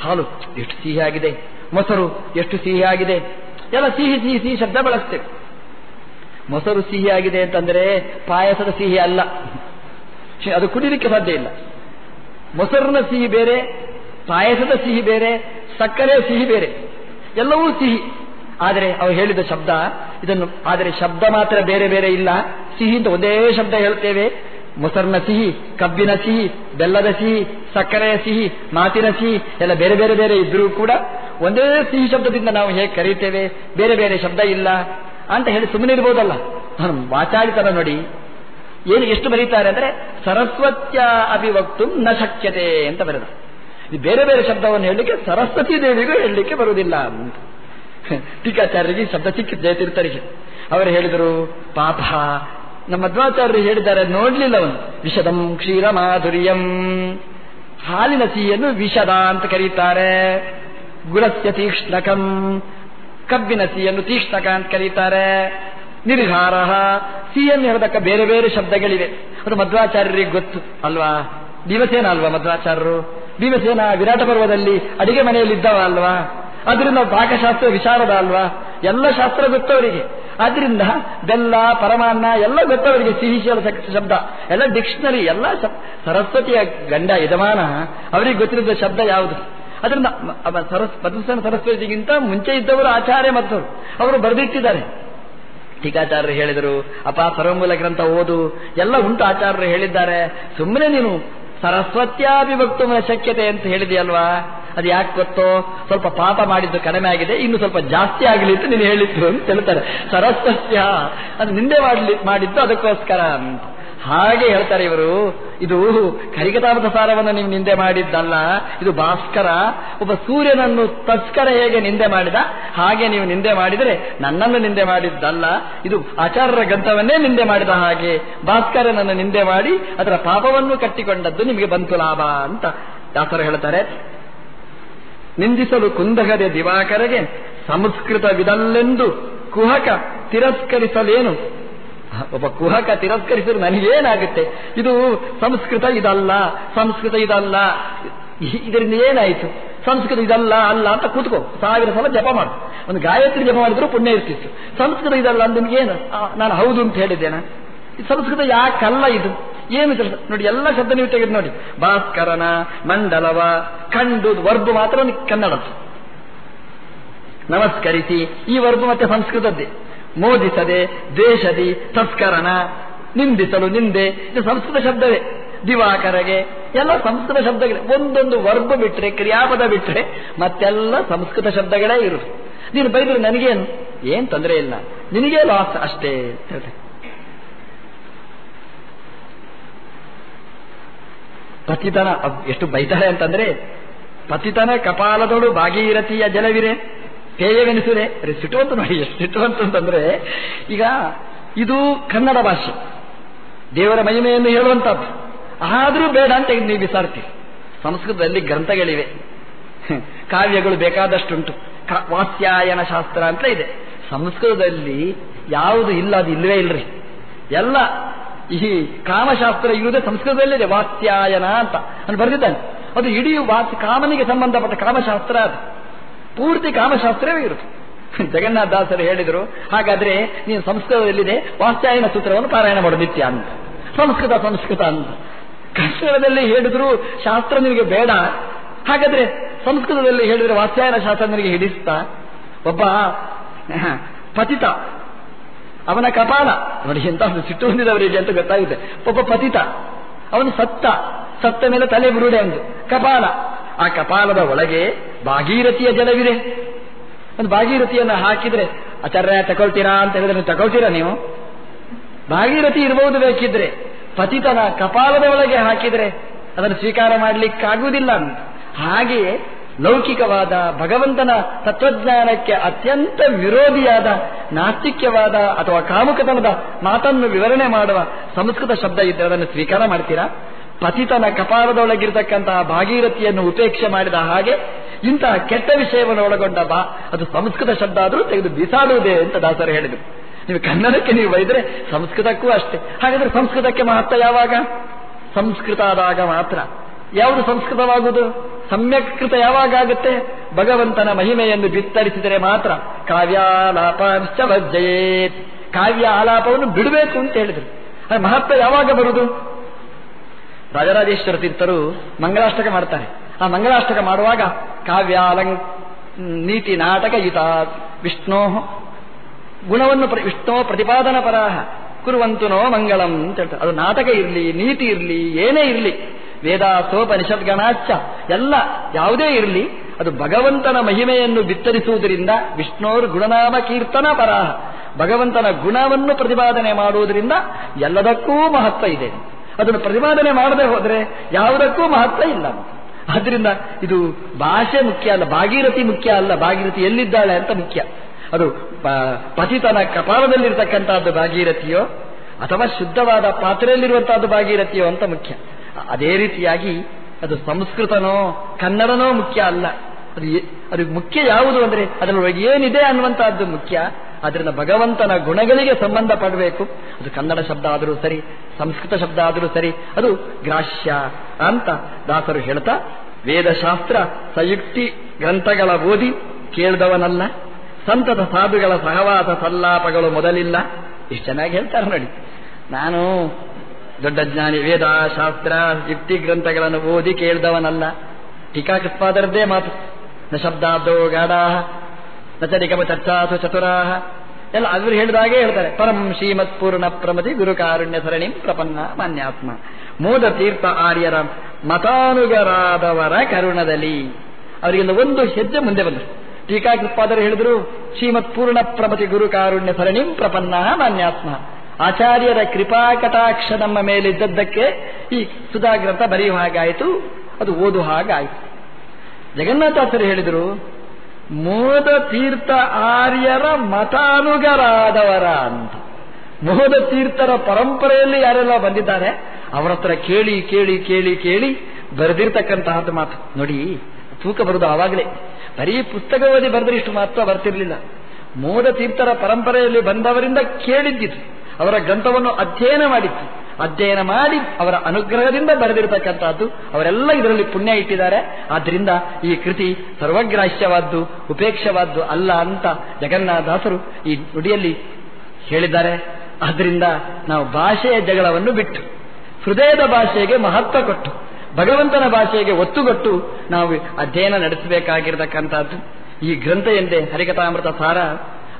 ಹಾಲು, ಎಷ್ಟು ಸಿಹಿಯಾಗಿದೆ? ಮೊಸರು, ಎಷ್ಟು ಸಿಹಿಯಾಗಿದೆ? ಎಲ್ಲ ಸಿಹಿ ಸಿಹಿ ಸಿಹಿ ಶಬ್ದ ಬಳಸ್ತೇವೆ. ಮೊಸರು ಸಿಹಿಯಾಗಿದೆ ಅಂತಂದ್ರೆ ಪಾಯಸದ ಸಿಹಿ ಅಲ್ಲ. ಅದು ಕುಡಿಲಿಕ್ಕೆ ಸಾಧ್ಯ ಇಲ್ಲ. ಮೊಸರಿನ ಸಿಹಿ ಬೇರೆ, ಪಾಯಸದ ಸಿಹಿ ಬೇರೆ, ಸಕ್ಕರೆ ಸಿಹಿ ಬೇರೆ. ಎಲ್ಲವೂ ಸಿಹಿ. ಆದರೆ ಅವ್ರು ಹೇಳಿದ ಶಬ್ದ, ಇದನ್ನು, ಆದರೆ ಶಬ್ದ ಮಾತ್ರ ಬೇರೆ ಬೇರೆ ಇಲ್ಲ. ಸಿಹಿ ಅಂತ ಒಂದೇ ಶಬ್ದ ಹೇಳ್ತೇವೆ. ಮೊಸರಿನ ಸಿಹಿ, ಕಬ್ಬಿನ ಸಿಹಿ, ಬೆಲ್ಲದ ಸಿಹಿ, ಸಕ್ಕರೆಯ ಸಿಹಿ, ಮಾತಿನ ಸಿಹಿ, ಎಲ್ಲ ಬೇರೆ ಬೇರೆ ಬೇರೆ ಇದ್ರೂ ಕೂಡ ಒಂದೇ ಸಿಹಿ ಶಬ್ದದಿಂದ ನಾವು ಹೇಗೆ ಕರೀತೇವೆ? ಬೇರೆ ಬೇರೆ ಶಬ್ದ ಇಲ್ಲ ಅಂತ ಹೇಳಿ ಸುಮ್ಮನೆ ಇರ್ಬೋದಲ್ಲ. ವಾಚಾಳಿತನ ನೋಡಿ, ಏನು ಎಷ್ಟು ಬರೀತಾರೆ ಅಂದ್ರೆ, ಸರಸ್ವತ್ಯ ಅಭಿವಕ್ತು ನ ಶಕ್ಯತೆ ಅಂತ ಬರೆದ. ಬೇರೆ ಬೇರೆ ಶಬ್ದವನ್ನು ಹೇಳಲಿಕ್ಕೆ ಸರಸ್ವತಿ ದೇವಿಗೂ ಹೇಳಲಿಕ್ಕೆ ಬರುವುದಿಲ್ಲ. ಟೀಕಾಚಾರ್ಯರಿಗೆ ಶಬ್ದ ಸಿಕ್ಕಿತ್ತು ಜಯತೀರ್ಥರಿಗೆ ಅವರು ಹೇಳಿದರು, ಪಾಪ, ನಮ್ಮ ಮಧ್ವಾಚಾರ್ಯರು ಹೇಳಿದ್ದಾರೆ, ನೋಡ್ಲಿಲ್ಲ ಅವನು. ವಿಷದಂ ಕ್ಷೀರ ಮಾಧುರ್ಯಂ ಹಾಲಿನ ಸಿಹಿಯನ್ನು ವಿಷದ ಅಂತ ಕರೀತಾರೆ. ಗುಣಸ್ಯ ತೀಕ್ಷ್ಣಕಂ. ಕಬ್ಬಿನ ಸಿಹಿಯನ್ನು ತೀಕ್ಷ್ಣಕ ಅಂತ ಕರೀತಾರೆ. ನಿರ್ಹಾರ ಸಿಹಿಯನ್ನು ಹೇಳದಕ್ಕ ಬೇರೆ ಬೇರೆ ಶಬ್ದಗಳಿವೆ. ಅದು ಮಧ್ವಾಚಾರ್ಯರಿಗೆ ಗೊತ್ತು. ಅಲ್ವಾ? ದಿವಸೇನಲ್ವಾ ಅಲ್ವಾ ಮಧ್ವಾಚಾರ್ಯರು? ಭೀಮಸೇನ ವಿರಾಟ ಪರ್ವದಲ್ಲಿ ಅಡಿಗೆ ಮನೆಯಲ್ಲಿ ಇದ್ದವ ಅಲ್ವಾ? ಅದರಿಂದ ಪಾಕಶಾಸ್ತ್ರ ವಿಚಾರದ ಅಲ್ವಾ? ಎಲ್ಲ ಶಾಸ್ತ್ರ ಗೊತ್ತವರಿಗೆ. ಆದ್ರಿಂದ ಬೆಲ್ಲ, ಪರಮಾನ್ನ ಎಲ್ಲ ಗೊತ್ತವರಿಗೆ ಸಿಹಿ ಶಬ್ದ. ಎಲ್ಲ ಡಿಕ್ಷನರಿ, ಎಲ್ಲ ಸರಸ್ವತಿಯ ಗಂಡ, ಯಜಮಾನ, ಅವರಿಗೆ ಗೊತ್ತಿರುವ ಶಬ್ದ ಯಾವುದು? ಅದರಿಂದ ಸರಸ್ ಸರಸ್ವತಿಗಿಂತ ಮುಂಚೆ ಇದ್ದವರು ಆಚಾರ್ಯ ಮತ್ತು ಅವರು ಬರೆದಿಟ್ಟಿದ್ದಾರೆ. ಟೀಕಾಚಾರ್ಯರು ಹೇಳಿದರು, ಅಪ ಸರ್ವಮೂಲ ಗ್ರಂಥ ಓದು. ಎಲ್ಲ ಉಂಟು ಆಚಾರ್ಯರು ಹೇಳಿದ್ದಾರೆ. ಸುಮ್ಮನೆ ನೀನು ಸರಸ್ವತ್ಯಾಭಿಭಕ್ತು ಶಕ್ಯತೆ ಅಂತ ಹೇಳಿದೆಯಲ್ವಾ? ಅದು ಯಾಕೆ ಗೊತ್ತೋ? ಸ್ವಲ್ಪ ಪಾಪ ಮಾಡಿದ್ದು ಕಡಿಮೆ ಆಗಿದೆ, ಇನ್ನು ಸ್ವಲ್ಪ ಜಾಸ್ತಿ ಆಗಲಿ ಅಂತ ನೀನು ಹೇಳಿದ್ರು ಅಂತ ಹೇಳ್ತಾರೆ. ಸರಸ್ವತ್ಯ, ಅದು ನಿಂದೆ ಮಾಡಲಿ ಮಾಡಿದ್ದು ಅದಕ್ಕೋಸ್ಕರ ಅಂತ. ಹಾಗೆ ಹೇಳ್ತಾರೆ ಇವರು, ಇದು ಕರಿಕತಾಮೃತ ಸಾರವನ್ನು ನೀವು ನಿಂದೆ ಮಾಡಿದ್ದಲ್ಲ, ಇದು ಭಾಸ್ಕರ, ಒಬ್ಬ ಸೂರ್ಯನನ್ನು ತಸ್ಕರ ಹೇಗೆ ನಿಂದೆ ಮಾಡಿದ, ಹಾಗೆ ನೀವು ನಿಂದೆ ಮಾಡಿದರೆ ನನ್ನನ್ನು ನಿಂದೆ ಮಾಡಿದ್ದಲ್ಲ, ಇದು ಆಚಾರ್ಯರ ಗ್ರಂಥವನ್ನೇ ನಿಂದೆ ಮಾಡಿದ ಹಾಗೆ ಭಾಸ್ಕರನನ್ನು ನಿಂದೆ ಮಾಡಿ ಅದರ ಪಾಪವನ್ನು ಕಟ್ಟಿಕೊಂಡದ್ದು ನಿಮಗೆ ಬಂತು ಲಾಭ ಅಂತ ದಾಸರು ಹೇಳ್ತಾರೆ. ನಿಂದಿಸಲು ಕುಂದಗದೆ ದಿವಾಕರಗೆ ಸಂಸ್ಕೃತವಿದಲ್ಲೆಂದು ಕುಹಕ ತಿರಸ್ಕರಿಸಲೇನು? ಒಬ್ಬ ಕುಹಕ ತಿರಸ್ಕರಿಸಿದ್ರೆ ನನಗೇನಾಗುತ್ತೆ? ಇದು ಸಂಸ್ಕೃತ ಇದಲ್ಲ ಸಂಸ್ಕೃತ ಇದಲ್ಲ. ಇದರಿಂದ ಏನಾಯಿತು? ಸಂಸ್ಕೃತ ಇದಲ್ಲ, ಅಲ್ಲ ಅಂತ ಕೂತ್ಕೋ. ಸಾವಿರ ಸಲ ಜಪ ಮಾಡು. ಒಂದು ಗಾಯತ್ರಿ ಜಪ ಮಾಡಿದ್ರು ಪುಣ್ಯ ಇರ್ತಿತ್ತು. ಸಂಸ್ಕೃತ ಇದಲ್ಲ ಅಂತ ನಿಮ್ಗೇನು ನಾನು ಹೌದು ಅಂತ ಹೇಳಿದ್ದೇನ? ಸಂಸ್ಕೃತ ಯಾಕಲ್ಲ ಇದು? ಏನು ನೋಡಿ, ಎಲ್ಲ ಶಬ್ದ ನೀವು ತೆಗೆದು ನೋಡಿ. ಭಾಸ್ಕರನ, ಮಂಡಲವ ಕಂಡು ವರ್ಬು ಮಾತ್ರ ಕನ್ನಡದ್ದು. ನಮಸ್ಕರಿಸಿ, ಈ ವರ್ಬು ಮತ್ತೆ ಸಂಸ್ಕೃತದ್ದೇ. ಮೋದಿಸದೆ ದ್ವೇಷದಿ ತಸ್ಕರಣ ನಿಂದಿಸಲು ನಿಂದೆ, ಇದು ಸಂಸ್ಕೃತ ಶಬ್ದವೇ. ದಿವಾಕರಗೆ ಎಲ್ಲ ಸಂಸ್ಕೃತ ಶಬ್ದಗಳೇ. ಒಂದೊಂದು ವರ್ಬ ಬಿಟ್ರೆ, ಕ್ರಿಯಾಪದ ಬಿಟ್ಟರೆ ಮತ್ತೆಲ್ಲ ಸಂಸ್ಕೃತ ಶಬ್ದಗಳೇ ಇರುತ್ತೆ ನೀನು ಬೈದ್ರೆ ನನಗೇನು? ಏನ್ ತೊಂದರೆ ಇಲ್ಲ. ನಿನಗೇ ಲಾಸ್ ಅಷ್ಟೇ ಪತಿತನ ಎಷ್ಟು ಬೈತಾರೆ ಅಂತಂದ್ರೆ, ಪತಿತನ ಕಪಾಲದೊಳು ಭಾಗೀರಥಿಯ ಜಲವಿರೆ. ಪೇಯವೆನಿಸುರೆ ಸಿಟ್ಟುವಂತ ನೋಡಿ, ಎಷ್ಟು ಸಿಟ್ಟುವಂತ ಅಂತಂದ್ರೆ, ಈಗ ಇದು ಕನ್ನಡ ಭಾಷೆ. ದೇವರ ಮಹಿಮೆಯನ್ನು ಹೇಳುವಂತದ್ದು ಆದರೂ ಬೇಡ ಅಂತ ನೀವು ಬಿಸಾಡ್ತೀವಿ ಸಂಸ್ಕೃತದಲ್ಲಿ ಗ್ರಂಥಗಳಿವೆ. ಕಾವ್ಯಗಳು ಬೇಕಾದಷ್ಟುಂಟು. ವಾತ್ಸ್ಯಾಯನ ಶಾಸ್ತ್ರ ಅಂತ ಇದೆ. ಸಂಸ್ಕೃತದಲ್ಲಿ ಯಾವುದು ಇಲ್ಲ, ಅದು ಇಲ್ಲವೇ ಇಲ್ರಿ. ಎಲ್ಲ ಈ ಕಾಮಶಾಸ್ತ್ರ ಇರುವುದೇ ಸಂಸ್ಕೃತದಲ್ಲಿದೆ, ವಾತ್ಸ್ಯಾಯನ ಅಂತ. ಅಲ್ಲಿ ಬರೆದಿದ್ದಾನೆ. ಅದು ಇಡೀ ವಾತ್ ಕಾಮನಿಗೆ ಸಂಬಂಧಪಟ್ಟ ಕಾಮಶಾಸ್ತ್ರ ಅದು. ಪೂರ್ತಿ ಕಾಮಶಾಸ್ತ್ರವೇ ಇರುತ್ತೆ. ಜಗನ್ನಾಥ ದಾಸರು ಹೇಳಿದರು, ಹಾಗಾದ್ರೆ ನೀನು ಸಂಸ್ಕೃತದಲ್ಲಿದೆ ವಾಸ್ತಾಯನ ಸೂತ್ರವನ್ನು ಪಾರಾಯಣ ಮಾಡು ನಿತ್ಯ ಅಂತ. ಸಂಸ್ಕೃತ ಸಂಸ್ಕೃತ ಅಂತ. ಕನ್ನಡದಲ್ಲಿ ಹೇಳಿದ್ರು, ಶಾಸ್ತ್ರ ನಿನಗೆ ಬೇಡ. ಹಾಗಾದ್ರೆ ಸಂಸ್ಕೃತದಲ್ಲಿ ಹೇಳಿದ್ರೆ ವಾಸ್ತಾಯನ ಶಾಸ್ತ್ರ ನಿನಗೆ ಹಿಡಿಸ್ತಾ? ಒಬ್ಬ ಪತಿತ. ಅವನ ಕಪಾಲ. ನೋಡಿ, ಎಂತ ಸಿಟ್ಟು ಹೊಂದಿದವರಿಗೆ ಅಂತ ಗೊತ್ತಾಗುತ್ತೆ. ಒಬ್ಬ ಪತಿತ. ಅವನು ಸತ್ತ. ಸತ್ತ ಮೇಲೆ ತಲೆ ಬುರುಡೆ ಅಂದು. ಕಪಾಲ. ಆ ಕಪಾಲದ ಒಳಗೆ ಭಾಗೀರಥಿಯ ಜಲವಿದೆ. ಒಂದು ಭಾಗೀರಥಿಯನ್ನು ಹಾಕಿದ್ರೆ ಆಚಾರ್ಯ ತಗೊಳ್ತೀರಾ ಅಂತ ಹೇಳಿದ್ರೆ ತಗೊಳ್ತೀರಾ ನೀವು? ಭಾಗೀರಥಿ ಇರಬಹುದು ಬೇಕಿದ್ರೆ, ಪತಿತನ ಕಪಾಲದ ಒಳಗೆ ಹಾಕಿದ್ರೆ ಅದನ್ನು ಸ್ವೀಕಾರ ಮಾಡಲಿಕ್ಕಾಗುವುದಿಲ್ಲ ಅಂತ. ಹಾಗೆಯೇ ಲೌಕಿಕವಾದ ಭಗವಂತನ ತತ್ವಜ್ಞಾನಕ್ಕೆ ಅತ್ಯಂತ ವಿರೋಧಿಯಾದ, ನಾಸ್ತಿಕ್ಯವಾದ ಅಥವಾ ಕಾಮುಕತನದ ಮಾತನ್ನು ವಿವರಣೆ ಮಾಡುವ ಸಂಸ್ಕೃತ ಶಬ್ದ ಇದ್ದರೆ ಅದನ್ನು ಸ್ವೀಕಾರ ಮಾಡ್ತೀರಾ? ಪತಿತನ ಕಪಾಲದೊಳಗಿರ್ತಕ್ಕಂತಹ ಭಾಗೀರಥಿಯನ್ನು ಉಪೇಕ್ಷೆ ಮಾಡಿದ ಹಾಗೆ ಇಂತಹ ಕೆಟ್ಟ ವಿಷಯವನ್ನು ಒಳಗೊಂಡ ಬಾ, ಅದು ಸಂಸ್ಕೃತ ಶಬ್ದ ಆದರೂ ತೆಗೆದು ಬಿಸಾಡುವುದೇ ಅಂತ ದಾಸರು ಹೇಳಿದರು. ನೀವು ಕನ್ನಡಕ್ಕೆ ನೀವು ಬೈದರೆ ಸಂಸ್ಕೃತಕ್ಕೂ ಅಷ್ಟೇ. ಹಾಗಾದ್ರೆ ಸಂಸ್ಕೃತಕ್ಕೆ ಮಹತ್ವ ಯಾವಾಗ? ಸಂಸ್ಕೃತ ಆದಾಗ ಮಾತ್ರ. ಯಾವುದು ಸಂಸ್ಕೃತವಾಗುವುದು? ಸಮ್ಯಕ್ಕೃತ ಯಾವಾಗ ಆಗುತ್ತೆ? ಭಗವಂತನ ಮಹಿಮೆಯನ್ನು ಬಿತ್ತರಿಸಿದರೆ ಮಾತ್ರ. ಕಾವ್ಯಾಲಾಪ ವಜ್ಜಯೇತ್ ಕಾವ್ಯ ಆಲಾಪವನ್ನು ಬಿಡಬೇಕು ಅಂತ ಹೇಳಿದರು. ಮಹತ್ವ ಯಾವಾಗ ಬರುವುದು? ರಾಜರಾಜೇಶ್ವರ ತೀರ್ಥರು ಮಂಗಳಾಷ್ಟಕ ಮಾಡ್ತಾರೆ. ಆ ಮಂಗಳಾಷ್ಟಕ ಮಾಡುವಾಗ ಕಾವ್ಯಾಲಂ ನೀತಿ, ನಾಟಕ ಯುತ ವಿಷ್ಣೋ ಗುಣವನ್ನು ವಿಷ್ಣೋ ಪ್ರತಿಪಾದನ ಪರಾಹ, ಕುರುವಂತು ನೋ ಮಂಗಳಂ ಅಂತ ಹೇಳ್ತಾರೆ. ಅದು ನಾಟಕ ಇರಲಿ, ನೀತಿ ಇರಲಿ, ಏನೇ ಇರಲಿ ವೇದಾಸೋಪನಿಷದ್ಗಣಾಚ್ಚ ಎಲ್ಲ ಯಾವುದೇ ಇರಲಿ, ಅದು ಭಗವಂತನ ಮಹಿಮೆಯನ್ನು ಬಿತ್ತರಿಸುವುದರಿಂದ ವಿಷ್ಣೋರ್ ಗುಣನಾಮ ಕೀರ್ತನ ಪರಾಹ, ಭಗವಂತನ ಗುಣವನ್ನು ಪ್ರತಿಪಾದನೆ ಮಾಡುವುದರಿಂದ ಎಲ್ಲದಕ್ಕೂ ಮಹತ್ವ ಇದೆ. ಅದನ್ನು ಪ್ರತಿಪಾದನೆ ಮಾಡದೆ ಹೋದರೆ ಯಾವುದಕ್ಕೂ ಮಹತ್ವ ಇಲ್ಲ. ಆದ್ದರಿಂದ ಇದು ಭಾಷೆ ಮುಖ್ಯ ಅಲ್ಲ, ಭಾಗೀರಥಿ ಮುಖ್ಯ ಅಲ್ಲ, ಭಾಗೀರಥಿ ಎಲ್ಲಿದ್ದಾಳೆ ಅಂತ ಮುಖ್ಯ. ಅದು ಪತಿತನ ಕಪಾಲದಲ್ಲಿರ್ತಕ್ಕಂಥದ್ದು ಭಾಗೀರಥಿಯೋ, ಅಥವಾ ಶುದ್ಧವಾದ ಪಾತ್ರೆಯಲ್ಲಿರುವಂತಹದ್ದು ಭಾಗೀರಥಿಯೋ ಅಂತ ಮುಖ್ಯ. ಅದೇ ರೀತಿಯಾಗಿ ಅದು ಸಂಸ್ಕೃತನೋ, ಕನ್ನಡನೋ ಮುಖ್ಯ ಅಲ್ಲ. ಅದು ಅದು ಮುಖ್ಯ ಯಾವುದು ಅಂದ್ರೆ ಅದರೊಳಗೆ ಏನಿದೆ ಅನ್ನುವಂತಹದ್ದು ಮುಖ್ಯ. ಅದರಿಂದ ಭಗವಂತನ ಗುಣಗಳಿಗೆ ಸಂಬಂಧ ಪಡಬೇಕು ಅದು ಕನ್ನಡ ಶಬ್ದ ಆದರೂ ಸರಿ, ಸಂಸ್ಕೃತ ಶಬ್ದ ಆದರೂ ಸರಿ, ಅದು ಗ್ರಾಹ್ಯ ಅಂತ ದಾಸರು ಹೇಳ್ತಾ, ವೇದಶಾಸ್ತ್ರ ಸಯುಕ್ತಿ ಗ್ರಂಥಗಳ ಓದಿ ಕೇಳಿದವನಲ್ಲ, ಸಂತತ ಸಾಧುಗಳ ಸಹವಾಸ ಸಲ್ಲಾಪಗಳು ಮೊದಲಿಲ್ಲ. ಇಷ್ಟು ಚೆನ್ನಾಗಿ ಹೇಳ್ತಾರೆ ನೋಡಿ. ನಾನು ದೊಡ್ಡ ಜ್ಞಾನಿ ವೇದ ಶಾಸ್ತ್ರ ಯುಕ್ತಿ ಗ್ರಂಥಗಳನ್ನು ಓದಿ ಕೇಳಿದವನಲ್ಲ. ಟೀಕಾಕೃತ್ಪಾದರದ್ದೇ ಮಾತು. ನ ಶಬ್ದಾದೋ ಗಾಢಾಹ. ನ ಚರಿಕಮ ಚರ್ಚಾಸು ಚತುರಾಹ. ಎಲ್ಲ ಅವರು ಹೇಳಿದಾಗೆ ಹೇಳ್ತಾರೆ. ಪರಂ ಶ್ರೀಮತ್ ಪೂರ್ಣ ಪ್ರಮತಿ ಗುರುಕಾರುಣ್ಯ ಸರಣಿ ಪ್ರಪನ್ನ ಮಾನ್ಯಾತ್ಮ. ಮೋದ ತೀರ್ಥ ಆರ್ಯರ ಮತಾನುಗರಾದವರ ಕರುಣದಲ್ಲಿ ಅವರಿಗೆಲ್ಲ ಒಂದು ಹೆಜ್ಜೆ ಮುಂದೆ ಬಂದರು. ಟೀಕಾಕೃತ್ಪಾದರು ಹೇಳಿದ್ರು ಶ್ರೀಮತ್ ಪೂರ್ಣ ಪ್ರಮತಿ ಗುರುಕಾರುಣ್ಯ ಸರಣಿ ಪ್ರಪನ್ನ ಮಾನ್ಯಾತ್ಮ. ಆಚಾರ್ಯರ ಕೃಪಾ ಕಟಾಕ್ಷ ನಮ್ಮ ಮೇಲಿದ್ದದ್ದಕ್ಕೆ ಈ ಸುಧಾಗ್ರಂಥ ಬರೆಯುವ ಹಾಗಾಯಿತು, ಅದು ಓದು ಹಾಗಾಯಿತು. ಜಗನ್ನಾಥಾಚಾರ್ಯ ಹೇಳಿದರು ಮೋದ ತೀರ್ಥ ಆರ್ಯರ ಮತಾನುಗರಾದವರ ಅಂತ ಮೋದ ತೀರ್ಥರ ಪರಂಪರೆಯಲ್ಲಿ ಯಾರೆಲ್ಲ ಬಂದಿದ್ದಾರೆ, ಅವರ ಹತ್ರ ಕೇಳಿ ಕೇಳಿ ಕೇಳಿ ಕೇಳಿ ಬರೆದಿರ್ತಕ್ಕಂತಹದ್ದು ಮಾತು ನೋಡಿ, ತೂಕ ಬರುದು ಆವಾಗಲೇ. ಬರೀ ಪುಸ್ತಕ ಓದಿ ಬರೆದ್ರೆ ಇಷ್ಟು ಮಾತ್ರ ಬರ್ತಿರ್ಲಿಲ್ಲ. ಮೋದ ತೀರ್ಥರ ಪರಂಪರೆಯಲ್ಲಿ ಬಂದವರಿಂದ ಕೇಳಿದ್ದಿತು ಅವರ ಗ್ರಂಥವನ್ನು ಅಧ್ಯಯನ ಮಾಡಿತ್ತು ಅಧ್ಯಯನ ಮಾಡಿ ಅವರ ಅನುಗ್ರಹದಿಂದ ಬರೆದಿರತಕ್ಕಂಥದ್ದು. ಅವರೆಲ್ಲ ಇದರಲ್ಲಿ ಪುಣ್ಯ ಇಟ್ಟಿದ್ದಾರೆ. ಆದ್ದರಿಂದ ಈ ಕೃತಿ ಸರ್ವಗ್ರಾಹ್ಯವಾದ್ದು, ಉಪೇಕ್ಷವಾದ್ದು ಅಲ್ಲ ಅಂತ ಜಗನ್ನಾಥಾಸರು ಈ ನುಡಿಯಲ್ಲಿ ಹೇಳಿದ್ದಾರೆ. ಆದ್ದರಿಂದ ನಾವು ಭಾಷೆಯ ಜಗಳವನ್ನು ಬಿಟ್ಟು, ಹೃದಯದ ಭಾಷೆಗೆ ಮಹತ್ವ ಕೊಟ್ಟು, ಭಗವಂತನ ಭಾಷೆಗೆ ಒತ್ತುಗೊಟ್ಟು ನಾವು ಅಧ್ಯಯನ ನಡೆಸಬೇಕಾಗಿರತಕ್ಕಂಥದ್ದು. ಈ ಗ್ರಂಥ ಎಂದೇ ಹರಿಕಥಾಮೃತ ಸಾರ.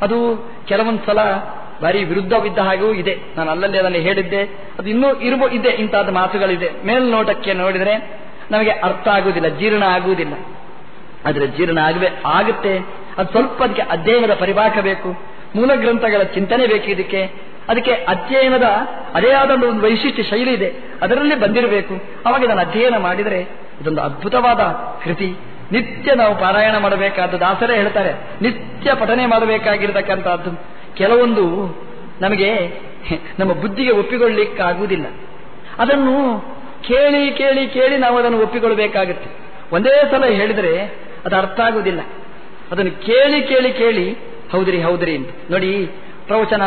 ಅದು ಕೆಲವೊಂದು ಸಲ ಬಾರಿ ವಿರುದ್ಧವಿದ್ದ ಹಾಗೂ ಇದೆ. ನಾನು ಅಲ್ಲಲ್ಲಿ ಅದನ್ನು ಹೇಳಿದ್ದೆ. ಅದು ಇನ್ನೂ ಇರುವ ಇದೆ ಇಂತಹದ್ದು ಮಾತುಗಳಿದೆ. ಮೇಲ್ನೋಟಕ್ಕೆ ನೋಡಿದರೆ ನಮಗೆ ಅರ್ಥ ಆಗುವುದಿಲ್ಲ, ಜೀರ್ಣ ಆಗುವುದಿಲ್ಲ. ಆದರೆ ಜೀರ್ಣ ಆಗದೆ ಆಗುತ್ತೆ. ಅದು ಸ್ವಲ್ಪ ಅದಕ್ಕೆ ಅಧ್ಯಯನದ ಪರಿಪಾಕ ಬೇಕು. ಮೂಲ ಗ್ರಂಥಗಳ ಚಿಂತನೆ ಬೇಕು ಇದಕ್ಕೆ. ಅದಕ್ಕೆ ಅಧ್ಯಯನದ ಅದೇ ಆದ ಒಂದು ವೈಶಿಷ್ಟ್ಯ ಶೈಲಿ ಇದೆ. ಅದರಲ್ಲಿ ಬಂದಿರಬೇಕು. ಅವಾಗ ಇದನ್ನು ಅಧ್ಯಯನ ಮಾಡಿದರೆ ಇದೊಂದು ಅದ್ಭುತವಾದ ಕೃತಿ. ನಿತ್ಯ ನಾವು ಪಾರಾಯಣ ಮಾಡಬೇಕಾದ ದಾಸರೇ ಹೇಳ್ತಾರೆ. ನಿತ್ಯ ಪಠನೆ ಮಾಡಬೇಕಾಗಿರತಕ್ಕಂಥದ್ದು ಕೆಲವೊಂದು ನಮಗೆ ನಮ್ಮ ಬುದ್ಧಿಗೆ ಒಪ್ಪಿಕೊಳ್ಳಿಕ್ಕಾಗುವುದಿಲ್ಲ. ಅದನ್ನು ಕೇಳಿ ಕೇಳಿ ಕೇಳಿ ನಾವು ಅದನ್ನು ಒಪ್ಪಿಕೊಳ್ಳಬೇಕಾಗುತ್ತೆ. ಒಂದೇ ಸಲ ಹೇಳಿದರೆ ಅದು ಅರ್ಥ ಆಗುವುದಿಲ್ಲ. ಅದನ್ನು ಕೇಳಿ ಕೇಳಿ ಕೇಳಿ, ಹೌದ್ರಿ ಹೌದ್ರಿ ಅಂತ. ನೋಡಿ, ಪ್ರವಚನ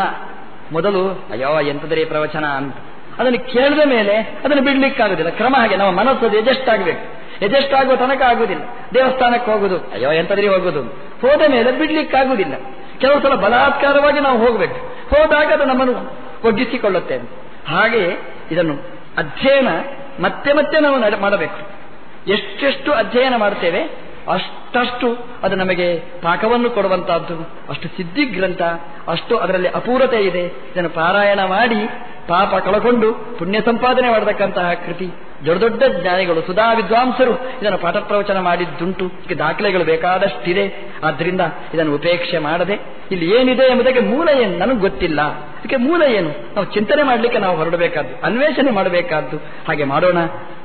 ಮೊದಲು, ಅಯ್ಯೋ, ಎಂತದ್ರಿ ಪ್ರವಚನ ಅಂತ. ಅದನ್ನು ಕೇಳಿದ ಮೇಲೆ ಅದನ್ನು ಬಿಡ್ಲಿಕ್ಕಾಗುದಿಲ್ಲ ಕ್ರಮ ಹಾಗೆ, ನಮ್ಮ ಮನಸ್ಸು ಎಜೆಸ್ಟ್ ಆಗಬೇಕು. ಎಜೆಸ್ಟ್ ಆಗುವ ತನಕ ಆಗುವುದಿಲ್ಲ. ದೇವಸ್ಥಾನಕ್ಕೆ ಹೋಗುದು ಅಯ್ಯೋ, ಎಂತದ್ರಿ ಹೋಗುದು ಹೋದ ಮೇಲೆ ಬಿಡ್ಲಿಕ್ಕಾಗುವುದಿಲ್ಲ. ಕೆಲವು ಸಲ ಬಲಾತ್ಕಾರವಾಗಿ ನಾವು ಹೋಗಬೇಕು. ಹೋದಾಗ ಅದು ನಮ್ಮನ್ನು ಒಗ್ಗಿಸಿಕೊಳ್ಳುತ್ತೆ ಹಾಗೆ ಇದನ್ನು ಅಧ್ಯಯನ ಮತ್ತೆ ಮತ್ತೆ ನಾವು ಮಾಡಬೇಕು. ಎಷ್ಟೆಷ್ಟು ಅಧ್ಯಯನ ಮಾಡ್ತೇವೆ, ಅಷ್ಟಷ್ಟು ಅದು ನಮಗೆ ಪಾಕವನ್ನು ಕೊಡುವಂತಹದ್ದು, ಅಷ್ಟು ಸಿದ್ಧಿ ಗ್ರಂಥ, ಅಷ್ಟು ಅದರಲ್ಲಿ ಅಪೂರತೆ ಇದೆ. ಇದನ್ನು ಪಾರಾಯಣ ಮಾಡಿ ಪಾಪ ಕಳಕೊಂಡು ಪುಣ್ಯ ಸಂಪಾದನೆ ಮಾಡತಕ್ಕಂತಹ ಕೃತಿ. ದೊಡ್ಡ ದೊಡ್ಡ ಜ್ಞಾನಿಗಳು, ಸುಧಾ ವಿದ್ವಾಂಸರು ಇದನ್ನು ಪಾಠ ಪ್ರವಚನ ಮಾಡಿದ್ದುಂಟು ದಾಖಲೆಗಳು ಬೇಕಾದಷ್ಟಿದೆ. ಆದ್ದರಿಂದ ಇದನ್ನು ಉಪೇಕ್ಷೆ ಮಾಡದೆ, ಇಲ್ಲಿ ಏನಿದೆ ಎಂಬುದಕ್ಕೆ ಮೂಲ ಏನು ನನಗೆ ಗೊತ್ತಿಲ್ಲ. ಇದಕ್ಕೆ ಮೂಲ ಏನು? ನಾವು ಚಿಂತನೆ ಮಾಡಲಿಕ್ಕೆ ನಾವು ಹೊರಡಬೇಕಾದ್ದು, ಅನ್ವೇಷಣೆ ಮಾಡಬೇಕಾದ್ದು. ಹಾಗೆ ಮಾಡೋಣ.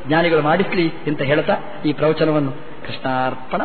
ಜ್ಞಾನಿಗಳು ಮಾಡಿಸ್ಲಿ ಅಂತ ಹೇಳ್ತಾ ಈ ಪ್ರವಚನವನ್ನು ಕೃಷ್ಣಾರ್ಪಣ